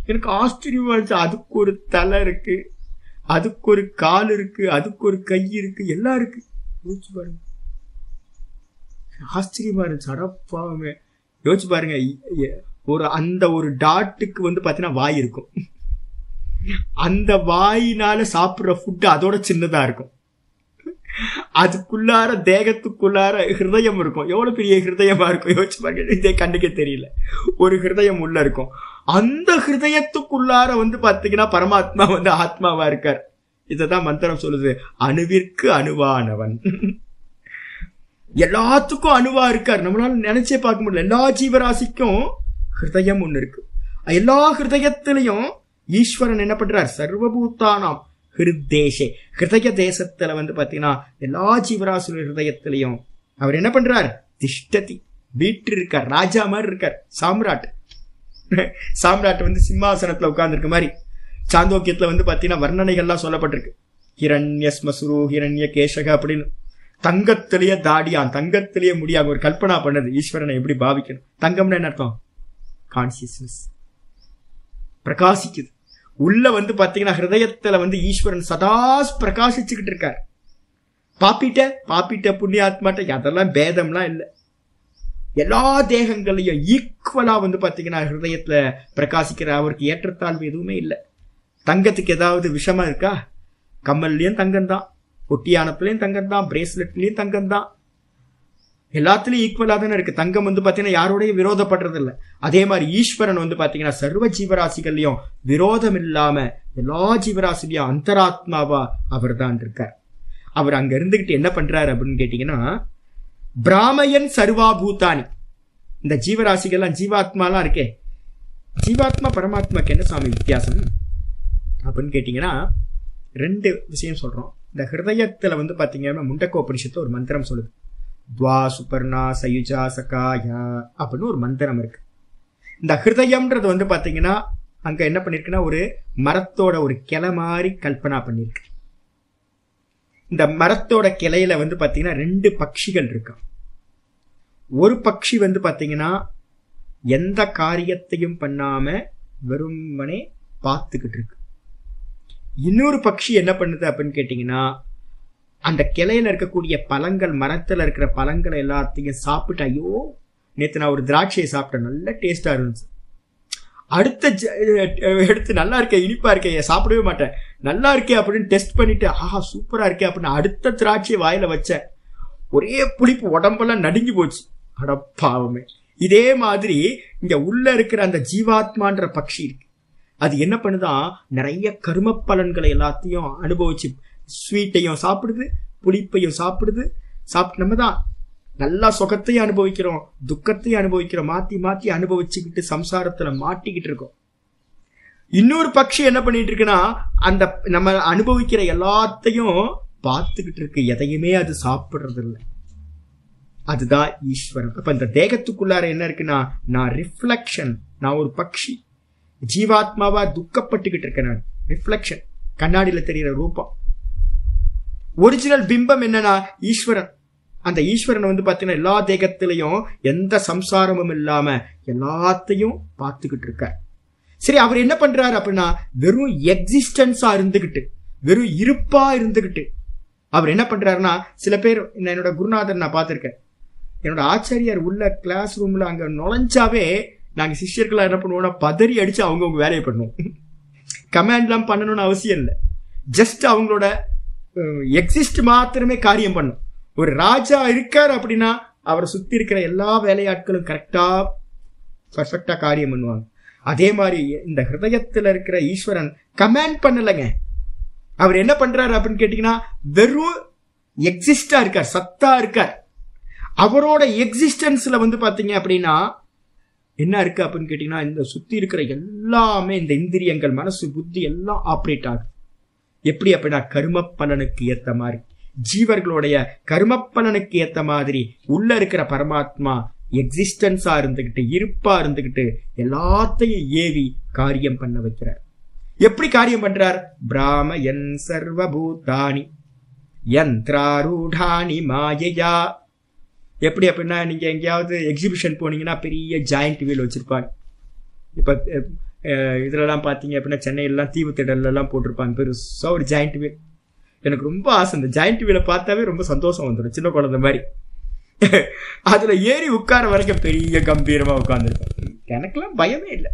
எனக்கு ஆச்சரியமா இருந்துச்சு. அதுக்கு ஒரு தலை இருக்கு. அதுக்கு ஒரு கால் இருக்கு. அதுக்கு ஒரு கை இருக்கு. எல்லாம் இருக்கு. பாருங்க. ஆச்சரியமா இருந்துச்சு அடப்பாவுமே யோசிச்சு பாருங்க ஒரு அந்த ஒரு டாட்டுக்கு வந்து பார்த்தீங்கன்னா வாய் இருக்கும். அந்த வாயினால சாப்பிட்ற ஃபுட்டு அதோட சின்னதா இருக்கும். அதுக்குள்ளார தேகத்துக்குள்ளார ஹிருதயம் இருக்கும். எவ்வளவு பெரிய ஹிருதயமா இருக்கும் யோசிச்சு பாருங்க. இதே கண்ணுக்கே தெரியல. ஒரு ஹிருதயம் உள்ள இருக்கும். அந்த ஹிருதயத்துக்குள்ளார வந்து பாத்தீங்கன்னா பரமாத்மா வந்து ஆத்மாவா இருக்கார். இததான் மந்திரம் சொல்லுது. அணுவிற்கு அணுவானவன். எல்லாத்துக்கும் அணுவா இருக்கார். நம்மளால நினைச்சே பார்க்க முடியல. எல்லா ஜீவராசிக்கும் ஹிருதயம் ஒன்று இருக்கு. எல்லா ஹிருதயத்திலையும் ஈஸ்வரன் என்ன பண்றார்? சர்வபூத்தானாம் ஹிருதேஷே ஹிருதய தேசத்துல வந்து பாத்தீங்கன்னா எல்லா ஜீவராசி ஹிருதயத்திலையும் அவர் என்ன பண்றார்? திஷ்டதி. வீட்டு இருக்கார் ராஜா மாதிரி இருக்கார். சாம்ராட். சாம்ராட் வந்து சிம்மாசனத்துல உட்கார்ந்துருக்க மாதிரி. சாந்தோக்கியத்துல வந்து பாத்தீங்கன்னா வர்ணனைகள்லாம் சொல்லப்பட்டிருக்கு. ஹிரண்யஸ்மசுரு ஹிரண்ய கேசக அப்படின்னு. தங்கத்திலேயே தாடியான் தங்கத்திலேயே முடியாம ஒரு கல்பனா பண்ணது. ஈஸ்வரனை எப்படி பாவிக்கணும்? தங்கம்னா என்ன அர்த்தம்? கான்சியஸ்னஸ் பிரகாசிக்குது. உள்ள வந்து பாத்தீங்கன்னா ஹிருதயத்துல வந்து ஈஸ்வரன் சதா பிரகாசிச்சுக்கிட்டு இருக்கார். பாப்பிட்ட பாப்பிட்ட புண்ணியாத்மாட்ட அதெல்லாம் பேதம்லாம் இல்லை. எல்லா தேகங்களையும் ஈக்குவலா வந்து பாத்தீங்கன்னா ஹிருதயத்துல பிரகாசிக்கிற அவருக்கு ஏற்றத்தாழ்வு எதுவுமே இல்லை. தங்கத்துக்கு ஏதாவது விஷமா இருக்கா? கம்மல்லையும் தங்கம் தான் ஒட்டியானத்துலயும் தங்கம் தான் பிரேஸ்லெட்லயும் தங்கம் தான் எல்லாத்துலயும் ஈக்குவலாக தானே இருக்கு. தங்கம் வந்து பார்த்தீங்கன்னா யாரோடையும் விரோதப்படுறதில்ல. அதே மாதிரி ஈஸ்வரன் வந்து பார்த்தீங்கன்னா சர்வ ஜீவராசிகள்லையும் விரோதம் இல்லாம எல்லா ஜீவராசிலையும் அந்தராத்மாவா அவர் தான் இருக்கார். அவர் அங்க இருந்துகிட்டு என்ன பண்றாரு அப்படின்னு கேட்டீங்கன்னா பிராமயன் சர்வாபூதானி. இந்த ஜீவராசிகள்லாம் ஜீவாத்மாலாம் இருக்கே. ஜீவாத்மா பரமாத்மாக்கு என்ன சாமி வித்தியாசம் அப்படின்னு கேட்டீங்கன்னா ரெண்டு விஷயம் சொல்றோம். இந்த ஹிருதயத்தில் வந்து பார்த்தீங்கன்னா முண்டக்க உபனிஷத்து ஒரு மந்திரம் சொல்லுது. துவா சுபர்ணா சயுஜா சகாயா அப்படின்னு ஒரு மந்திரம் இருக்கு. இந்த ஹிருதயம்ன்றது வந்து பார்த்தீங்கன்னா அங்கே என்ன பண்ணியிருக்குன்னா ஒரு மரத்தோட ஒரு கிளை மாதிரி கல்பனா பண்ணியிருக்கு இந்த மரத்தோட கிளையில வந்து பார்த்தீங்கன்னா ரெண்டு பட்சிகள் இருக்கும் ஒரு பட்சி வந்து பார்த்தீங்கன்னா எந்த காரியத்தையும் பண்ணாம வெறுமனே பார்த்துக்கிட்டு இருக்கு. இன்னொரு பட்சி என்ன பண்ணுது அப்படின்னு கேட்டிங்கன்னா அந்த கிளையில இருக்கக்கூடிய பழங்கள் மரத்தில் இருக்கிற பழங்களை எல்லாத்தையும் சாப்பிட்டு ஐயோ நேற்று நான் ஒரு திராட்சையை சாப்பிட்டேன். நல்ல டேஸ்டாக இருந்துச்சு. அடுத்த எடுத்து நல்லா இருக்கே இனிப்பா இருக்கே சாப்பிடவே மாட்டேன். நல்லா இருக்கே அப்படின்னு டெஸ்ட் பண்ணிட்டு ஆஹா சூப்பரா இருக்கே அப்படின்னு அடுத்த திராட்சையை வாயில வச்சேன் ஒரே புளிப்பு உடம்பெல்லாம் நடுங்கி போச்சு. அடப்பாவமே இதே மாதிரி இங்க உள்ள இருக்கிற அந்த ஜீவாத்மான்ற பக்ஷி இருக்கு. அது என்ன பண்ணுதான் நிறைய கரும பலன்களை எல்லாத்தையும் அனுபவிச்சு ஸ்வீட்டையும் சாப்பிடுது புளிப்பையும் சாப்பிடுது. சாப்பிட்டு நம்ம தான் நல்லா சுகத்தையும் அனுபவிக்கிறோம் துக்கத்தையும் அனுபவிக்கிறோம் மாத்தி மாத்தி அனுபவிச்சுக்கிட்டு சம்சாரத்துல மாட்டிக்கிட்டு இருக்கோம். இன்னொரு பட்சி என்ன பண்ணிட்டு இருக்குன்னா அந்த நம்ம அனுபவிக்கிற எல்லாத்தையும் பார்த்துக்கிட்டு இருக்கு. எதையுமே அது சாப்பிடுறது இல்லை அதுதான் ஈஸ்வரன் அப்ப இந்த தேகத்துக்குள்ளார என்ன இருக்குன்னா நான் ரிஃப்ளெக்ஷன் நான் ஒரு பக்ஷி. ஜீவாத்மாவா துக்கப்பட்டுக்கிட்டு இருக்கேன் நான். ரிஃப்ளெக்ஷன் கண்ணாடியில் தெரிகிற ரூபம். ஒரிஜினல் பிம்பம் என்னன்னா ஈஸ்வரன். அந்த ஈஸ்வரன் வந்து பார்த்தீங்கன்னா எல்லா தேகத்திலையும் எந்த சம்சாரமும் இல்லாம எல்லாத்தையும் பார்த்துக்கிட்டு இருக்கார். சரி அவர் என்ன பண்றாரு அப்படின்னா வெறும் எக்ஸிஸ்டன்ஸா இருந்துகிட்டு வெறும் இருப்பா இருந்துகிட்டு அவர் என்ன பண்றாருன்னா சில பேர் நான் என்னோட குருநாதர் நான் பார்த்துருக்கேன். என்னோட ஆச்சாரியார் உள்ள கிளாஸ் ரூம்ல அங்க நுழைஞ்சாவே நாங்க சிஷ்யர்களா என்ன பண்ணுவோம்னா பதறி அடிச்சு அவங்கவுங்க வேலையை பண்ணுவோம். கமாண்ட்லாம் பண்ணணும்னு அவசியம் இல்லை. ஜஸ்ட் அவங்களோட எக்ஸிஸ்ட் மாத்திரமே காரியம் பண்ணும். ஒரு ராஜா இருக்கார் அப்படின்னா அவரை சுத்தி இருக்கிற எல்லா வேலையாட்களும் கரெக்டா பர்ஃபெக்டா காரியம் பண்ணுவாங்க. அதே மாதிரி இந்த ஹிருதயத்துல இருக்கிற ஈஸ்வரன் கமாண்ட் பண்ணலைங்க. அவர் என்ன பண்றாரு அப்படின்னு கேட்டீங்கன்னா வெறும் எக்ஸிஸ்டா இருக்கார் சத்தா இருக்கார். அவரோட எக்ஸிஸ்டன்ஸ்ல வந்து பாத்தீங்க அப்படின்னா என்ன இருக்கு அப்படின்னு கேட்டீங்கன்னா இந்த சுத்தி இருக்கிற எல்லாமே இந்த இந்திரியங்கள் மனசு புத்தி எல்லாம் ஆப்ரேட் ஆகுது. எப்படி அப்படின்னா கரும பலனுக்கு ஏத்த மாதிரி. ஜீவர்களுடைய கரும பலனுக்கு ஏத்த மாதிரி உள்ள இருக்கிற பரமாத்மா எக்ஸிஸ்டன்ஸா இருந்துகிட்டு இருப்பா இருந்துகிட்டு எல்லாத்தையும் ஏவி காரியம் பண்ண வைக்கிறார். எப்படி காரியம் பண்றார்? பிராம என் சர்வபூதானி யந்திராரூடானி மாயையா. எப்படி அப்படின்னா நீங்கள் எங்கேயாவது எக்ஸிபிஷன் போனீங்கன்னா பெரிய ஜாயிண்ட் வீல் வச்சுருப்பாங்க. இப்போ இதிலலாம் பார்த்தீங்க அப்படின்னா சென்னையிலலாம் தீவு திடல்லாம் போட்டிருப்பாங்க. பெருசாக ஒரு ஜாயிண்ட் வீல் எனக்கு ரொம்ப ஆசை. இந்த ஜாயிண்ட் வீலை பார்த்தாவே ரொம்ப சந்தோஷம் வந்துடும். சின்ன குழந்தை மாதிரி. அதில் ஏறி உட்கார வரைக்கும் பெரிய கம்பீரமாக உட்காந்துருப்போம் எனக்கெல்லாம் பயமே இல்லை.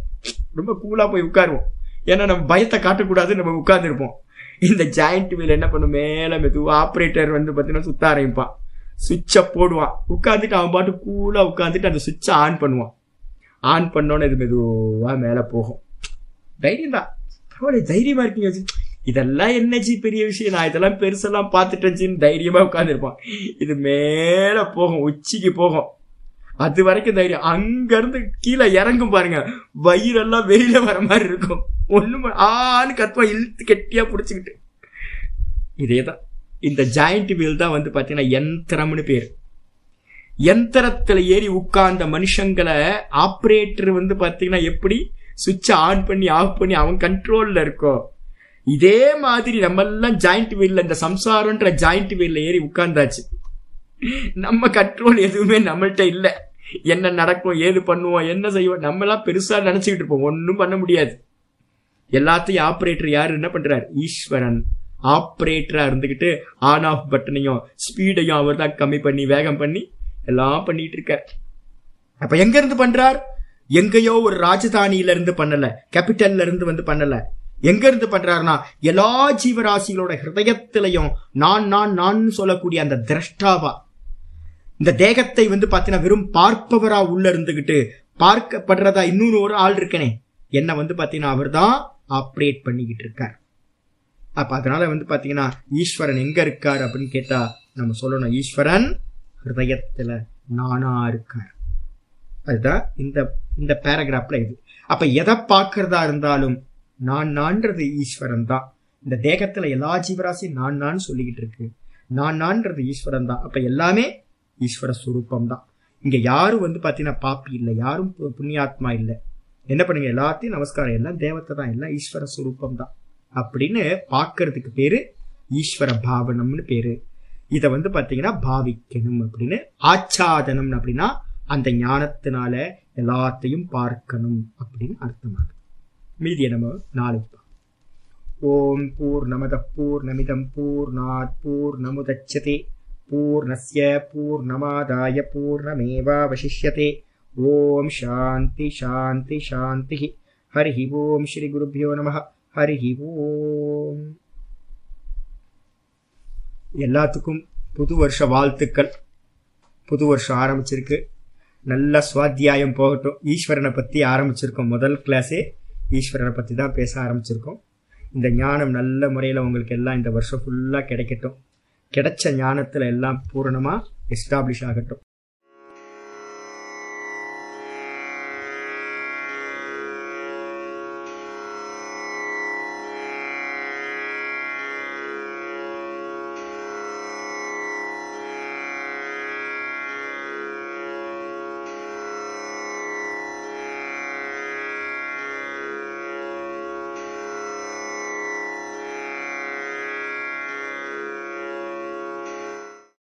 ரொம்ப கூலாக போய் உட்காருவோம். ஏன்னா நம்ம பயத்தை காட்டக்கூடாது நம்ம உட்காந்துருப்போம் இந்த ஜாயிண்ட் வீல் என்ன பண்ணும்? மேலே மெதுவாக ஆப்ரேட்டர் வந்து பார்த்தீங்கன்னா சுத்த ஆரம்பிப்பான். சுவிட்சை போடுவான் உட்காந்துட்டு அவன் பாட்டு கூலாக உட்காந்துட்டு அந்த சுவிட்சை ஆன் பண்ணுவான். ஆன் பண்ணோன்னு இது மெதுவாக மேலே போகும். தைரியம் தான் பரவாயில்ல தைரியமாக இருக்கீங்க இதெல்லாம் என்னச்சு பெரிய விஷயம்? நான் இதெல்லாம் பெருசெல்லாம் பார்த்துட்டேன்னு தைரியமாக உட்காந்துருப்பான் இது மேலே போகும் உச்சிக்கு போகும். அது வரைக்கும் தைரியம். அங்கேருந்து கீழே இறங்கும் பாருங்க. வயிறெல்லாம் வெளியில வர மாதிரி இருக்கும். ஒன்றும் ஆன்னு கத்துவான் இழுத்து கட்டியாக பிடிச்சிக்கிட்டு. இதே தான் இந்த ஜாயிண்ட் வீல் தான் வந்து பார்த்தீங்கன்னா யந்திரம்னு பேர். எந்திரத்தில் ஏறி உட்கார்ந்த மனுஷங்களை ஆப்ரேட்டர் வந்து பார்த்தீங்கன்னா எப்படி சுவிட்சை ஆன் பண்ணி ஆஃப் பண்ணி அவன் கண்ட்ரோலில் இருக்கோ இதே மாதிரி நம்ம எல்லாம் ஜாயிண்ட் வீல்ல இந்த சம்சாரம்ன்ற ஜாயிண்ட் வீல்ல ஏறி உட்கார்ந்தாச்சு. நம்ம கண்ட்ரோல் எதுவுமே நம்மள்ட்ட இல்லை. என்ன நடக்கும் ஏது பண்ணுவோம் என்ன செய்வோம் நம்ம எல்லாம் பெருசா நினைச்சுக்கிட்டு இருப்போம். ஒன்றும் பண்ண முடியாது. எல்லாத்தையும் ஆப்ரேட்டர் யாரு என்ன பண்றாரு? ஈஸ்வரன். ஆப்ரேட்டரா இருந்துகிட்டு ஆன் ஆஃப் பட்டனையும் ஸ்பீடையும் அவர் தான் கம்மி பண்ணி வேகம் பண்ணி எல்லாம் பண்ணிட்டு இருக்கார். அப்ப எங்க இருந்து பண்றார்? எங்கேயோ ஒரு ராஜதானியில இருந்து பண்ணல கேபிட்டல்ல இருந்து வந்து பண்ணல. எங்க இருந்து பண்றாருன்னா எல்லா ஜீவராசிகளோட ஹிருதயத்திலையும் நான் நான் நான் சொல்லக்கூடிய அந்த திரஷ்டாவா. இந்த தேகத்தை வந்து பாத்தீங்கன்னா வெறும் பார்ப்பவரா உள்ள இருந்துகிட்டு பார்க்கப்படுறதா இன்னொரு ஒரு ஆள் இருக்கனே. என்ன வந்து பாத்தீங்கன்னா அவர் தான் ஆப்ரேட் பண்ணிக்கிட்டு இருக்கார். அப்ப அதனால வந்து பாத்தீங்கன்னா ஈஸ்வரன் எங்க இருக்கார் அப்படின்னு கேட்டா நம்ம சொல்லணும் ஈஸ்வரன் ஹிருதயத்தில் நானா இருக்கார். அதுதான் இந்த இந்த பேராகிராஃப்ல இது. அப்ப எதை பார்க்கறதா இருந்தாலும் நான் நான்றது ஈஸ்வரன் தான் இந்த தேகத்துல எல்லா ஜீவராசியும் நான் நான் சொல்லிக்கிட்டு இருக்கு. நான் நான்றது ஈஸ்வரன் தான் அப்ப எல்லாமே ஈஸ்வர சுரூபம் தான் இங்க யாரும் வந்து பாத்தீங்கன்னா பாப்பி இல்லை யாரும் புண்ணியாத்மா இல்லை. என்ன பண்ணுங்க? எல்லாத்தையும் நமஸ்காரம் எல்லாம் தேவத்தை தான் எல்லாம் ஈஸ்வர சுரூபம் தான் அப்படின்னு பார்க்கறதுக்கு பேரு ஈஸ்வர பாவனம்னு பேரு. இதை வந்து பார்த்தீங்கன்னா பாவிக்கணும் அப்படின்னு ஆச்சாதனம் அப்படின்னா அந்த ஞானத்தினால எல்லாத்தையும் பார்க்கணும் அப்படின்னு அர்த்தமாகுது மீதியை நம்ம நாளைக்கு ஓம் பூர்ணமத பூர்ணமிதம் பூர்ணாத் பூர்ணமுதச்சதே. பூர்ணஸ்ய பூர்ணமாதாய பூர்ணமேவாவசிஷ்யதே. ஓம் சாந்தி சாந்தி சாந்தி. ஹரி ஓம் ஸ்ரீ குருபியோ நம ஹரிஹி ஓம் எல்லாத்துக்கும் புது வருஷ வாழ்த்துக்கள். புது வருஷம் ஆரம்பிச்சிருக்கு. நல்ல சுவாத்தியாயம் போகட்டும். ஈஸ்வரனை பற்றி ஆரம்பிச்சிருக்கோம். முதல் கிளாஸே ஈஸ்வரனை பற்றி தான் பேச ஆரம்பிச்சிருக்கோம். இந்த ஞானம் நல்ல முறையில் உங்களுக்கு எல்லாம் இந்த வருஷம் ஃபுல்லாக கிடைக்கட்டும். கிடைச்ச ஞானத்தில் எல்லாம் பூரணமாக எஸ்டாப்ளிஷ் ஆகட்டும்.